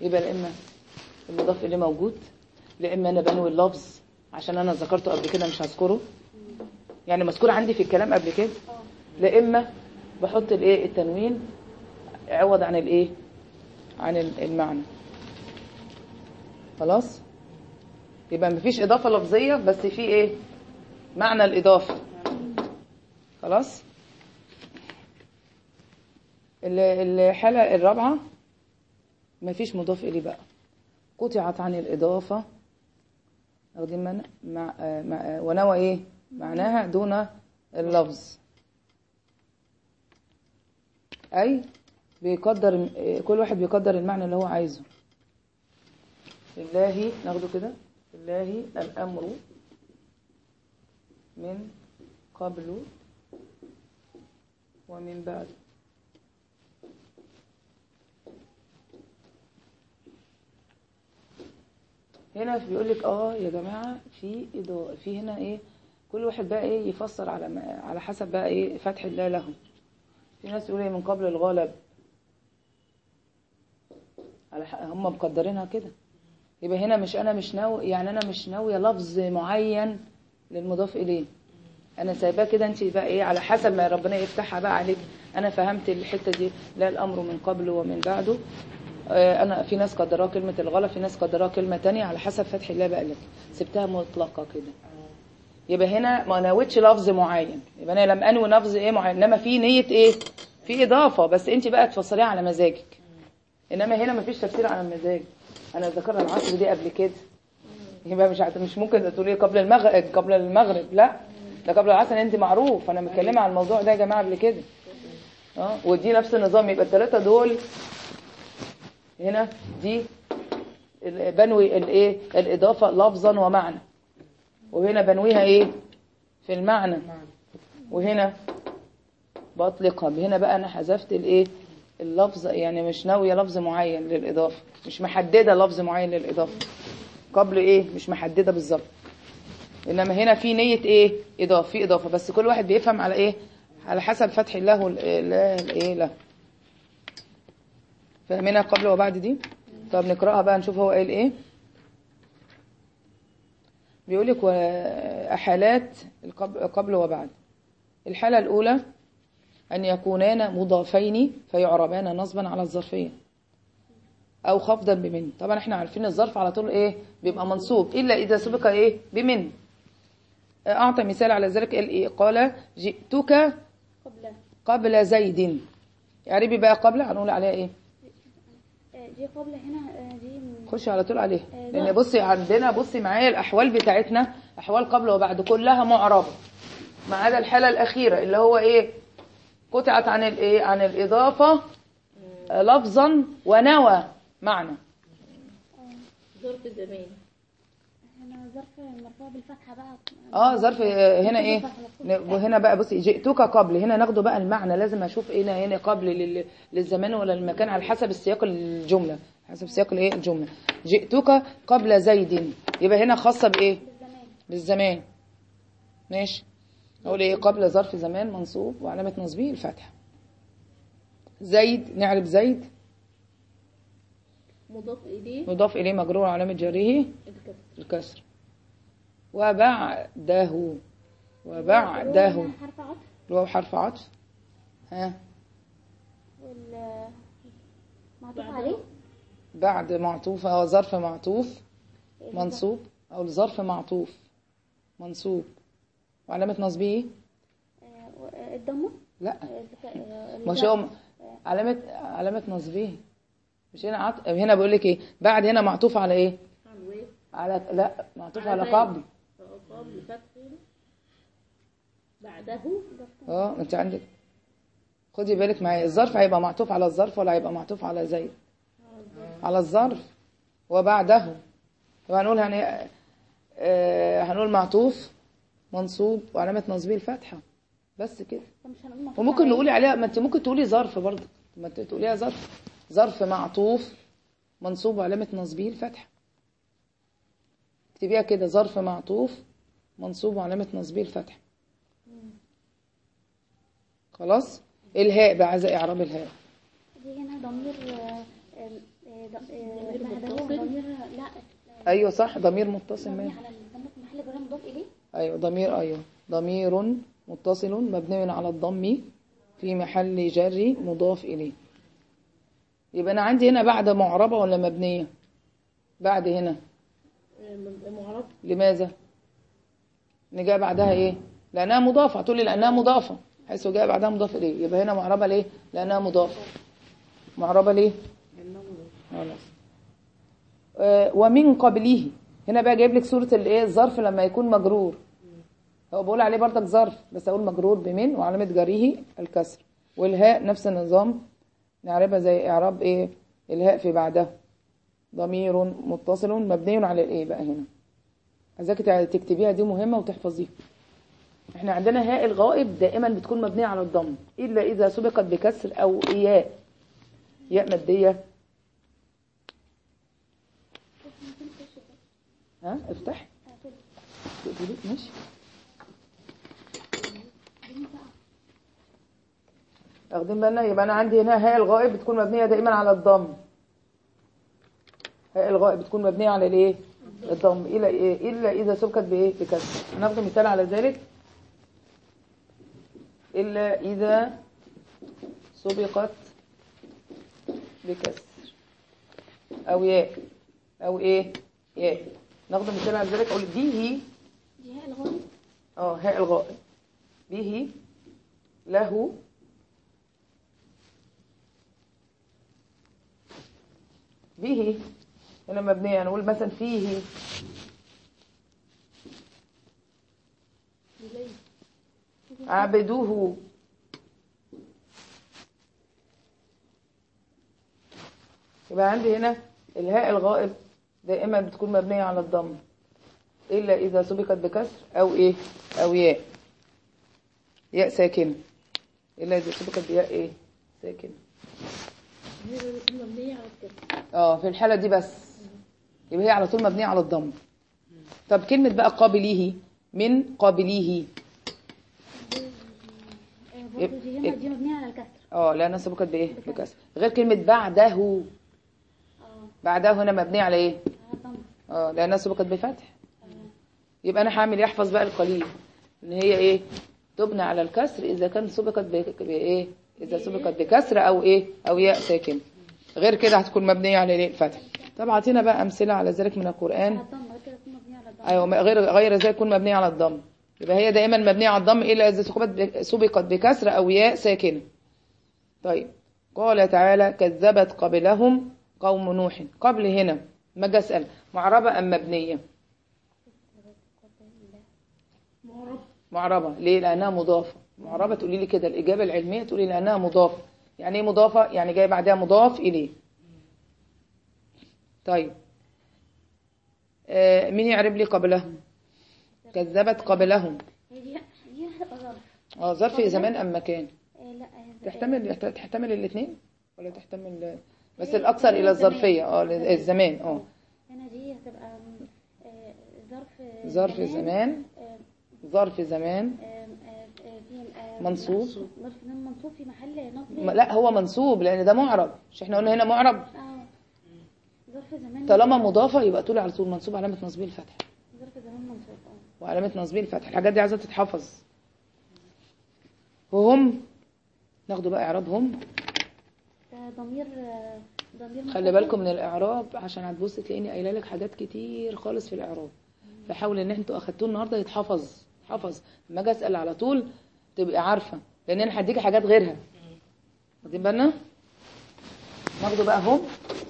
يبقى لا إما المضاف إليه موجود لا إما أنا بنوي اللفظ عشان أنا ذكرته قبل كده مش هذكره. يعني مذكور عندي في الكلام قبل كده. لا إما بحط الإيه؟ التنوين عوض عن الإيه؟ عن ال- المعنى. خلاص؟ يبقى مفيش إضافة لفظية بس في إيه؟ معنى الإضافة. خلاص؟ ال- الحالة الرابعة مفيش مضاف إليه بقى. قطعت عن الإضافة. واخدين من مع مع ونوى إيه؟ معناها دون اللفظ. أي بيقدر كل واحد بيقدر المعنى اللي هو عايزه. لله ناخده كده. لله الأمر من قبل ومن بعد. هنا بيقول لك آه يا جماعة في في هنا إيه كل واحد بقى إيه يفسر على على حسب بقى إيه فتح الله له في ناس يقول إيه من قبل الغالب على هم مقدرينها كده. يبقى هنا مش أنا مش ناوي يعني أنا مش ناوية لفظ معين للمضاف إليه. أنا سايباه كده أنت بقى إيه على حسب ما ربنا يفتحها بقى عليك. أنا فهمت الحتة دي لا الأمر من قبل ومن بعده أنا في ناس قدرها كلمة الغلط في ناس قدرها كلمة تانية على حسب فتح الله بقى لك. سبتها مطلقة كده. يبقى هنا ما نويتش لفظ معين. يبقى أنا لم أنوي لفظ إيه معين إنما في نية إيه؟ في إضافة. بس أنت بقى تفسريها على مزاجك. إنما هنا ما فيش تفسير على المزاج. أنا ذكرنا العصر دي قبل كده. يبقى مش مش ممكن تقولي قبل المغرب قبل المغرب. لا ده قبل العصر أنت معروف. أنا متكلمة عن الموضوع ده يا جماعة قبل كده. أه؟ ودي نفس النظام. يبقى الثلاثه دول هنا دي بنوي الايه؟ الإضافة لفظا ومعنى. وهنا بنويها إيه؟ في المعنى. وهنا بطلقها. هنا بقى أنا حذفت الإيه؟ اللفظ يعني مش ناوية لفظ معين للإضافة. مش محددة لفظ معين للإضافة. قبل إيه؟ مش محددة بالظبط. إنما هنا في نية إيه؟ إضافة. في إضافة. بس كل واحد بيفهم على إيه؟ على حسب فتح الله الإيه؟ له فاهمينها قبل وبعد دي؟ طب نقرأها بقى نشوف هو قال إيه. بيقول لك قبل وبعد. الحالة الأولى أن يكونان مضافين فيعربان نصبا على الظرفية أو خفضا بمن. طبعا إحنا عارفين الظرف على طول إيه؟ بيبقى منصوب. إلا إذا سبق إيه؟ بمن. أعطى مثال على ذلك. قال إيه؟ قال جئتك قبل. قبل زيد. يعني بقى قبل هنقول عليها آه، دي قبل هنا آه، دي خشي على طول عليها. آه، لأن لا. بصي عندنا بصي معايا الأحوال بتاعتنا أحوال قبل وبعد كلها معربه ما عدا الحالة الأخيرة اللي هو إيه؟ قطعت عن الايه عن الإضافة آه، لفظا ونوى معنى. ظرف زمان ظرف مرفوع بالفتحة بقى. آه ظرف آه، هنا إيه؟ بالفتحة مفروض. هنا بقى بصي جئتك قبل. هنا ناخده بقى المعنى. لازم أشوف إيه هنا- هنا قبل لل- للزمان ولا المكان على حسب السياق الجملة. حسب سياق الإيه؟ الجملة. جئتك قبل زيد. يبقى هنا خاصة بإيه؟ بالزمان. بالزمان ماشي. أقول إيه؟ قبل ظرف زمان منصوب وعلامة نصبه الفتحة. زيد نعرف زيد. مضاف إليه. مضاف إليه مجرور علامة جره الكسر. الكسر. وبعده وبعده. هو حرف عطف. ها؟ وال معطوف. عليه؟ بعد معطوف أو ظرف معطوف منصوب أو الظرف معطوف. منصوب. وعلامة نصبه إيه؟ آه، الضمة؟ لا. آه، آه، مش هو علامة علامة نصبه مش هنا عط... هنا بقول لك إيه؟ بعد هنا معطوف على إيه؟ على لا معطوف على على قبل قبل فتح بعده. آه أنت عندك. خدي بالك معايا الظرف هيبقى معطوف على الظرف ولا هيبقى معطوف على زي على الظرف. وبعده. طبعا هنقول هن... آه هنقول معطوف منصوب وعلامة نصبه الفتحة. بس كده. وممكن. نقولي عليها ما انت ممكن تقولي ظرف برضه. ما انت تقوليها ظرف. ظرف معطوف منصوب وعلامة نصبه الفتحة. اكتبيها كده ظرف معطوف منصوب وعلامة نصبه الفتحة خلاص؟ الهاء بقى عايزة إعراب الهاء. دي هنا ضمير آه، آه، آه، آه، لا. أيوه صح ضمير متصل مبني مال على محل جر مضاف إليه؟ أيوه ضمير أيوه. ضمير متصل مبني على الضم في محل جر مضاف إليه. يبقى أنا عندي هنا بعد معربة ولا مبنية؟ بعد هنا. معرب. لماذا؟ إن جاء بعدها إيه؟ لأنها مضافة. تقول لي لأنها مضافة. حيث جاء بعدها مضاف اليه يبقى هنا معربة ليه؟ لأنها مضافة. معربة ليه؟ خلاص. آه، ومن قبله. هنا بقى جايب لك صورة الإيه؟ الظرف لما يكون مجرور. هو بقول عليه برضك ظرف بس أقول مجرور بمن وعلامة جريه الكسر. والهاء نفس النظام. نعربها زي إعراب إيه؟ الهاء في بعدها. ضمير متصل مبني على الإيه بقى هنا؟ عايزاك تكتبيها دي مهمة وتحفظيها. إحنا عندنا هاء الغائب دائما بتكون مبنية على الضم إلا إذا سبقت بكسر أو ياء ياء مادية. ها؟ افتح ماشي. واخدين بالنا؟ يبقى أنا عندي هنا هاء الغائب بتكون مبنية دائما على الضم. هاء الغائب بتكون مبنية على الإيه؟ الضم إلى إيه؟ إلا إذا سبقت بإيه؟ بكسر هناخد مثال على ذلك. إلا إذا سبقت بكسر. أو ياء. أو إيه؟ ياء. ناخد مثال على ذلك. أقول به دي هاء الغائب آه هاء الغائب به له به هنا مبنية نقول مثلا فيه. عبدوه. يبقى عندي هنا الهاء الغائب دائما بتكون مبنية على الضم إلا إذا سبقت بكسر أو إيه؟ أو ياء. ياء ساكنة إلا إذا سبقت بياء إيه؟ مبنية على الكسر آه في الحالة دي بس. يبقى هي على طول مبنية على الضم. طب كلمة بقى قابليه من قابليه. آه، برضه دي مبنية على الكسر. آه لأنها سبقت بإيه؟ بكسر. غير كلمة بعده. آه. بعده هنا مبنية على إيه؟ آه لأنها سبقت بفتح آه. يبقى أنا هعمل يحفظ بقى القليل. إن هي إيه؟ تبنى على الكسر إذا كان سبقت بإيه؟ إذا سبقت بكسر أو إيه؟ أو ياء ساكن. غير كده هتكون مبنية على إيه؟ الفتح. طب اعطينا بقى أمثلة على ذلك من الضم أيوه غير غير ذلك تكون مبنية على الضم. يبقى هي دائما مبنية على الضم إلا إذا سبقت بكسر أو ياء ساكنة. طيب قال تعالى كذبت قبلهم قوم نوح. قبل هنا ما أجي أسأل معربة أم مبنية؟ معربة. ليه؟ لأنها مضافة. معربة تقولي لي كده الإجابة العلمية تقولي لأنها مضافة. يعني إيه مضافة؟ يعني جاي بعدها مضاف إليه. طيب. آه مين يعرب لي قبلهم كذبت قبلهم. آه ظرف زمان أم مكان؟ آه، لا آه، تحتمل تحتمل الاثنين ولا تحتمل بس الأكثر إلى الظرفية. آه الزمان آه. هنا دي هتبقى آه، ظرف ظرف زمان. آه، ظرف زمان. آه، آه، آه، آه، منصوب. ظرف زمان منصوب. في محل نصب لا هو منصوب لأن ده معرب. مش إحنا قلنا هنا معرب. زمان طالما مضافة يبقى تقولي على طول منصوب علامة نصبه الفتح. آه. وعلامة نصبه الفتح. الحاجات دي عايزة تتحفظ. وهم ناخدوا بقى اعرابهم ده ضمير آه، ضمير خلي. بالكم من الإعراب عشان هتبص تلاقيني قايلة لك حاجات كتير خالص في الإعراب. فحاول إن أنتوا أخدتوه النهارده يتحفظ. حفظ لما أجي أسأل على طول تبقي عارفة. لأن أنا هديكي حاجات غيرها. واخدين بالنا؟ ناخده بقى هم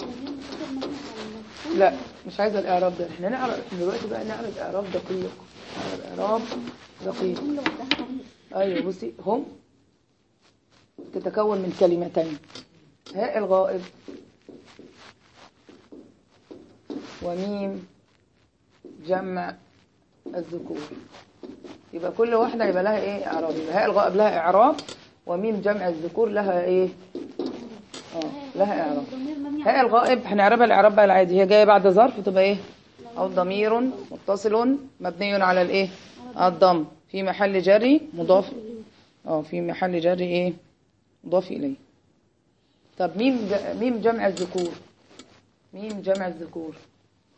ضمير متصل مبني على المفعول. لا مش عايزه الإعراب ده. إحنا نعرف دلوقتي بقى نعرف اعراب دقيق نعرف اعراب دقيق أيوه بصي هم تتكون من كلمتين. هاء الغائب وميم جمع الذكور. يبقى كل واحدة يبقى لها إيه؟ إعراب. يبقى هاء الغائب لها إعراب وميم جمع الذكور لها إيه؟ لها إعراب. هاء الغائب هنعربها الإعراب بقى العادي. هي جاية بعد ظرف تبقى إيه؟ أو ضمير متصل مبني على الإيه؟ الضم. في محل جر مضاف آه في محل جر إيه؟ مضاف إليه. طب ميم ميم جمع الذكور. ميم جمع الذكور.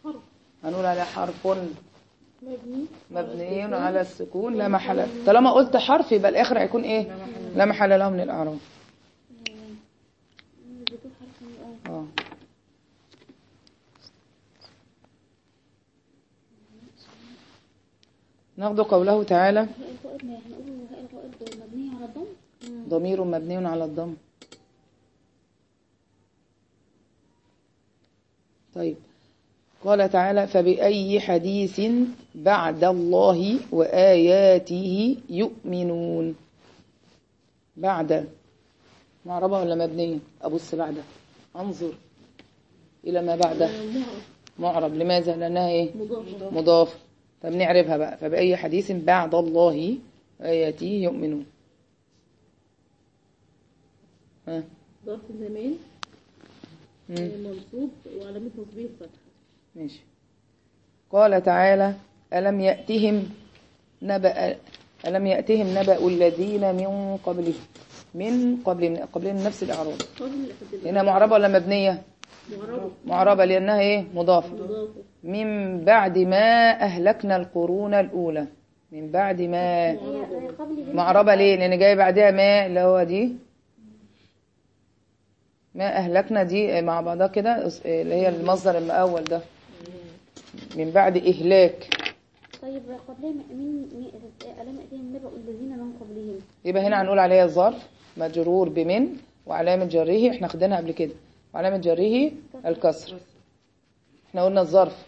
حرف. هنقول على حرف. مبني. مبني على السكون. لا محل. طالما قلت حرف يبقى الآخر هيكون إيه؟ لا محل. له من الإعراب الذكور حرف من آه. ناخد قوله تعالى. ضمير مبني على الضم. طيب. قال تعالى فبأي حديث بعد الله وآياته يؤمنون؟ بعد. معربة ولا مبنية؟ أبص بعد أنظر إلى ما بعده. معرب. لماذا؟ لأنها إيه؟ مضاف. مضاف. طب نعرفها بقى. فبأي حديث بعد الله وآياته يؤمنون. ها؟ ظرف زمان مم. آه، منصوب وعلامة نصبه الفتح ماشي. قال تعالى ألم يأتهم نبأ ألم يأتهم نبأ الذين من قبلهم؟ من قبل قبل نفس الإعراب. قبل حد هنا معربة ولا مبنية؟ معربة. معربة لأنها إيه؟ مضافه مضافة من بعد ما أهلكنا القرون الأولى. من بعد ما معربة ليه؟ لأن جاي بعدها ما اللي هو دي. ما أهلكنا دي مع بعضها كده أس- اللي هي المصدر الأول ده. من بعد إهلاك. طيب قبلها من من ألم يأتيهم نبأ الذين من قبلهم. يبقى هنا هنقول عليها ظرف. مجرور بمن؟ وعلامة جره إحنا خدناها قبل كده. وعلامة جره الكسر. إحنا قلنا الظرف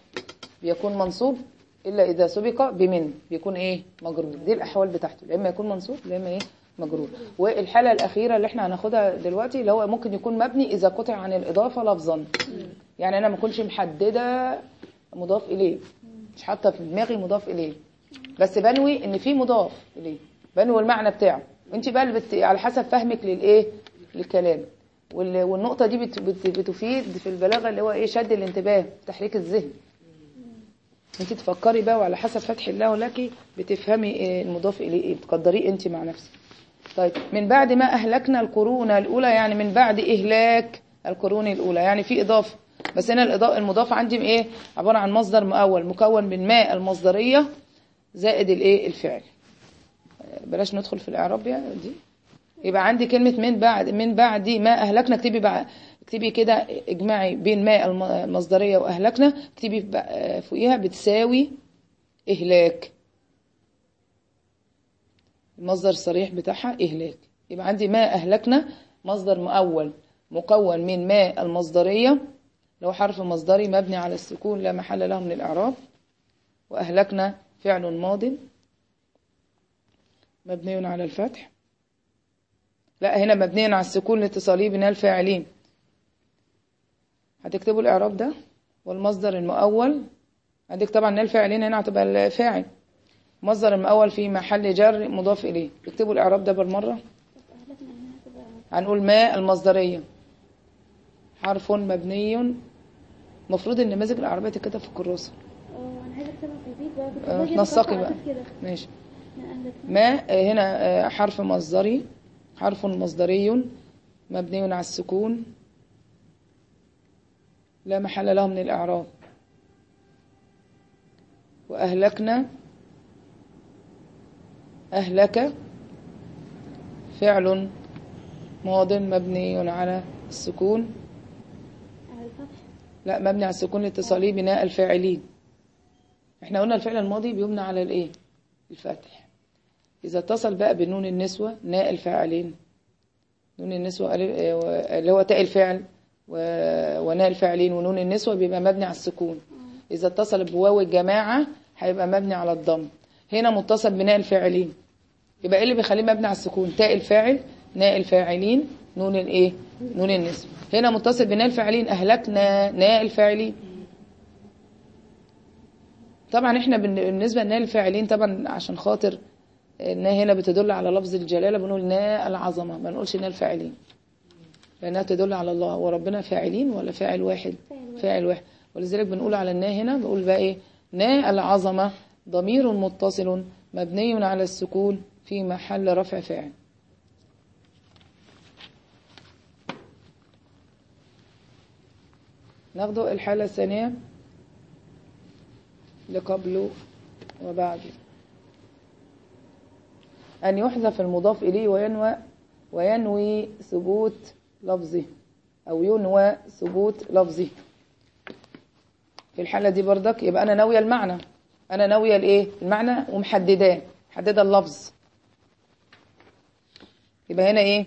بيكون منصوب إلا إذا سبق بمن. بيكون إيه؟ مجرور. دي الأحوال بتاعته. يا إما يكون منصوب يا إما إيه؟ مجرور. والحالة الأخيرة اللي إحنا هناخدها دلوقتي اللي هو ممكن يكون مبني إذا قطع عن الإضافة لفظا. يعني أنا ما كنتش محددة مضاف إليه. مش حاطة في دماغي مضاف إليه. بس بنوي إن في مضاف إليه. بنوي المعنى بتاعه. أنت بقى بت... على حسب فهمك للإيه؟ للكلام. وال... والنقطة دي بت... بت... بتفيد في البلاغة اللي هو إيه؟ شد الانتباه تحريك الذهن. انت تفكري بقى وعلى حسب فتح الله لك بتفهمي إيه المضاف إليه إيه؟ بتقدريه انت مع نفسك. طيب من بعد ما أهلكنا القرون الأولى يعني من بعد إهلاك القرون الأولى يعني في إضافة. بس هنا المضاف عندي إيه؟ عبارة عن مصدر مؤول مكون من ماء المصدرية زائد الإيه؟ الفعل. بلاش ندخل في الإعراب يا دي. يبقى عندي كلمة من بعد من بعد ما أهلكنا. اكتبي بقى اكتبي كده اجمعي بين ماء الم- المصدرية وأهلكنا. اكتبي فوقيها بتساوي إهلاك. المصدر الصريح بتاعها إهلاك. يبقى عندي ما أهلكنا مصدر مؤول مكون من ما المصدرية. لو حرف مصدري مبني على السكون لا محل له من الإعراب. وأهلكنا فعل ماض. مبني على الفتح. لا هنا مبني على السكون لاتصاله بنا الفاعلين. هتكتبوا الإعراب ده والمصدر المؤول. عندك طبعا نال فاعلين هنا هتبقى الفاعل. مصدر المؤول في محل جر مضاف إليه. اكتبوا الإعراب ده بالمرة. هنقول ما المصدرية. حرف مبني. المفروض النماذج العربية تتكتب في الكراسة آه أنا عايزة أكتبها في البيت بقى. كنت آه، بقى. ماشي. ما؟ آه، هنا آه، حرف مصدري حرف مصدري مبني على السكون. لا محل له من الإعراب. وأهلكنا أهلك فعل ماض مبني على السكون. لا مبني على السكون الاتصالي بناء الفاعلين إحنا قلنا الفعل الماضي بيبنى على الإيه؟ الفتح. إذا اتصل بقى بنون النسوة ناء الفاعلين. نون النسوة آه، اللي هو تاء الفعل وناء الفاعلين ونون النسوة بيبقى مبني على السكون. إذا اتصل بواو الجماعة هيبقى مبني على الضم. هنا متصل بناء الفاعلين. يبقى إيه اللي بيخليه مبني على السكون؟ تاء الفاعل ناء الفاعلين نون الايه نون النسب هنا متصل بناء الفاعلين أهلكنا ناء الفاعلين. طبعا إحنا بالن- بالنسبة لناء الفاعلين طبعا عشان خاطر انها هنا بتدل على لفظ الجلالة بنقول ناء العظمة ما نقولش ناء الفاعلين. لأنها تدل على الله وربنا فاعلين ولا فاعل واحد؟ فاعل واحد. ولذلك بنقول على الناء هنا بقول بقى إيه؟ ناء العظمة ضمير متصل مبني على السكون في محل رفع فاعل. ناخد الحالة الثانية لقبل وبعد. أن يحذف المضاف إليه وينوى وينوي ثبوت لفظه أو ينوى ثبوت لفظه. في الحالة دي بردك يبقى أنا ناوية المعنى. أنا ناوية الإيه؟ المعنى ومحدداه. محددة اللفظ. يبقى هنا إيه؟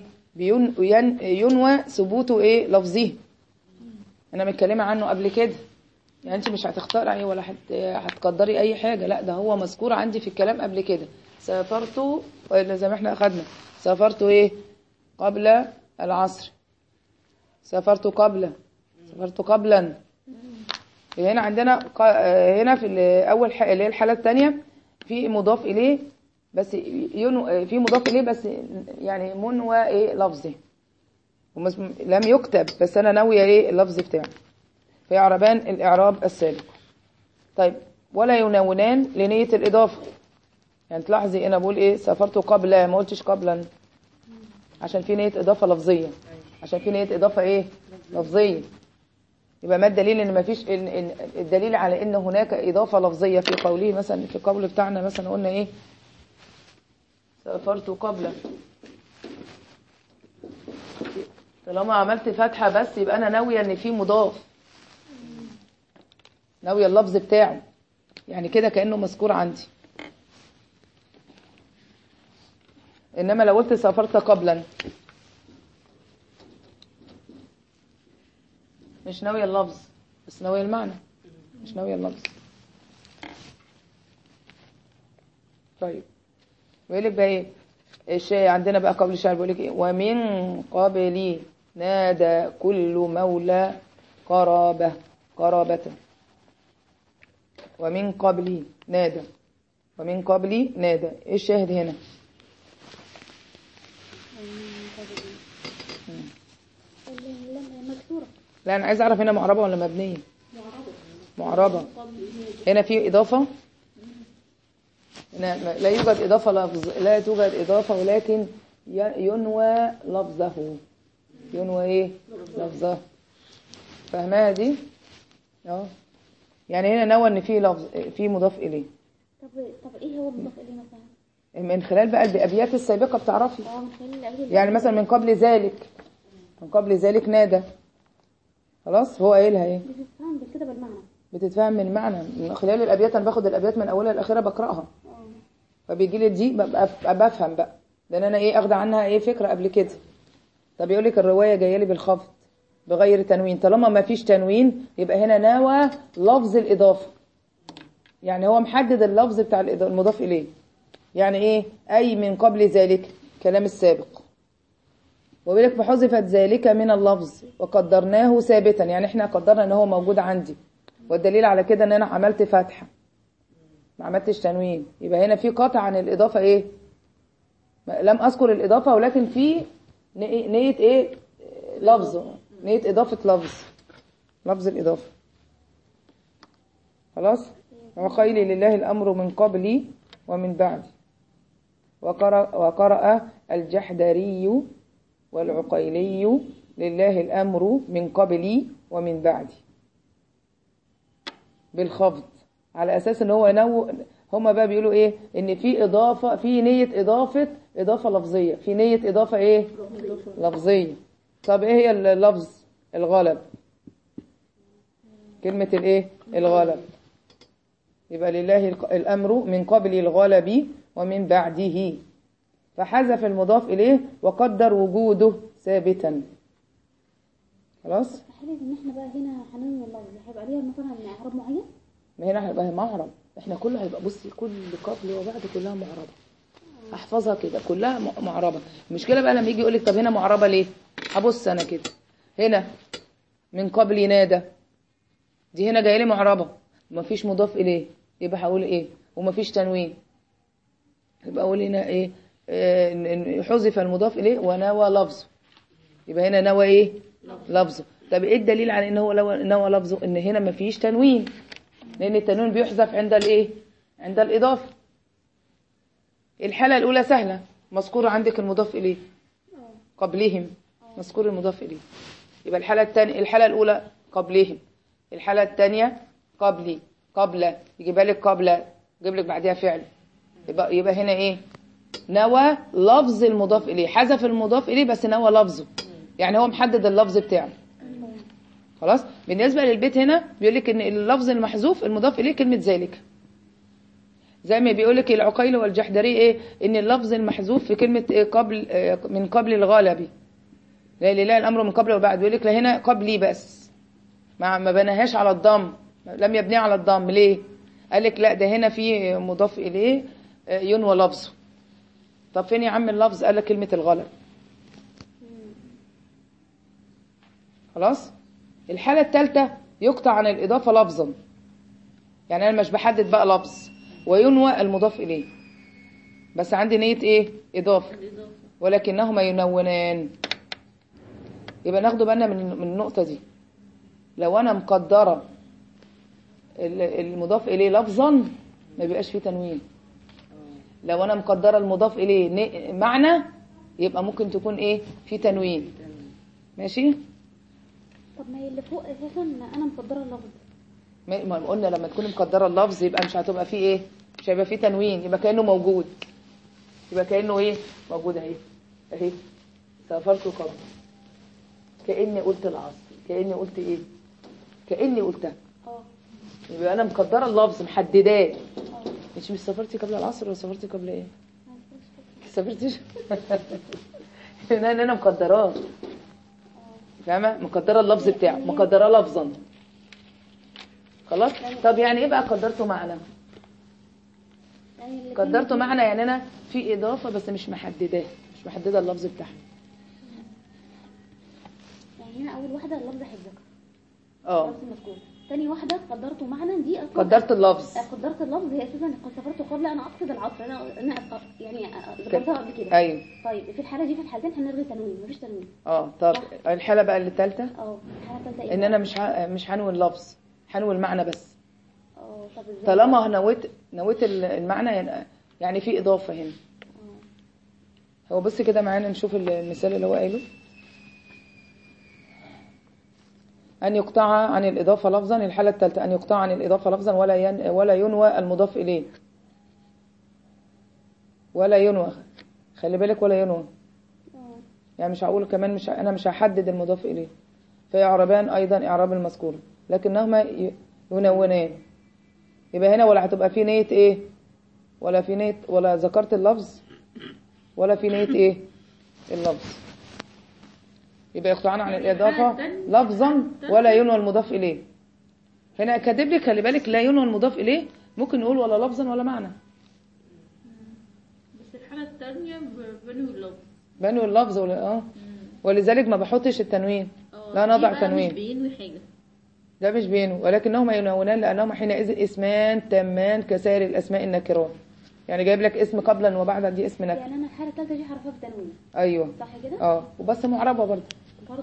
ينوى ثبوته إيه؟ لفظه. أنا متكلمة عنه قبل كده. يعني أنت مش هتختاري ولا هت- هتقدري أي حاجة. لا ده هو مذكور عندي في الكلام قبل كده. سافرت ولا زي ما إحنا اخدنا سافرت إيه؟ قبل العصر. سافرت قبل. سافرت قبلا. هنا عندنا هنا في ح- اللي هي الحالة الثانية في مضاف إليه بس ينو في مضاف إليه بس يعني منوى لفظه ومس- لم يكتب بس أنا ناوية إيه؟ اللفظ بتاعه في عربان الإعراب السابق. طيب ولا ينونان لنية الإضافة. يعني تلاحظي أنا بقول إيه سافرت قبل ما قلتش قبلا. عشان في نية إضافة لفظية. عشان في نية إضافة إيه؟ لفظية. يبقى ما الدليل إن ما فيش إن إن الدليل على إن هناك إضافة لفظية في قوله مثلا في القول بتاعنا مثلا قلنا إيه؟ سافرت قبل طالما عملت فتحة بس يبقى أنا ناوية إن في مضاف. ناوية اللفظ بتاعه. يعني كده كأنه مذكور عندي. إنما لو قلت سافرت قبلا. مش ناوية اللفظ بس ناوية المعنى. مش ناوية اللفظ. طيب. بيقول لك بقى إيه؟ الشيء عندنا بقى قبل الشعر بيقول لك إيه؟ ومن قبلي نادى كل مولى قرابة قرابة. ومن قبلي نادى. ومن قبلي نادى. إيه الشاهد هنا؟ لا أنا عايز أعرف هنا معربة ولا مبنية؟ معربة. هنا في إضافة؟ هنا لا يوجد إضافة لفظ لا توجد إضافة ولكن ينوى لفظه. ينوى إيه؟ لفظه. فاهماها دي؟ آه يعني هنا نوى إن في لفظ في مضاف إليه. طب طب إيه هو المضاف إليه مثلا؟ من خلال بقى الأبيات السابقة بتعرفي. يعني مثلا من قبل ذلك من قبل ذلك نادى. خلاص هو قايلها إيه؟ بتفهم كده بالمعنى. بتتفهم من المعنى من خلال الأبيات أنا باخد الأبيات من أولها لأخرها بقرأها. آه فبيجي لي دي ببقى بفهم بقى. لأن أنا إيه اخد عنها إيه فكرة قبل كده. طب يقول لك الرواية جاية لي بالخفض بغير تنوين. طالما ما فيش تنوين يبقى هنا نوى لفظ الإضافة. يعني هو محدد اللفظ بتاع المضاف إليه. يعني إيه؟ أي من قبل ذلك. كلام السابق. وبيقول لك فحذفت ذلك من اللفظ وقدرناه ثابتا. يعني إحنا قدرنا إن هو موجود عندي. والدليل على كده إن أنا عملت فتحة. ما عملتش تنوين. يبقى هنا في قطع عن الإضافة إيه؟ ما- لم أذكر الإضافة ولكن في ني- نية إيه؟ لفظ. نية إضافة لفظ. لفظ الإضافة. خلاص؟ وقيل لله الأمر من قبلي ومن بعدي. وقرأ, وقرأ الجحدري والعقيلي لله الأمر من قبلي ومن بعدي بالخفض. على أساس إن هو نو هما بقى بيقولوا إيه؟ إن في إضافة في نية إضافة إضافة لفظية. في نية إضافة إيه؟ لفظية. طب إيه هي اللفظ؟ الغلب. كلمة الإيه؟ الغلب. يبقى لله الأمر من قبل الغلب ومن بعده. فحذف المضاف إليه وقدر وجوده ثابتا. خلاص؟ إن إحنا بقى هنا هننوي اللفظ هيبقى ليها مثلا اعراب معين؟ ما هنا هيبقى معرب إحنا كله هيبقى بصي كل قبل وبعد كلها معربه أحفظها كده كلها معربه المشكلة بقى لما يجي يقول لك طب هنا معربه ليه؟ هبص أنا كده. هنا من قبل نادى. دي هنا جاية لي معربه ومفيش مضاف إليه. يبقى هقول إيه؟ ومفيش تنوين. يبقى أقول هنا إيه؟ آه، حذف المضاف إليه ونوى لفظه يبقى هنا نوى إيه؟ لفظه طب إيه الدليل على إن هو نوى لفظه إن هنا مفيش تنوين. لأن التنوين بيحذف عند الإيه؟ عند الاضافه الحالة الأولى سهلة. مذكور عندك المضاف إليه. قبلهم. مذكور المضاف إليه. يبقى الحالة الثانية الحالة الأولى قبلهم. الحالة الثانية قبلي. قبل. يجيبها لك قبل. يجيب لك بعدها فعل. يبقى يبقى هنا إيه؟ نوى لفظ المضاف إليه. حذف المضاف إليه بس نوى لفظه. يعني هو محدد اللفظ بتاعه. خلاص؟ بالنسبة للبيت هنا بيقول لك إن اللفظ المحذوف المضاف إليه كلمة ذلك. زي ما بيقول لك العقيل والجحدري إيه؟ إن اللفظ المحذوف في كلمة إيه؟ قبل آه، من قبل الغالبي لا لله الأمر من قبل وبعد. بيقول لك لا هنا قبلي بس. ما ما بناهاش على الضم. لم يبني على الضم. ليه؟ قال لك لا ده هنا في مضاف إليه ينوى لفظه طب فين يا عم اللفظ؟ قال لك كلمة الغلب خلاص؟ الحالة الثالثة يقطع عن الإضافة لفظا. يعني أنا مش بحدد بقى لفظ. وينوى المضاف إليه. بس عندي نية إيه؟ إضافة. ولكنهما ينونان. يبقى ناخدوا بالنا من من النقطة دي. لو أنا مقدرة ال- المضاف إليه لفظا ما بيبقاش فيه تنوين. لو أنا مقدرة المضاف إليه معنى يبقى ممكن تكون إيه؟ في تنوين. ماشي؟ طب ما هي اللي فوق أساسا أنا مقدرة اللفظ. ما ما قلنا لما تكون مقدرة اللفظ يبقى مش هتبقى فيه إيه؟ مش هيبقى فيه تنوين يبقى كأنه موجود. يبقى كأنه إيه؟ موجود أهي. أهي. سافرت قبل. كأني قلت العصر. كأني قلت إيه؟ كأني قلتها. آه. يبقى أنا مقدرة اللفظ محدداه. آه. انت مش سافرتي قبل العصر ولا سافرتي قبل إيه عرفتش. سافرتيش ان أنا مقدراه آه فاهمه مقدره اللفظ بتاعه مقدره لفظا خلاص طب يعني إيه بقى قدرته معنى قدرته معنى يعني أنا في اضافه بس مش محدداه مش محدده اللفظ بتاعها يعني هنا اول واحدة اللفظ هيتذكر آه تاني واحدة قدرته معنى دي أصلا قدرت اللفظ. آه، قدرت اللفظ. هي أساسا قد سافرت قبل أنا أقصد العصر. أنا أنا أ- يعني آه، ذكرتها قبل كده. أيوه. طيب في الحالة دي في الحالتين هنلغي تنوين مفيش تنوين. آه طب الحالة بقى اللي الثالثه آه الحالة الثالثه إيه؟ إن بقى؟ اى مش ه... مش هنوي اللفظ هنوي المعنى بس. آه طب إزاي؟ طالما نويت نويت ال- المعنى يعني- يعني في إضافة هنا. آه. هو بص كده معانا نشوف المثال اللي هو قايله. أن يقطع عن الإضافة لفظا الحالة الثالثة أن يقطع عن الإضافة لفظا ولا ين ولا ينوى المضاف إليه. ولا ينوى. خلي بالك ولا ينوى. يعني مش هقول كمان مش أنا مش هحدد المضاف إليه. فيعربان أيضا إعراب المذكور. لكنهما ينونان. يبقى هنا ولا هتبقى في نية إيه؟ ولا في نية ولا ذكرت اللفظ ولا في نية إيه؟ اللفظ. يبقى يقطعان عن الإضافة لفظا ولا ينوى المضاف إليه. هنا كاتب لك خلي بالك لا ينوى المضاف إليه. ممكن نقول ولا لفظا ولا معنى. بس الحالة التانية ب- بنوي اللفظ. بنوي اللفظ ولا آه. ولذلك ما بحطش التنوين. آه لا نضع تنوين مش بينوي حاجة ده مش بينه ولكنهما ينونان لأنهما حينئذ اسمان تامان كسائر الأسماء النكرات يعني جايب لك اسم قبلا وبعدا دي اسم نكر. يعني أنا الحالة الثالثه دي حرفها بتنوين أيوه. صح كده؟ آه. وبس معربة برضه برضه.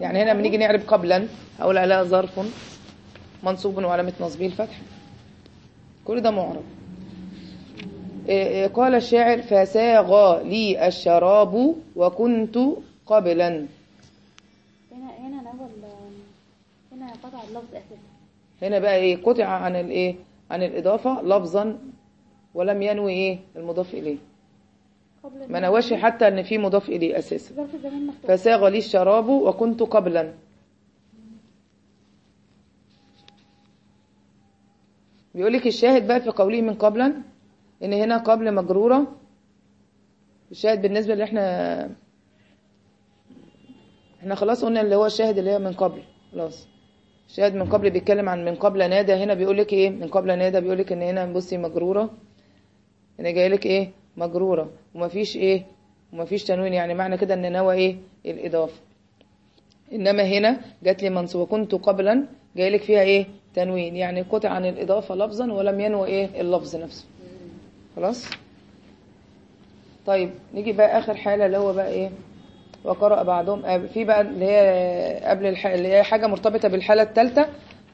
يعني هنا لما نيجي نعرب قبلا. هقول عليها ظرف منصوب وعلامة نصبه الفتح كل ده معرب إيه إيه قال الشاعر فساغ لي الشراب وكنت قبلا. هنا هنا هنا قطع اللفظ أساسا. هنا بقى إيه قطع عن الإيه عن الإضافة لفظا ولم ينوي إيه المضاف قبل ما نواش حتى إن في مضاف الزمان مفتوح. فساغ لي الشراب وكنت قبلا. بيقول لك الشاهد بقى في قوله من قبلا إن هنا قبل مجرورة. الشاهد بالنسبة اللي إحنا إحنا خلاص قلنا اللي هو الشاهد اللي هي من قبل. خلاص. الشاهد من قبل بيتكلم عن من قبل نادى. هنا بيقول لك إيه؟ من قبل نادى بيقول لك إن هنا بصي مجرورة. هنا جاي لك إيه؟ مجرورة. ومفيش إيه؟ ومفيش تنوين. يعني معنى كده إن نوى إيه؟ الإضافة. إنما هنا جات لي منصوبة. كنت قبلا جاي لك فيها إيه؟ تنوين. يعني قطع عن الإضافة لفظا ولم ينوى إيه؟ اللفظ نفسه. خلاص؟ طيب نيجي بقى آخر حالة اللي هو بقى إيه؟ وقرأ بعضهم. في بقى اللي هي قبل. اللي هي حاجة مرتبطة بالحالة الثالثة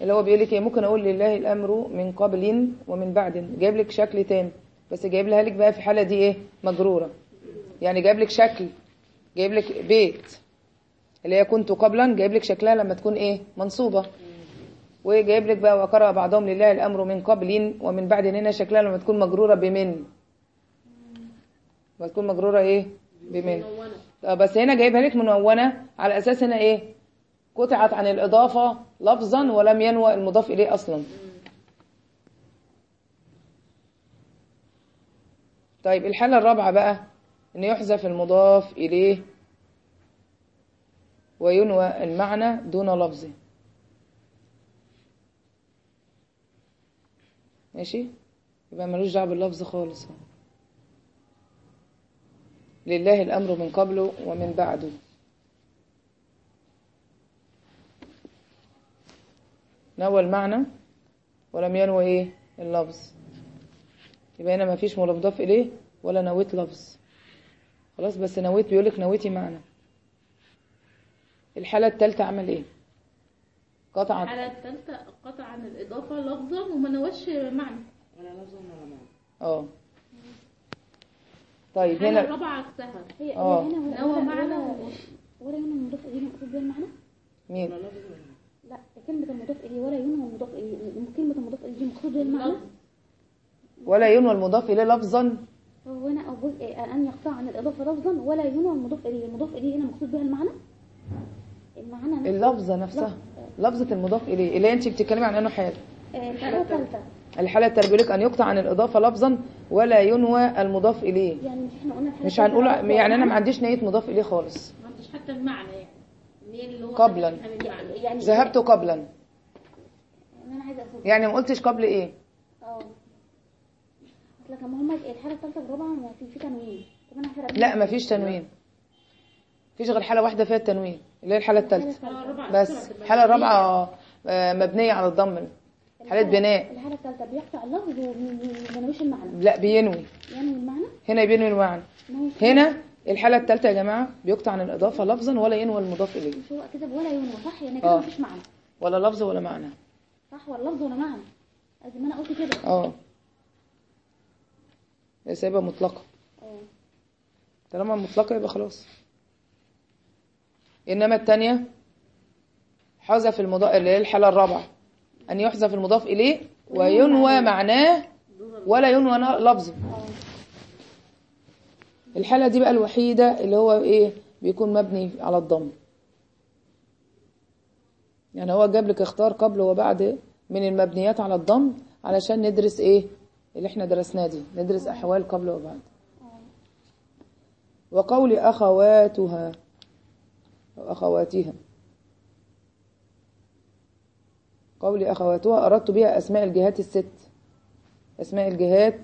اللي هو بيقول لك إيه؟ ممكن أقول لله الأمر من قبل ومن بعد. جايب لك شكل تاني. بس جايب لها لك بقى في الحالة دي إيه؟ مجرورة. يعني جايب لك شكل جايب لك بيت اللي هي كنت قبلا جايب لك شكلها لما تكون إيه؟ منصوبة. وجايب لك بقى وقرأ بعضهم لله الأمر من قبل ومن بعد هنا شكلها لما تكون مجرورة بمن. لما تكون مجرورة إيه؟ بمن. آه، بس هنا جايبها لك منونة على أساس هنا إيه؟ قطعت عن الإضافة لفظا ولم ينوى المضاف إليه أصلا. طيب الحالة الرابعة بقى إن يحذف المضاف إليه وينوى المعنى دون لفظه ماشي؟ يبقى ملوش دعوة باللفظ خالص. لله الأمر من قبله ومن بعده نوى المعنى ولم ينوى إيه؟ اللفظ. يبقى هنا مفيش مضاف إليه ولا نويت لفظ. خلاص بس نويت بيقولك نويتي معنى. الحالة التالتة عمل إيه؟ قطعت. الحالة الثالثة قطع عن الإضافة لفظا وما نواش معنى. آه. طيب هنا هنا الرابعة عكسها. هي آه. هنا لا هو ولا معنى ولا ولا هنا المضاف اليه مقصود بيها المعنى ولا هنا المضاف إليه مقصود بيها المعنى؟ مين؟ لا كلمة المضاف إليه ولا ينوى المضاف إليه كلمة المضاف إليه دي مقصود بيها المعنى؟ ولا ينوى المضاف إليه لفظا. هو هنا أو جزء أن يقطع عن الإضافة لفظا ولا ينوى المضاف إليه. المضاف إليه هنا مقصود بها المعنى؟ المعنى نفسه. اللفظة نفسها. لفظة المضاف إليه. اللي أنت بتتكلمي عن إنه حال. آه، الحالة الثالثة. الحالة التربيلك أن يقطع عن الإضافة لفظا ولا ينوى المضاف إليه. يعني مش إحنا قلنا الحالة مش هنقول يعني أنا ما؟ عنديش نية مضاف إليه خالص. ما عنديش حتى المعنى يعني. اللي هو قبلاً. يعني ذهبت قبلا. يعني أنا يعني ما قلتش قبل إيه؟ أصل كان هما الحالة الثالثة والرابعة ما في في تنوين. طب هفرق لا ما فيش تنوين. فيش غير حالة واحدة فيها التنوين اللي هي الحالة الثالثة. الحالة الرابعة. بس الحاله الرابعة آه، مبنية على الضم حالة بناء. الحالة الثالثة بيقطع اللفظ وما ينويش المعنى. لا بينوي. ينوي المعنى؟ هنا بينوي المعنى. هنا الحالة الثالثة يا جماعة بيقطع عن الإضافة لفظا ولا ينوى المضاف إليه. مش هو كده ولا ينوى صح؟ يعني آه. كده مفيش معنى. ولا لفظ ولا معنى. صح ولا لفظ ولا معنى. زي ما أنا قلت كده. آه. هي سايبه مطلقة. آه طالما مطلقة يبقى خلاص. إنما الثانية حذف المضاف اللي هي الحالة الرابعة. أن يحذف المضاف إليه وينوى معناه ولا ينوى لفظه. الحالة دي بقى الوحيدة اللي هو إيه بيكون مبني على الضم. يعني هو جاب لك اختار قبل وبعد من المبنيات على الضم علشان ندرس إيه اللي إحنا درسناه دي ندرس أحوال قبل وبعد. وقول أخواتها أو أخواتها. قول أخواتها أردت بها أسماء الجهات الست. أسماء الجهات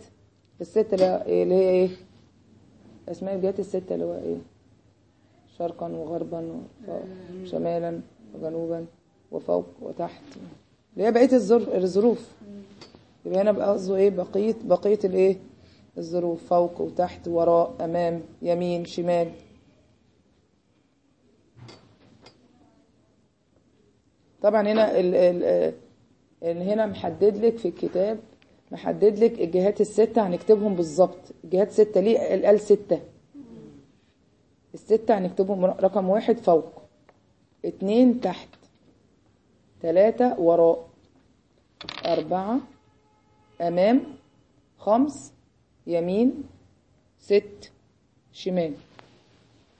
الست اللي هي إيه؟ أسماء الجهات الستة اللي هو إيه؟ شرقا وغربا وشمالا وجنوبا وفوق وتحت. اللي هي بقية الظر- الظروف. يبقى هنا بقى قصده إيه؟ بقية بقية الإيه؟ الظروف فوق وتحت وراء أمام يمين شمال. طبعا هنا ال ال هنا محدد لك في الكتاب محدد لك الجهات الستة هنكتبهم بالظبط. الجهات ستة ليه؟ قال ستة. الستة هنكتبهم رقم واحد فوق. اتنين تحت. تلاتة وراء. أربعة أمام خمس يمين ست شمال.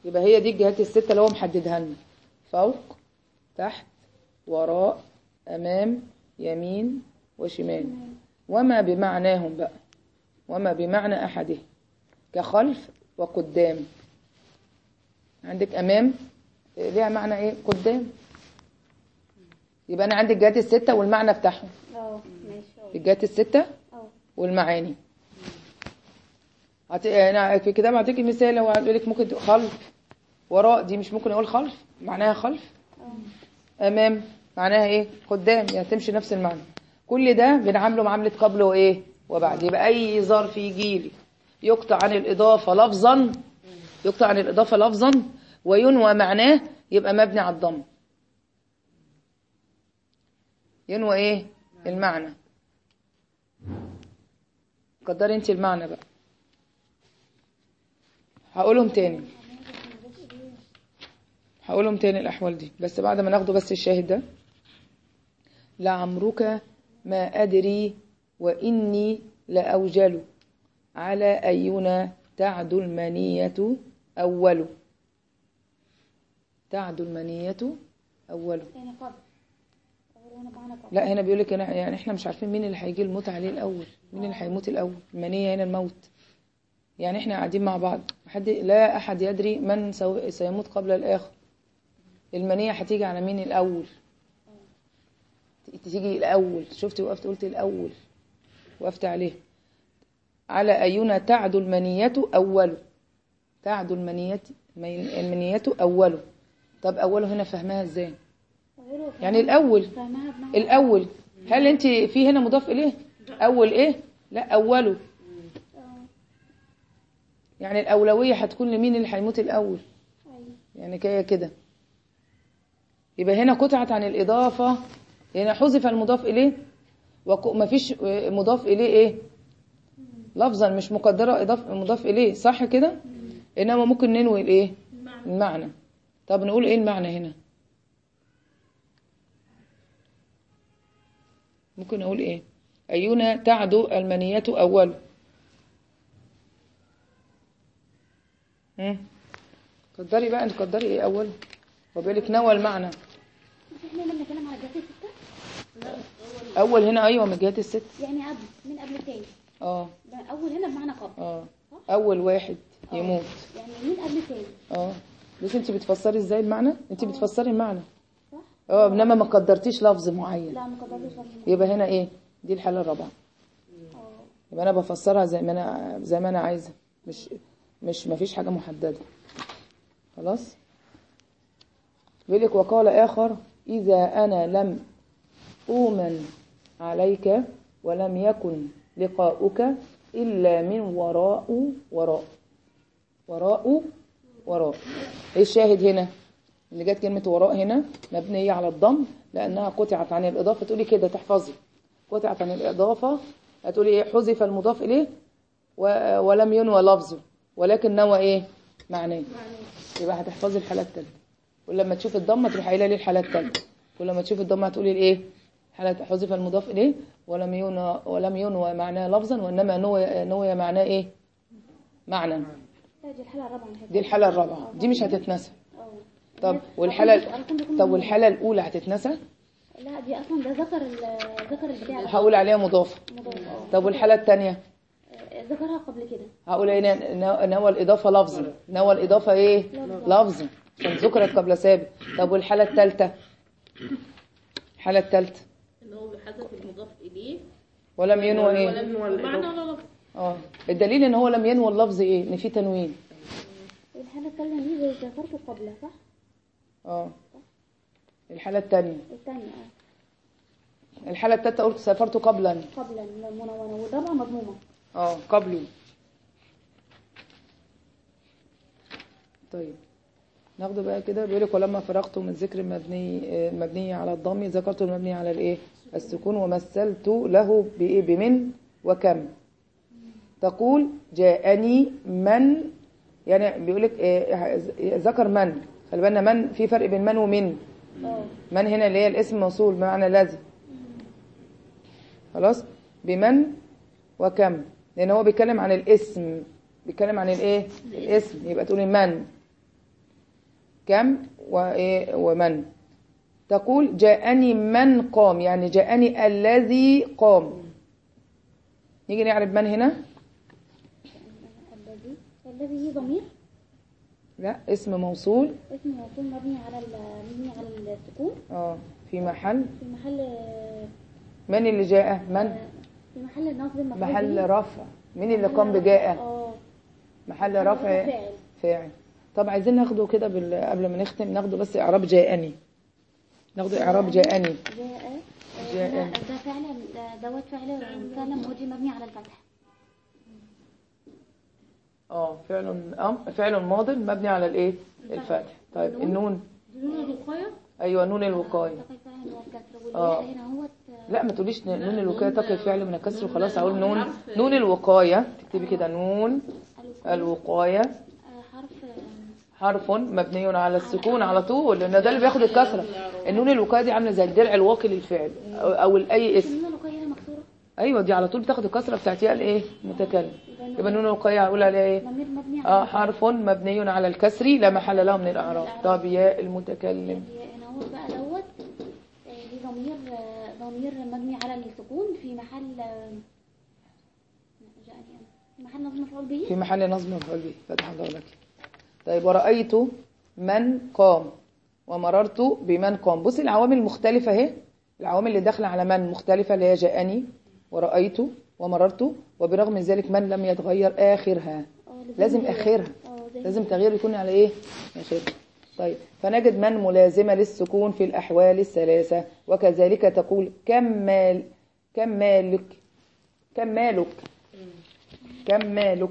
يبقى هي دي الجهات الستة اللي هو محددها لنا. فوق تحت وراء أمام يمين وشمال. وما بمعناهم بقى. وما بمعنى أحده. كخلف وقدام. عندك أمام ليها معنى إيه؟ قدام. يبقى أنا عندي الجهات الستة والمعنى بتاعهم. آه ماشي. الجهات الستة والمعاني. هت... أنا في كتاب هعطيكي مثال هو هيقول لك ممكن خلف وراء دي مش ممكن أقول خلف معناها خلف. أمام معناها إيه؟ قدام يعني تمشي نفس المعنى. كل ده بنعامله معاملة قبل وإيه وبعد. يبقى أي ظرف يجي لي يقطع عن الإضافة لفظا يقطع عن الإضافة لفظا وينوى معناه يبقى مبني على الضم. ينوى إيه المعنى. قدري انت المعنى بقى. هقولهم تاني. هقولهم تاني الأحوال دي. بس بعد ما ناخده بس الشاهد ده. لعمرك ما أدري وإني لأوجل. على أينا تعدو المنية أول. تعدو المنية أول يعني قبل قبل هنا معنى قبل لا هنا بيقول لك يعني إحنا مش عارفين مين اللي هيجي الموت عليه الأول. مين اللي هيموت الأول؟ المنية هنا الموت. يعني إحنا قاعدين مع بعض. حد لا أحد يدري من سيموت قبل الآخر. المنية هتيجي على مين الأول؟ تيجي الأول. شفتي وقفت قلت الأول. وقفت عليه. على أينا تعدو المنية أول. تعدو المنية المنية أول. طب أوله هنا فهمها إزاي؟ يعني الأول الأول هل أنت في هنا مضاف إليه؟ أول إيه؟ لا أوله. يعني الأولوية هتكون لمين اللي هيموت الأول؟ يعني كده كده. يبقى هنا قطعت عن الإضافة هنا حذف المضاف إليه ومفيش مضاف إليه إيه؟ لفظا مش مقدرة إضاف مضاف إليه صح كده؟ إنما ممكن ننوي الإيه؟ المعنى. طب نقول إيه المعنى هنا؟ ممكن نقول إيه؟ أينا تعدو المنية أول. هم؟ قدري بقى انت قدري إيه أول؟ وبيقولك نوى المعنى. أول هنا أيوه من جهة الست. يعني قبل من قبل التاني. آه. أول هنا بمعنى قبل. آه. أول واحد يموت. يعني من قبل التاني. آه. بس انت بتفسري إزاي المعنى؟ انت بتفسري المعنى؟ آه إنما ما قدرتيش لفظ معين. لا ما قدرتش لفظ يبقى هنا إيه؟ دي الحالة الرابعة. يبقى أنا بفسرها زي ما أنا زي ما أنا عايزة. مش مش ما فيش حاجة محددة. خلاص؟ بيقول لك وقال آخر إذا أنا لم أؤمن عليك ولم يكن لقاؤك إلا من وراء وراء وراء وراء. إيه الشاهد هنا؟ اللي جت كلمة وراء هنا مبنية على الضم لأنها قطعت عن الإضافة تقولي كده تحفظي. قطعت عن الإضافة هتقولي إيه حذف المضاف إليه ولم ينوى لفظه ولكن نوى إيه؟ معناه. يبقى هتحفظي الحالة التالتة. ولما تشوف الضمة تروح قايلة لي الحالة التالتة. ولما تشوف الضمة هتقولي الايه حالة حذف المضاف إليه ولم ينوى ولم ينوى معناه لفظا وإنما نوى نوى معناه إيه؟ معنى. دي الحالة الرابعة دي الحالة الرابعة. دي مش هتتنسى. طب والحالة طب والحالة الأولى هتتنسى؟ لا دي أصلا ده ذكر ال- ذكر البتاع. هقول عليها مضافة مضاف، آه. طب والحالة الثانية آه، ذكرها قبل كده. هقول إيه ن- نوى الإضافة لفظا نوى الإضافة إيه؟ لفظا عشان ذكرت قبل سابق. طب والحالة الثالثة الحالة الثالثة إن هو بيحذف المضاف إليه. ولم ينوى إيه؟ ولم معنى ولا لفظ؟ آه. الدليل إن هو لم ينوى اللفظ إيه؟ إن في تنوين. الحالة الثانية دي زي ذكرته قبل صح؟ آه. الحالة الثانية الثانية آه. الحالة الثالثة قلت سافرت قبلا. قبل المنونة والرابعة مضمومة آه قبلي طيب. ناخده بقى كده بيقول لك ولما فرغت من ذكر المبني آه، مبني على الضم ذكرت المبني على الايه؟ السكون ومثلت له بإيه؟ بمن وكم. تقول جاءني من يعني بيقول لك آه، ذكر من. خلي بالنا من في فرق بين من ومن. من هنا اللي هي الاسم موصول بمعنى الذي خلاص؟ بمن وكم. لأن هو بيتكلم عن الاسم. بيتكلم عن الإيه؟ الاسم. يبقى تقولي من. كم؟ وإيه؟ ومن. تقول جاءني من قام. يعني جاءني الذي قام. نيجي نعرف من هنا؟ الذي. الذي ضمير. لا اسم موصول. اسم موصول مبني على مبني على السكون. آه في محل. في محل من اللي جاء؟ من؟ في محل نصب مفعول محل. رفع. مين اللي قام بجاء؟ آه. محل رفع فاعل. طب عايزين ناخده كده بال... قبل ما نختم ناخده بس إعراب جاءني. ناخده إعراب جاءني. جاء آه، جاء. ده فعل دوت فعل ماضي مبني على الفتح. آه فعل أم فعل ماض مبني على الإيه؟ الفتح. طيب النون. دون الوقاية؟ أيوه نون الوقاية. آه. هنا هو لا ما تقوليش نون الوقاية. تقي فعل من الكسر وخلاص هقول نون نون. الوقاية. تكتبي كده نون الوقاية. حرف آه، حرف مبني على السكون على طول. لأن ده اللي بياخد الكسره النون الوقاية دي عاملة زي الدرع الواقي للفعل أو, اي اسم أيوه دي على طول بتاخد الكسرة بتاعت ياء الإيه؟ متكلم يبقى النون الوقايه هقول عليها إيه؟ آه حرف مبني على الكسر لا محل له من الأعراب. طب ياء المتكلم. بقى دوت ضمير ضمير مبني على السكون في محل. في محل نصب مفعول به. في محل نصب مفعول به فتح طيب ورأيت من قام. ومررت بمن قام. بصي العوامل المختلفة أهي. العوامل اللي داخلة على من مختلفة اللي هي جاءني. ورأيت ومررت وبرغم ذلك من لم يتغير آخرها؟ آه، لازم. آخرها. زي لازم تغيير. يكون على إيه؟ آخرها طيب فنجد من ملازمة للسكون في الأحوال الثلاثة. وكذلك تقول كم مال كم مالك؟ كم مالك؟ كم مالك.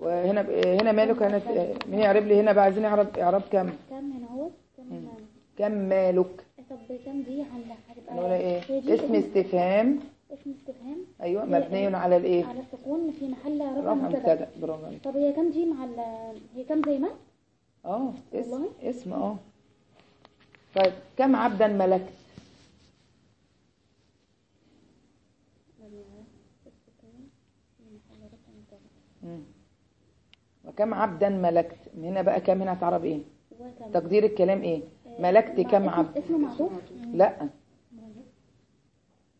وهنا هنا مالك هنا مين يعرب لي هنا بقى عايزين نعرف اعراب كم؟ كم هنا هو؟ كم كم مالك؟ طب كام دي على هتبقى نقول إيه؟ دي اسم استفهام. اسم استفهام؟ أيوه مبني على الإيه؟ على السكون في محل رفع مبتدا برافو طب هي كام جيم على هي كام زي ما؟ آه اسم؟ اسم آه. طيب كم عبدا ملكت. وكم عبدا ملكت؟ هنا بقى كم هنا هتعرف إيه؟ تقدير الكلام إيه؟ ملكت كم عبد؟ اسمه معطوف لا.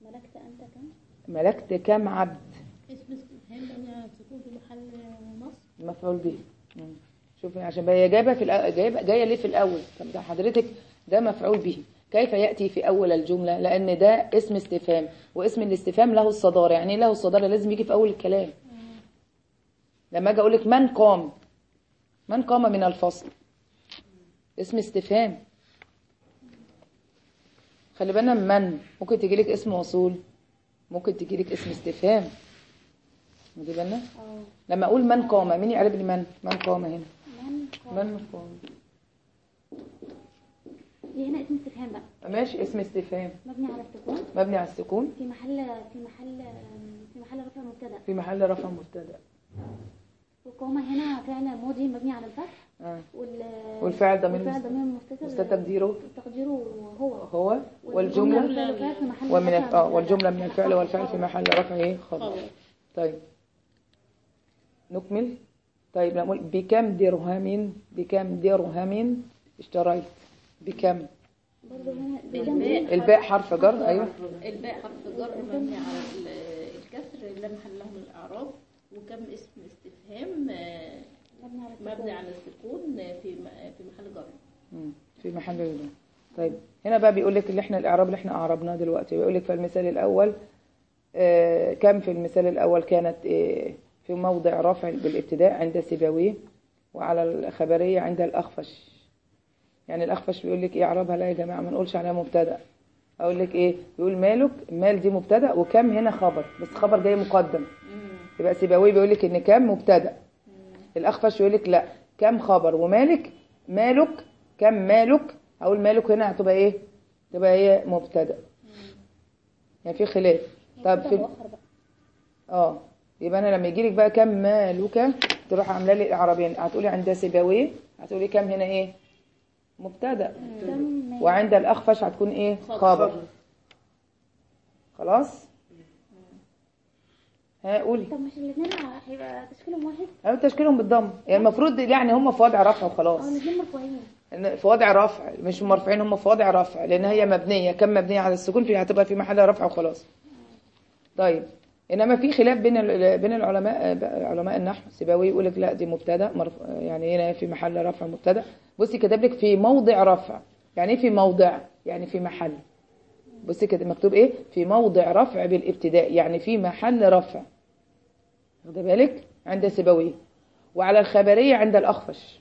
ملكت أنت كم؟ ملكت كم عبد؟ اسم سكون في محل نصب مفعول به. شوفي عشان هي جايبة في الأ... جايبه جاية ليه في الأول؟ طب ده حضرتك ده مفعول به. كيف يأتي في أول الجملة؟ لأن ده اسم استفهام واسم الاستفهام له الصدارة. يعني إيه له الصدارة؟ لازم يجي في أول الكلام. لما أجي أقول لك من قام من قام من الفصل. اسم استفهام. خلي بالنا من. ممكن تجي لك اسم موصول ممكن تجي لك اسم استفهام. خدي بالنا. آه. لما أقول من قام مين يعرف لي من؟ من قام هنا. من قام. من قام. دي هنا اسم استفهام بقى. ماشي اسم استفهام. مبني على السكون. مبني على السكون. في محل في محل في محل رفع مبتدأ. في محل رفع مبتدأ. وقام هنا فعل ماضي مبني على الفتح. وال والفعل ضمير ضمير مستتر. تقديره. تقديره هو. هو. والجملة والجملة. ومن آه مبتدأ. والجملة من الفعل والفعل في محل رفع. إيه خبر طيب. نكمل. طيب نقول بكم درهم بكم درهم اشتريت؟ بكم؟ الباء حرف جر. أيوه. الباء حرف جر مبني على ال- الكسر لا محل له من الأعراب وكم اسم استفهام آه، مبني على السكون في في محل جر. في محل جر. طيب هنا بقى بيقول لك اللي إحنا الأعراب اللي إحنا أعربناه دلوقتي. بيقول لك في المثال الأول آه كم في المثال الأول كانت آه في موضع رفع بالابتداء عند سيبويه وعلى الخبرية عند الأخفش. يعني الأخفش بيقول لك إيه أعرابها لا يا جماعة ما نقولش عليها مبتدأ. أقول لك إيه بيقول مالك مال دي مبتدأ وكم هنا خبر. بس خبر جاي مقدم. يبقى سيبويه بيقول لك إن كم مبتدأ. الاخفش يقول لك لا. كم خبر؟ ومالك؟ مالك؟ كم مالك؟ أقول مالك هنا هتبقى إيه؟ تبقى هي مبتدأ. يعني في خلاف. طب في آه. يبقى أنا لما يجي لك بقى كم مالك تروح عاملة لي الاعرابين هتقولي عند سيبويه هتقولي كم هنا إيه؟ مبتدأ. وعند الاخفش هتكون إيه؟ خبر. خلاص؟ ها قولي. طب مش الاثنين هيبقى تشكيلهم واحد؟ أيوه تشكيلهم بالضم. يعني المفروض يعني هم في وضع رفع آه وخلاص الاثنين مرفوعين في وضع رفع مش مرفوعين هم في وضع رفع لأن هي مبنية. كم مبنية على السكون؟ فيها هتبقى في محل رفع وخلاص. طيب إنما في خلاف بين بين العلماء علماء النحو. سيبويه يقول لك لا دي مبتدأ. يعني هنا في محل رفع مبتدأ. بصي كاتب لك في موضع رفع. يعني إيه في موضع؟ يعني في محل. بصي كده مكتوب إيه؟ في موضع رفع بالابتداء. يعني في محل رفع. واخده بالك؟ عند سيبويه وعلى الخبرية عند الأخفش.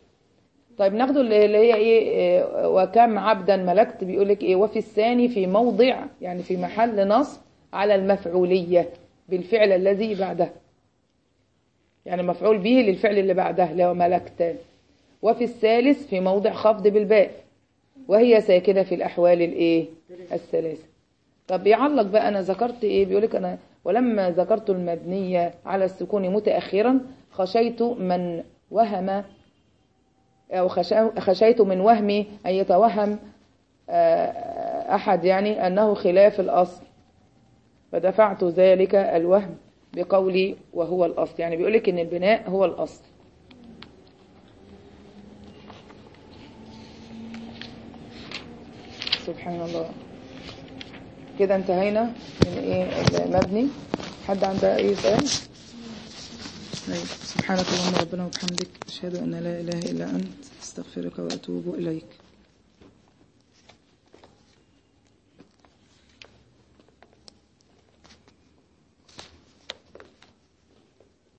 طيب ناخده اللي هي إيه إيه، وكم عبدا ملكت؟ بيقول لك إيه وفي الثاني في موضع يعني في محل نصب على المفعولية بالفعل الذي بعده. يعني مفعول به للفعل اللي بعده هو ملكت. وفي الثالث في موضع خفض بالباء. وهي ساكنة في الأحوال الإيه؟ الثلاثة. طب بيعلق بقى أنا ذكرت إيه؟ بيقول لك أنا ولما ذكرت المبنيه على السكون متاخرا خشيت من وهم أو خشيت من وهمي أن يتوهم آه، أحد يعني أنه خلاف الأصل. فدفعت ذلك الوهم بقولي وهو الأصل. يعني بيقولك إن البناء هو الأصل. سبحان الله. كده انتهينا من إيه المبني. حد عنده أي سؤال؟ طيب سبحانك اللهم ربنا وبحمدك أشهد أن لا إله إلا أنت أستغفرك وأتوب إليك.